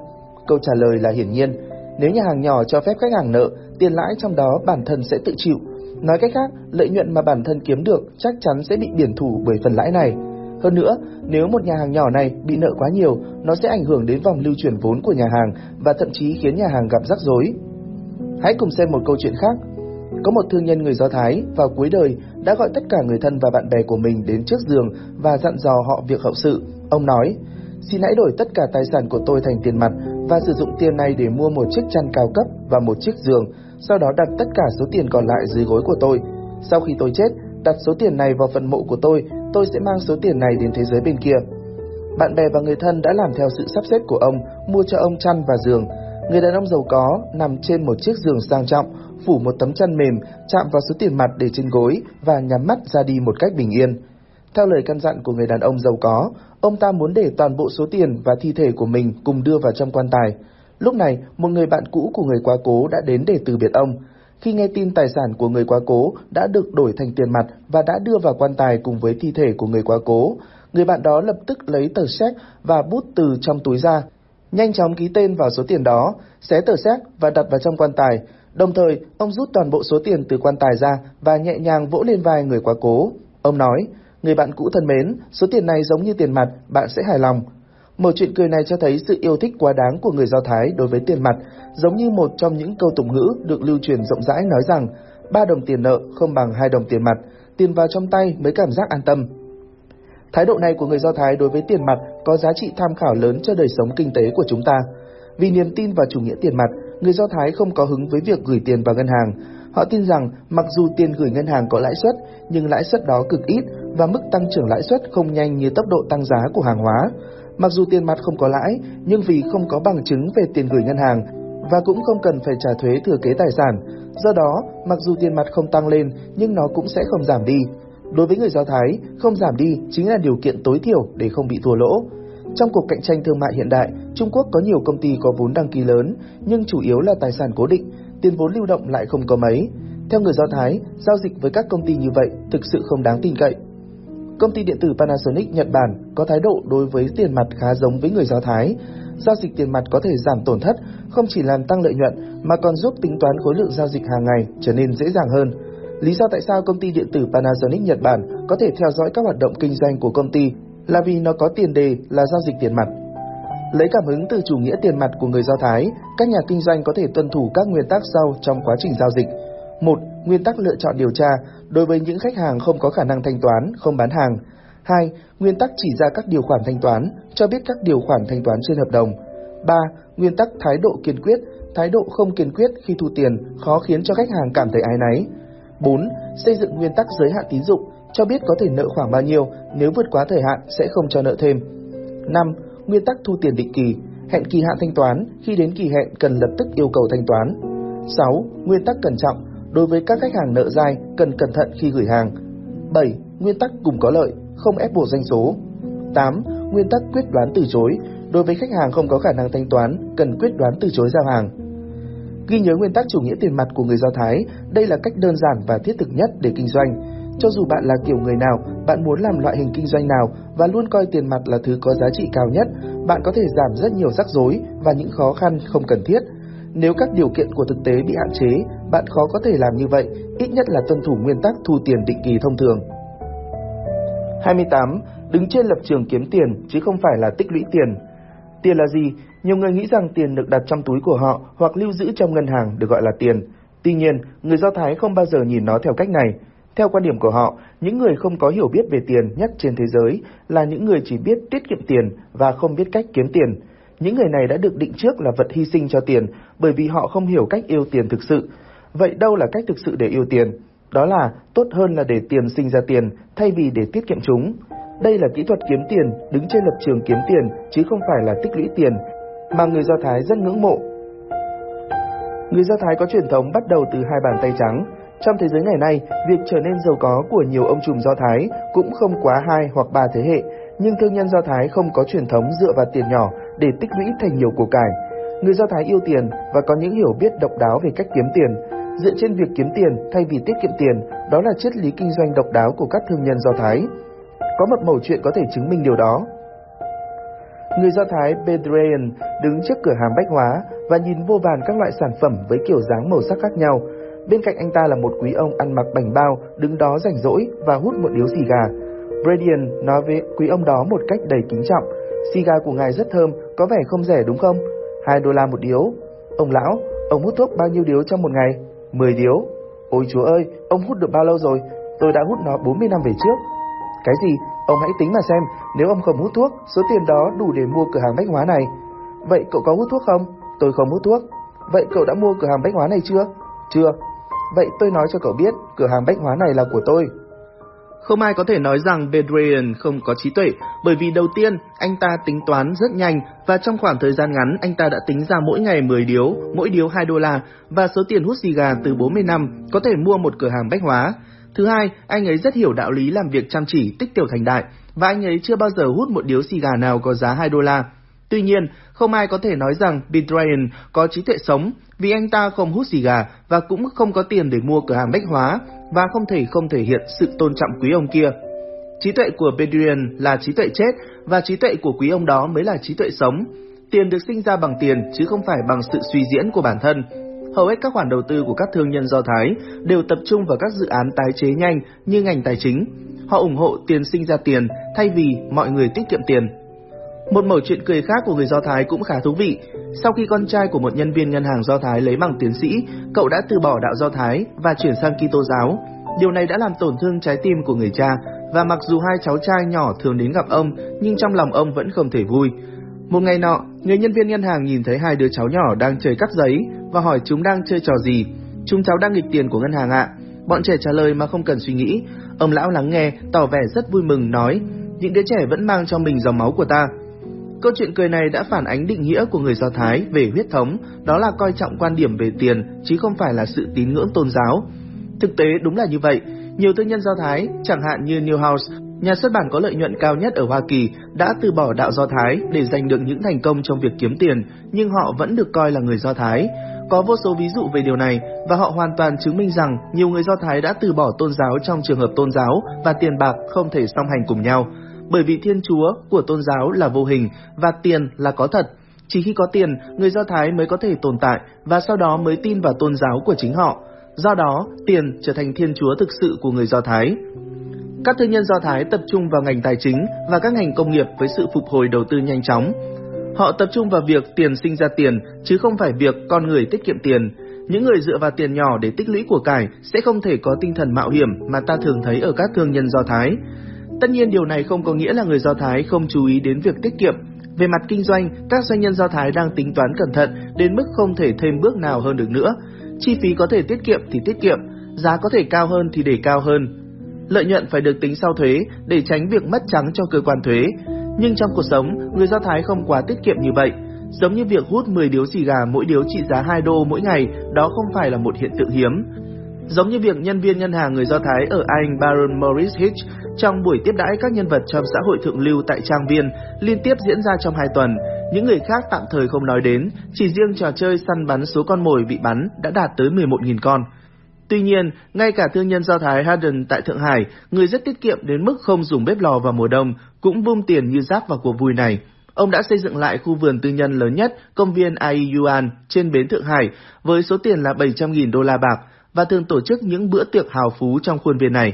Câu trả lời là hiển nhiên. Nếu nhà hàng nhỏ cho phép khách hàng nợ, tiền lãi trong đó bản thân sẽ tự chịu. Nói cách khác, lợi nhuận mà bản thân kiếm được chắc chắn sẽ bị biển thủ bởi phần lãi này. Hơn nữa, nếu một nhà hàng nhỏ này bị nợ quá nhiều, nó sẽ ảnh hưởng đến vòng lưu chuyển vốn của nhà hàng và thậm chí khiến nhà hàng gặp rắc rối. Hãy cùng xem một câu chuyện khác. Có một thương nhân người Do Thái vào cuối đời đã gọi tất cả người thân và bạn bè của mình đến trước giường và dặn dò họ việc hậu sự. Ông nói, xin hãy đổi tất cả tài sản của tôi thành tiền mặt và sử dụng tiền này để mua một chiếc chăn cao cấp và một chiếc giường, sau đó đặt tất cả số tiền còn lại dưới gối của tôi. Sau khi tôi chết, đặt số tiền này vào phần mộ của tôi, tôi sẽ mang số tiền này đến thế giới bên kia. Bạn bè và người thân đã làm theo sự sắp xếp của ông, mua cho ông chăn và giường. Người đàn ông giàu có nằm trên một chiếc giường sang trọng, phủ một tấm chăn mềm, chạm vào số tiền mặt để trên gối và nhắm mắt ra đi một cách bình yên. Theo lời căn dặn của người đàn ông giàu có, ông ta muốn để toàn bộ số tiền và thi thể của mình cùng đưa vào trong quan tài. Lúc này, một người bạn cũ của người quá cố đã đến để từ biệt ông. Khi nghe tin tài sản của người quá cố đã được đổi thành tiền mặt và đã đưa vào quan tài cùng với thi thể của người quá cố, người bạn đó lập tức lấy tờ séc và bút từ trong túi ra, nhanh chóng ký tên vào số tiền đó, xé tờ séc và đặt vào trong quan tài. Đồng thời, ông rút toàn bộ số tiền từ quan tài ra và nhẹ nhàng vỗ lên vai người quá cố. Ông nói, người bạn cũ thân mến, số tiền này giống như tiền mặt, bạn sẽ hài lòng. Một chuyện cười này cho thấy sự yêu thích quá đáng của người Do Thái đối với tiền mặt, giống như một trong những câu tục ngữ được lưu truyền rộng rãi nói rằng ba đồng tiền nợ không bằng hai đồng tiền mặt, tiền vào trong tay mới cảm giác an tâm. Thái độ này của người Do Thái đối với tiền mặt có giá trị tham khảo lớn cho đời sống kinh tế của chúng ta. Vì niềm tin vào chủ nghĩa tiền mặt, người Do Thái không có hứng với việc gửi tiền vào ngân hàng. Họ tin rằng mặc dù tiền gửi ngân hàng có lãi suất, nhưng lãi suất đó cực ít và mức tăng trưởng lãi suất không nhanh như tốc độ tăng giá của hàng hóa. Mặc dù tiền mặt không có lãi, nhưng vì không có bằng chứng về tiền gửi ngân hàng và cũng không cần phải trả thuế thừa kế tài sản, do đó mặc dù tiền mặt không tăng lên nhưng nó cũng sẽ không giảm đi. Đối với người Do Thái, không giảm đi chính là điều kiện tối thiểu để không bị thua lỗ. Trong cuộc cạnh tranh thương mại hiện đại, Trung Quốc có nhiều công ty có vốn đăng ký lớn, nhưng chủ yếu là tài sản cố định, tiền vốn lưu động lại không có mấy. Theo người Do Thái, giao dịch với các công ty như vậy thực sự không đáng tin cậy. Công ty điện tử Panasonic Nhật Bản có thái độ đối với tiền mặt khá giống với người Do Thái. Giao dịch tiền mặt có thể giảm tổn thất, không chỉ làm tăng lợi nhuận mà còn giúp tính toán khối lượng giao dịch hàng ngày trở nên dễ dàng hơn. Lý do tại sao công ty điện tử Panasonic Nhật Bản có thể theo dõi các hoạt động kinh doanh của công ty là vì nó có tiền đề là giao dịch tiền mặt. Lấy cảm hứng từ chủ nghĩa tiền mặt của người Do Thái, các nhà kinh doanh có thể tuân thủ các nguyên tắc sau trong quá trình giao dịch. 1. Nguyên tắc lựa chọn điều tra đối với những khách hàng không có khả năng thanh toán, không bán hàng. 2. Nguyên tắc chỉ ra các điều khoản thanh toán, cho biết các điều khoản thanh toán trên hợp đồng. 3. Nguyên tắc thái độ kiên quyết, thái độ không kiên quyết khi thu tiền khó khiến cho khách hàng cảm thấy ái náy. 4. Xây dựng nguyên tắc giới hạn tín dụng, cho biết có thể nợ khoảng bao nhiêu, nếu vượt quá thời hạn sẽ không cho nợ thêm. 5. Nguyên tắc thu tiền định kỳ, hẹn kỳ hạn thanh toán, khi đến kỳ hẹn cần lập tức yêu cầu thanh toán. 6. Nguyên tắc cẩn trọng, đối với các khách hàng nợ dai cần cẩn thận khi gửi hàng. 7. Nguyên tắc cùng có lợi, không ép buộc doanh số. 8. Nguyên tắc quyết đoán từ chối, đối với khách hàng không có khả năng thanh toán, cần quyết đoán từ chối giao hàng. Ghi nhớ nguyên tắc chủ nghĩa tiền mặt của người Do Thái, đây là cách đơn giản và thiết thực nhất để kinh doanh. Cho dù bạn là kiểu người nào, bạn muốn làm loại hình kinh doanh nào và luôn coi tiền mặt là thứ có giá trị cao nhất, bạn có thể giảm rất nhiều rắc rối và những khó khăn không cần thiết. Nếu các điều kiện của thực tế bị hạn chế, bạn khó có thể làm như vậy, ít nhất là tuân thủ nguyên tắc thu tiền định kỳ thông thường. 28. Đứng trên lập trường kiếm tiền chứ không phải là tích lũy tiền. Tiền là gì? Nhiều người nghĩ rằng tiền được đặt trong túi của họ hoặc lưu giữ trong ngân hàng được gọi là tiền. Tuy nhiên, người Do Thái không bao giờ nhìn nó theo cách này. Theo quan điểm của họ, những người không có hiểu biết về tiền nhất trên thế giới là những người chỉ biết tiết kiệm tiền và không biết cách kiếm tiền. Những người này đã được định trước là vật hy sinh cho tiền bởi vì họ không hiểu cách yêu tiền thực sự. Vậy đâu là cách thực sự để yêu tiền? Đó là tốt hơn là để tiền sinh ra tiền thay vì để tiết kiệm chúng. Đây là kỹ thuật kiếm tiền, đứng trên lập trường kiếm tiền chứ không phải là tích lũy tiền, mà người Do Thái rất ngưỡng mộ. Người Do Thái có truyền thống bắt đầu từ hai bàn tay trắng. Trong thế giới ngày nay, việc trở nên giàu có của nhiều ông trùm Do Thái cũng không quá hai hoặc ba thế hệ, nhưng thương nhân Do Thái không có truyền thống dựa vào tiền nhỏ để tích lũy thành nhiều của cải. Người Do Thái yêu tiền và có những hiểu biết độc đáo về cách kiếm tiền. Dựa trên việc kiếm tiền thay vì tiết kiệm tiền, đó là triết lý kinh doanh độc đáo của các thương nhân Do Thái. Có một mẩu chuyện có thể chứng minh điều đó. Người Do Thái Bedrean đứng trước cửa hàng bách hóa và nhìn vô vàn các loại sản phẩm với kiểu dáng màu sắc khác nhau. Bên cạnh anh ta là một quý ông ăn mặc bảnh bao, đứng đó rảnh rỗi và hút một điếu xì gà. Bradian nói với quý ông đó một cách đầy kính trọng. Xì gà của ngài rất thơm, có vẻ không rẻ đúng không? 2 đô la một điếu. Ông lão, ông hút thuốc bao nhiêu điếu trong một ngày? 10 điếu. Ôi chúa ơi, ông hút được bao lâu rồi? Tôi đã hút nó 40 năm về trước. Cái gì? Ông hãy tính mà xem, nếu ông không hút thuốc, số tiền đó đủ để mua cửa hàng bách hóa này. Vậy cậu có hút thuốc không? Tôi không hút thuốc. Vậy cậu đã mua cửa hàng bách hóa này chưa? Chưa. Vậy tôi nói cho cậu biết, cửa hàng bách hóa này là của tôi. Không ai có thể nói rằng Bedrian không có trí tuệ, bởi vì đầu tiên, anh ta tính toán rất nhanh và trong khoảng thời gian ngắn anh ta đã tính ra mỗi ngày 10 điếu, mỗi điếu 2 đô la và số tiền hút xì gà từ 40 năm có thể mua một cửa hàng bách hóa. Thứ hai, anh ấy rất hiểu đạo lý làm việc chăm chỉ, tích tiểu thành đại, và anh ấy chưa bao giờ hút một điếu xì gà nào có giá 2 đô la. Tuy nhiên, không ai có thể nói rằng Bedrian có trí tuệ sống vì anh ta không hút xì gà và cũng không có tiền để mua cửa hàng bách hóa và không thể không thể hiện sự tôn trọng quý ông kia. Trí tuệ của Bedouin là trí tuệ chết và trí tuệ của quý ông đó mới là trí tuệ sống. Tiền được sinh ra bằng tiền chứ không phải bằng sự suy diễn của bản thân. Hầu hết các khoản đầu tư của các thương nhân Do Thái đều tập trung vào các dự án tái chế nhanh như ngành tài chính. Họ ủng hộ tiền sinh ra tiền thay vì mọi người tiết kiệm tiền. Một mẩu chuyện cười khác của người Do Thái cũng khá thú vị. Sau khi con trai của một nhân viên ngân hàng Do Thái lấy bằng tiến sĩ, cậu đã từ bỏ đạo Do Thái và chuyển sang Kitô giáo. Điều này đã làm tổn thương trái tim của người cha, và mặc dù hai cháu trai nhỏ thường đến gặp ông, nhưng trong lòng ông vẫn không thể vui. Một ngày nọ, người nhân viên ngân hàng nhìn thấy hai đứa cháu nhỏ đang chơi cắt giấy và hỏi chúng đang chơi trò gì. Chúng cháu đang nghịch tiền của ngân hàng ạ. Bọn trẻ trả lời mà không cần suy nghĩ. Ông lão lắng nghe, tỏ vẻ rất vui mừng nói, những đứa trẻ vẫn mang trong mình dòng máu của ta. Câu chuyện cười này đã phản ánh định nghĩa của người Do Thái về huyết thống, đó là coi trọng quan điểm về tiền chứ không phải là sự tín ngưỡng tôn giáo. Thực tế đúng là như vậy, nhiều tư nhân Do Thái, chẳng hạn như Newhouse, nhà xuất bản có lợi nhuận cao nhất ở Hoa Kỳ, đã từ bỏ đạo Do Thái để giành được những thành công trong việc kiếm tiền, nhưng họ vẫn được coi là người Do Thái. Có vô số ví dụ về điều này và họ hoàn toàn chứng minh rằng nhiều người Do Thái đã từ bỏ tôn giáo trong trường hợp tôn giáo và tiền bạc không thể song hành cùng nhau bởi vì Thiên Chúa của tôn giáo là vô hình và tiền là có thật. Chỉ khi có tiền, người Do Thái mới có thể tồn tại và sau đó mới tin vào tôn giáo của chính họ. Do đó, tiền trở thành Thiên Chúa thực sự của người Do Thái. Các thương nhân Do Thái tập trung vào ngành tài chính và các ngành công nghiệp với sự phục hồi đầu tư nhanh chóng. Họ tập trung vào việc tiền sinh ra tiền, chứ không phải việc con người tiết kiệm tiền. Những người dựa vào tiền nhỏ để tích lũy của cải sẽ không thể có tinh thần mạo hiểm mà ta thường thấy ở các thương nhân Do Thái. Tất nhiên điều này không có nghĩa là người Do Thái không chú ý đến việc tiết kiệm. Về mặt kinh doanh, các doanh nhân Do Thái đang tính toán cẩn thận đến mức không thể thêm bước nào hơn được nữa. Chi phí có thể tiết kiệm thì tiết kiệm, giá có thể cao hơn thì để cao hơn. Lợi nhuận phải được tính sau thuế để tránh việc mất trắng cho cơ quan thuế. Nhưng trong cuộc sống, người Do Thái không quá tiết kiệm như vậy. Giống như việc hút 10 điếu xì gà mỗi điếu trị giá 2 đô mỗi ngày, đó không phải là một hiện tượng hiếm. Giống như việc nhân viên ngân hàng người Do Thái ở Anh Baron Morris Hitch trong buổi tiếp đãi các nhân vật trong xã hội thượng lưu tại trang viên liên tiếp diễn ra trong hai tuần, những người khác tạm thời không nói đến, chỉ riêng trò chơi săn bắn số con mồi bị bắn đã đạt tới 11.000 con. Tuy nhiên, ngay cả thương nhân Do Thái Harden tại Thượng Hải, người rất tiết kiệm đến mức không dùng bếp lò vào mùa đông, cũng bung tiền như rác vào cuộc vui này. Ông đã xây dựng lại khu vườn tư nhân lớn nhất, công viên Ai Yuan trên bến Thượng Hải, với số tiền là 700.000 đô la bạc, và thường tổ chức những bữa tiệc hào phú trong khuôn viên này.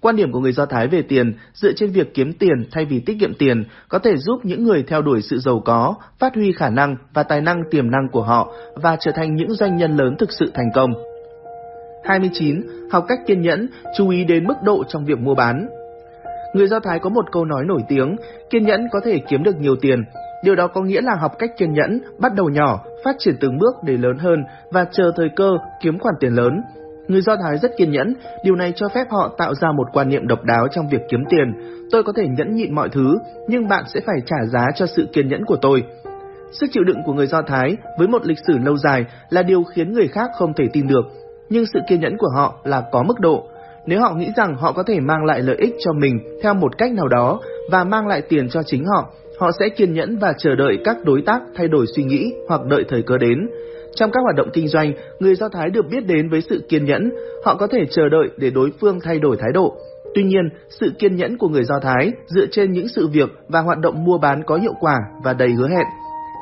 Quan điểm của người Do Thái về tiền dựa trên việc kiếm tiền thay vì tiết kiệm tiền có thể giúp những người theo đuổi sự giàu có, phát huy khả năng và tài năng tiềm năng của họ và trở thành những doanh nhân lớn thực sự thành công. 29. Học cách kiên nhẫn, chú ý đến mức độ trong việc mua bán. Người Do Thái có một câu nói nổi tiếng, kiên nhẫn có thể kiếm được nhiều tiền. Điều đó có nghĩa là học cách kiên nhẫn, bắt đầu nhỏ, phát triển từng bước để lớn hơn và chờ thời cơ kiếm khoản tiền lớn. Người Do Thái rất kiên nhẫn, điều này cho phép họ tạo ra một quan niệm độc đáo trong việc kiếm tiền. Tôi có thể nhẫn nhịn mọi thứ, nhưng bạn sẽ phải trả giá cho sự kiên nhẫn của tôi. Sức chịu đựng của người Do Thái với một lịch sử lâu dài là điều khiến người khác không thể tin được, nhưng sự kiên nhẫn của họ là có mức độ. Nếu họ nghĩ rằng họ có thể mang lại lợi ích cho mình theo một cách nào đó và mang lại tiền cho chính họ, họ sẽ kiên nhẫn và chờ đợi các đối tác thay đổi suy nghĩ hoặc đợi thời cơ đến. Trong các hoạt động kinh doanh, người Do Thái được biết đến với sự kiên nhẫn, họ có thể chờ đợi để đối phương thay đổi thái độ. Tuy nhiên, sự kiên nhẫn của người Do Thái dựa trên những sự việc và hoạt động mua bán có hiệu quả và đầy hứa hẹn.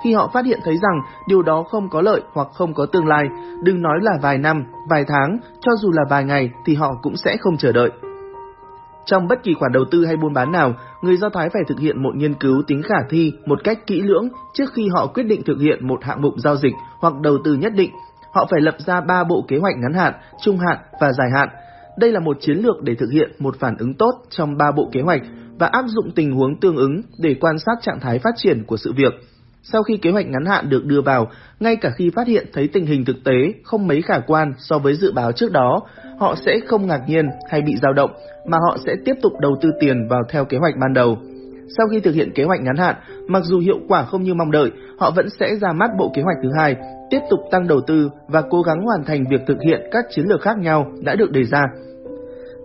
Khi họ phát hiện thấy rằng điều đó không có lợi hoặc không có tương lai, đừng nói là vài năm, vài tháng, cho dù là vài ngày thì họ cũng sẽ không chờ đợi. Trong bất kỳ khoản đầu tư hay buôn bán nào, người Do Thái phải thực hiện một nghiên cứu tính khả thi một cách kỹ lưỡng trước khi họ quyết định thực hiện một hạng mục giao dịch hoặc đầu tư nhất định. Họ phải lập ra ba bộ kế hoạch ngắn hạn, trung hạn và dài hạn. Đây là một chiến lược để thực hiện một phản ứng tốt trong ba bộ kế hoạch và áp dụng tình huống tương ứng để quan sát trạng thái phát triển của sự việc. Sau khi kế hoạch ngắn hạn được đưa vào, ngay cả khi phát hiện thấy tình hình thực tế không mấy khả quan so với dự báo trước đó, họ sẽ không ngạc nhiên hay bị dao động, mà họ sẽ tiếp tục đầu tư tiền vào theo kế hoạch ban đầu. Sau khi thực hiện kế hoạch ngắn hạn, mặc dù hiệu quả không như mong đợi, họ vẫn sẽ ra mắt bộ kế hoạch thứ hai, tiếp tục tăng đầu tư và cố gắng hoàn thành việc thực hiện các chiến lược khác nhau đã được đề ra.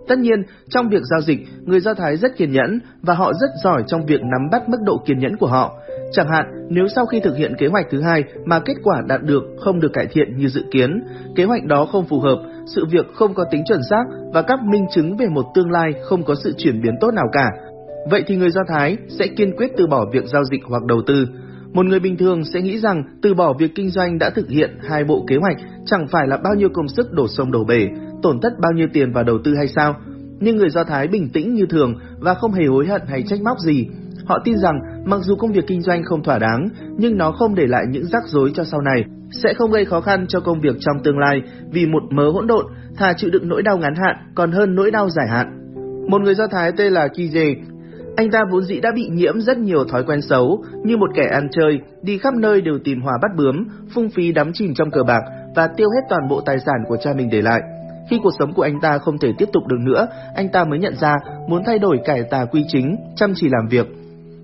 Tất nhiên, trong việc giao dịch, người Do Thái rất kiên nhẫn và họ rất giỏi trong việc nắm bắt mức độ kiên nhẫn của họ. Chẳng hạn, nếu sau khi thực hiện kế hoạch thứ hai mà kết quả đạt được không được cải thiện như dự kiến, kế hoạch đó không phù hợp, sự việc không có tính chuẩn xác và các minh chứng về một tương lai không có sự chuyển biến tốt nào cả, vậy thì người Do Thái sẽ kiên quyết từ bỏ việc giao dịch hoặc đầu tư. Một người bình thường sẽ nghĩ rằng từ bỏ việc kinh doanh đã thực hiện hai bộ kế hoạch chẳng phải là bao nhiêu công sức đổ sông đổ bể, tổn thất bao nhiêu tiền vào đầu tư hay sao? Nhưng người Do Thái bình tĩnh như thường và không hề hối hận hay trách móc gì. Họ tin rằng mặc dù công việc kinh doanh không thỏa đáng, nhưng nó không để lại những rắc rối cho sau này, sẽ không gây khó khăn cho công việc trong tương lai vì một mớ hỗn độn, thà chịu đựng nỗi đau ngắn hạn còn hơn nỗi đau dài hạn. Một người Do Thái tên là Kije, anh ta vốn dĩ đã bị nhiễm rất nhiều thói quen xấu, như một kẻ ăn chơi, đi khắp nơi đều tìm hòa bắt bướm, phung phí đắm chìm trong cờ bạc và tiêu hết toàn bộ tài sản của cha mình để lại. Khi cuộc sống của anh ta không thể tiếp tục được nữa, anh ta mới nhận ra muốn thay đổi cải tà quy chính, chăm chỉ làm việc.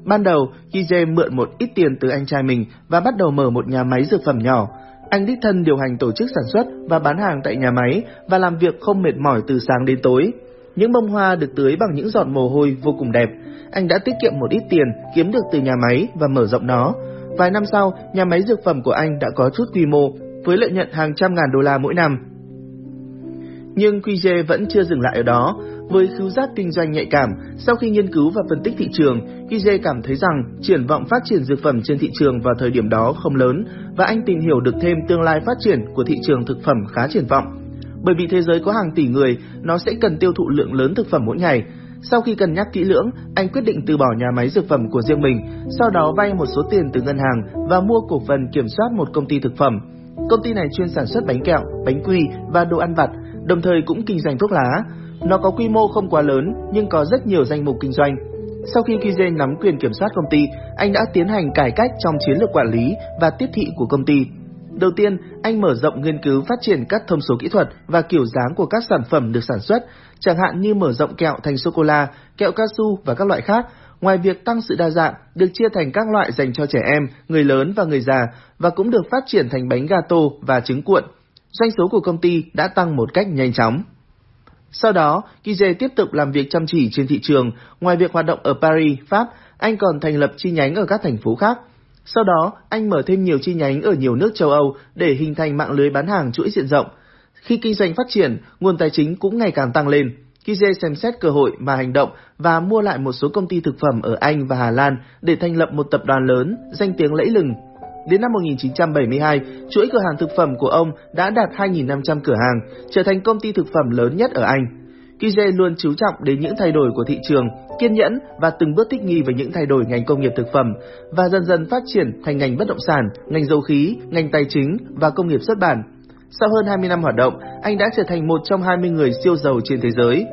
Ban đầu, Kije mượn một ít tiền từ anh trai mình và bắt đầu mở một nhà máy dược phẩm nhỏ. Anh đích thân điều hành tổ chức sản xuất và bán hàng tại nhà máy và làm việc không mệt mỏi từ sáng đến tối. Những bông hoa được tưới bằng những giọt mồ hôi vô cùng đẹp. Anh đã tiết kiệm một ít tiền kiếm được từ nhà máy và mở rộng nó. Vài năm sau, nhà máy dược phẩm của anh đã có chút quy mô, với lợi nhuận hàng trăm ngàn đô la mỗi năm. Nhưng QJ vẫn chưa dừng lại ở đó. Với khứu giác kinh doanh nhạy cảm, sau khi nghiên cứu và phân tích thị trường, QJ cảm thấy rằng triển vọng phát triển dược phẩm trên thị trường vào thời điểm đó không lớn và anh tìm hiểu được thêm tương lai phát triển của thị trường thực phẩm khá triển vọng. Bởi vì thế giới có hàng tỷ người, nó sẽ cần tiêu thụ lượng lớn thực phẩm mỗi ngày. Sau khi cân nhắc kỹ lưỡng, anh quyết định từ bỏ nhà máy dược phẩm của riêng mình, sau đó vay một số tiền từ ngân hàng và mua cổ phần kiểm soát một công ty thực phẩm. Công ty này chuyên sản xuất bánh kẹo, bánh quy và đồ ăn vặt, đồng thời cũng kinh doanh thuốc lá. Nó có quy mô không quá lớn nhưng có rất nhiều danh mục kinh doanh. Sau khi Kize nắm quyền kiểm soát công ty, anh đã tiến hành cải cách trong chiến lược quản lý và tiếp thị của công ty. Đầu tiên, anh mở rộng nghiên cứu phát triển các thông số kỹ thuật và kiểu dáng của các sản phẩm được sản xuất, chẳng hạn như mở rộng kẹo thành sô-cô-la, kẹo cao su và các loại khác. Ngoài việc tăng sự đa dạng, được chia thành các loại dành cho trẻ em, người lớn và người già, và cũng được phát triển thành bánh gato và trứng cuộn. Doanh số của công ty đã tăng một cách nhanh chóng. Sau đó, Kize tiếp tục làm việc chăm chỉ trên thị trường. Ngoài việc hoạt động ở Paris, Pháp, anh còn thành lập chi nhánh ở các thành phố khác. Sau đó, anh mở thêm nhiều chi nhánh ở nhiều nước châu Âu để hình thành mạng lưới bán hàng chuỗi diện rộng. Khi kinh doanh phát triển, nguồn tài chính cũng ngày càng tăng lên. Kize xem xét cơ hội mà hành động và mua lại một số công ty thực phẩm ở Anh và Hà Lan để thành lập một tập đoàn lớn, danh tiếng lẫy lừng. Đến năm 1972, chuỗi cửa hàng thực phẩm của ông đã đạt 2.500 cửa hàng, trở thành công ty thực phẩm lớn nhất ở Anh. Kize luôn chú trọng đến những thay đổi của thị trường, kiên nhẫn và từng bước thích nghi với những thay đổi ngành công nghiệp thực phẩm và dần dần phát triển thành ngành bất động sản, ngành dầu khí, ngành tài chính và công nghiệp xuất bản. Sau hơn 20 năm hoạt động, anh đã trở thành một trong 20 người siêu giàu trên thế giới.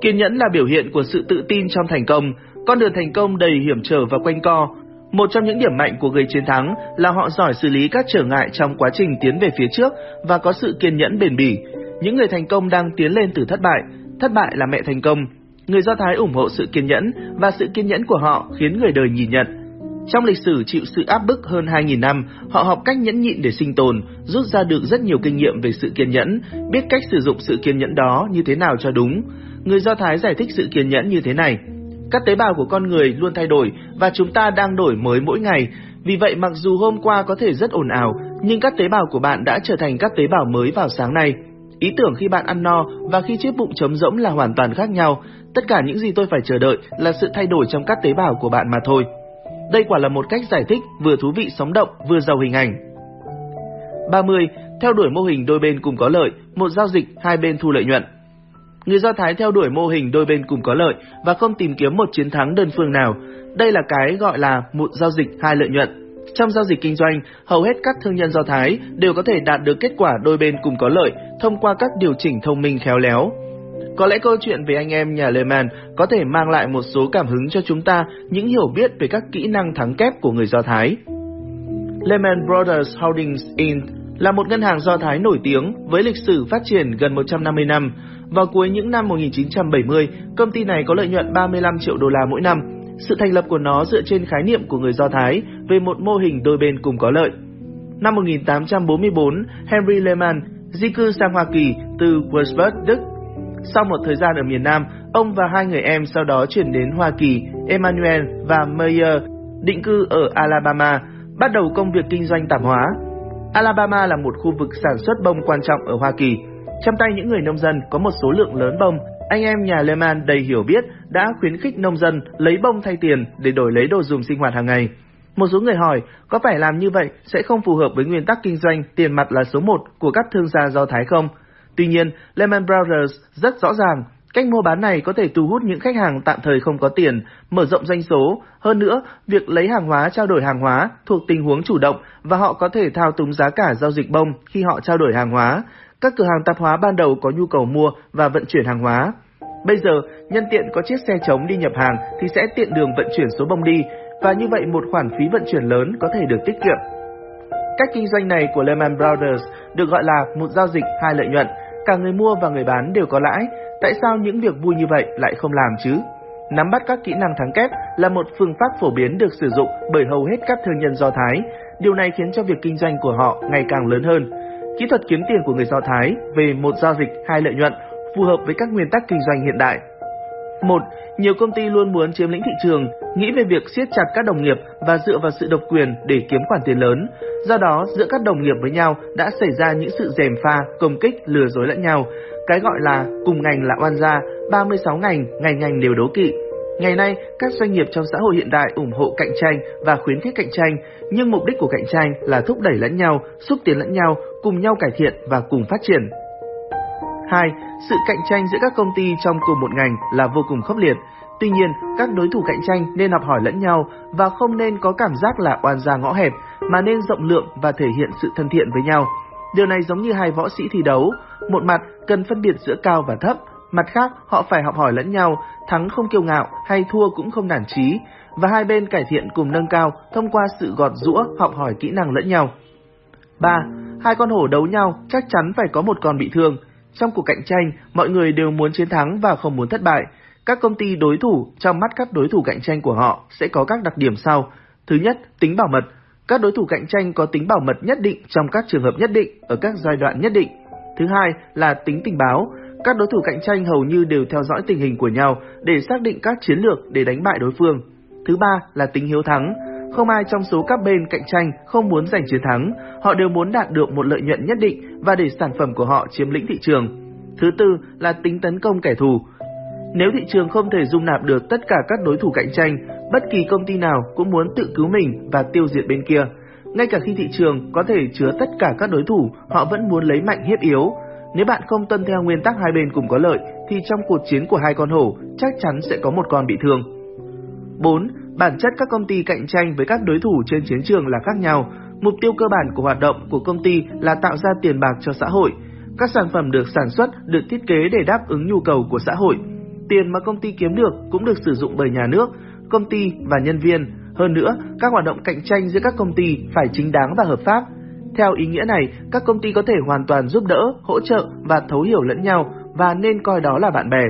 Kiên nhẫn là biểu hiện của sự tự tin trong thành công. Con đường thành công đầy hiểm trở và quanh co. Một trong những điểm mạnh của người chiến thắng là họ giỏi xử lý các trở ngại trong quá trình tiến về phía trước và có sự kiên nhẫn bền bỉ. Những người thành công đang tiến lên từ thất bại. Thất bại là mẹ thành công. Người Do Thái ủng hộ sự kiên nhẫn và sự kiên nhẫn của họ khiến người đời nhìn nhận. Trong lịch sử chịu sự áp bức hơn 2.000 năm, họ học cách nhẫn nhịn để sinh tồn, rút ra được rất nhiều kinh nghiệm về sự kiên nhẫn, biết cách sử dụng sự kiên nhẫn đó như thế nào cho đúng. Người Do Thái giải thích sự kiên nhẫn như thế này. Các tế bào của con người luôn thay đổi và chúng ta đang đổi mới mỗi ngày. Vì vậy mặc dù hôm qua có thể rất ồn ào, nhưng các tế bào của bạn đã trở thành các tế bào mới vào sáng nay. Ý tưởng khi bạn ăn no và khi chiếc bụng trống rỗng là hoàn toàn khác nhau. Tất cả những gì tôi phải chờ đợi là sự thay đổi trong các tế bào của bạn mà thôi. Đây quả là một cách giải thích vừa thú vị sống động vừa giàu hình ảnh. 30. Theo đuổi mô hình đôi bên cùng có lợi, một giao dịch hai bên thu lợi nhuận. Người Do Thái theo đuổi mô hình đôi bên cùng có lợi và không tìm kiếm một chiến thắng đơn phương nào. Đây là cái gọi là một giao dịch hai lợi nhuận. Trong giao dịch kinh doanh, hầu hết các thương nhân Do Thái đều có thể đạt được kết quả đôi bên cùng có lợi thông qua các điều chỉnh thông minh khéo léo. Có lẽ câu chuyện về anh em nhà Lehman có thể mang lại một số cảm hứng cho chúng ta những hiểu biết về các kỹ năng thắng kép của người Do Thái. Lehman Brothers Holdings Inc. là một ngân hàng Do Thái nổi tiếng với lịch sử phát triển gần 150 năm. Vào cuối những năm 1970, công ty này có lợi nhuận 35 triệu đô la mỗi năm. Sự thành lập của nó dựa trên khái niệm của người Do Thái về một mô hình đôi bên cùng có lợi. Năm 1844, Henry Lehman di cư sang Hoa Kỳ từ Würzburg, Đức sau một thời gian ở miền Nam, ông và hai người em sau đó chuyển đến Hoa Kỳ, Emmanuel và Meyer, định cư ở Alabama, bắt đầu công việc kinh doanh tạp hóa. Alabama là một khu vực sản xuất bông quan trọng ở Hoa Kỳ. Trong tay những người nông dân có một số lượng lớn bông, anh em nhà Lehman đầy hiểu biết đã khuyến khích nông dân lấy bông thay tiền để đổi lấy đồ dùng sinh hoạt hàng ngày. Một số người hỏi, có phải làm như vậy sẽ không phù hợp với nguyên tắc kinh doanh tiền mặt là số 1 của các thương gia Do Thái không? Tuy nhiên, Lehman Brothers rất rõ ràng, cách mua bán này có thể thu hút những khách hàng tạm thời không có tiền, mở rộng doanh số. Hơn nữa, việc lấy hàng hóa trao đổi hàng hóa thuộc tình huống chủ động và họ có thể thao túng giá cả giao dịch bông khi họ trao đổi hàng hóa. Các cửa hàng tạp hóa ban đầu có nhu cầu mua và vận chuyển hàng hóa. Bây giờ, nhân tiện có chiếc xe trống đi nhập hàng thì sẽ tiện đường vận chuyển số bông đi, và như vậy một khoản phí vận chuyển lớn có thể được tiết kiệm. Cách kinh doanh này của Lehman Brothers được gọi là một giao dịch hai lợi nhuận, cả người mua và người bán đều có lãi, tại sao những việc vui như vậy lại không làm chứ? Nắm bắt các kỹ năng thắng kép là một phương pháp phổ biến được sử dụng bởi hầu hết các thương nhân Do Thái. Điều này khiến cho việc kinh doanh của họ ngày càng lớn hơn. Kỹ thuật kiếm tiền của người Do Thái về một giao dịch hai lợi nhuận phù hợp với các nguyên tắc kinh doanh hiện đại. Một, nhiều công ty luôn muốn chiếm lĩnh thị trường, nghĩ về việc siết chặt các đồng nghiệp và dựa vào sự độc quyền để kiếm khoản tiền lớn. Do đó, giữa các đồng nghiệp với nhau đã xảy ra những sự rèm pha, công kích, lừa dối lẫn nhau. Cái gọi là cùng ngành là oan gia, 36 ngành, ngành ngành đều đố kỵ. Ngày nay, các doanh nghiệp trong xã hội hiện đại ủng hộ cạnh tranh và khuyến khích cạnh tranh, nhưng mục đích của cạnh tranh là thúc đẩy lẫn nhau, xúc tiến lẫn nhau, cùng nhau cải thiện và cùng phát triển. 2. Sự cạnh tranh giữa các công ty trong cùng một ngành là vô cùng khốc liệt. Tuy nhiên, các đối thủ cạnh tranh nên học hỏi lẫn nhau và không nên có cảm giác là oan gia ngõ hẹp, mà nên rộng lượng và thể hiện sự thân thiện với nhau. Điều này giống như hai võ sĩ thi đấu, một mặt cần phân biệt giữa cao và thấp, mặt khác họ phải học hỏi lẫn nhau, thắng không kiêu ngạo hay thua cũng không nản chí, và hai bên cải thiện cùng nâng cao thông qua sự gọt rũa học hỏi kỹ năng lẫn nhau. 3. Hai con hổ đấu nhau chắc chắn phải có một con bị thương. Trong cuộc cạnh tranh, mọi người đều muốn chiến thắng và không muốn thất bại. Các công ty đối thủ trong mắt các đối thủ cạnh tranh của họ sẽ có các đặc điểm sau. Thứ nhất, tính bảo mật. Các đối thủ cạnh tranh có tính bảo mật nhất định trong các trường hợp nhất định ở các giai đoạn nhất định. Thứ hai là tính tình báo. Các đối thủ cạnh tranh hầu như đều theo dõi tình hình của nhau để xác định các chiến lược để đánh bại đối phương. Thứ ba là tính hiếu thắng. Không ai trong số các bên cạnh tranh không muốn giành chiến thắng, họ đều muốn đạt được một lợi nhuận nhất định và để sản phẩm của họ chiếm lĩnh thị trường. Thứ tư là tính tấn công kẻ thù. Nếu thị trường không thể dung nạp được tất cả các đối thủ cạnh tranh, bất kỳ công ty nào cũng muốn tự cứu mình và tiêu diệt bên kia. Ngay cả khi thị trường có thể chứa tất cả các đối thủ, họ vẫn muốn lấy mạnh hiếp yếu. Nếu bạn không tuân theo nguyên tắc hai bên cùng có lợi, thì trong cuộc chiến của hai con hổ, chắc chắn sẽ có một con bị thương. 4. Bản chất các công ty cạnh tranh với các đối thủ trên chiến trường là khác nhau. Mục tiêu cơ bản của hoạt động của công ty là tạo ra tiền bạc cho xã hội. Các sản phẩm được sản xuất được thiết kế để đáp ứng nhu cầu của xã hội. Tiền mà công ty kiếm được cũng được sử dụng bởi nhà nước, công ty và nhân viên. Hơn nữa, các hoạt động cạnh tranh giữa các công ty phải chính đáng và hợp pháp. Theo ý nghĩa này, các công ty có thể hoàn toàn giúp đỡ, hỗ trợ và thấu hiểu lẫn nhau và nên coi đó là bạn bè.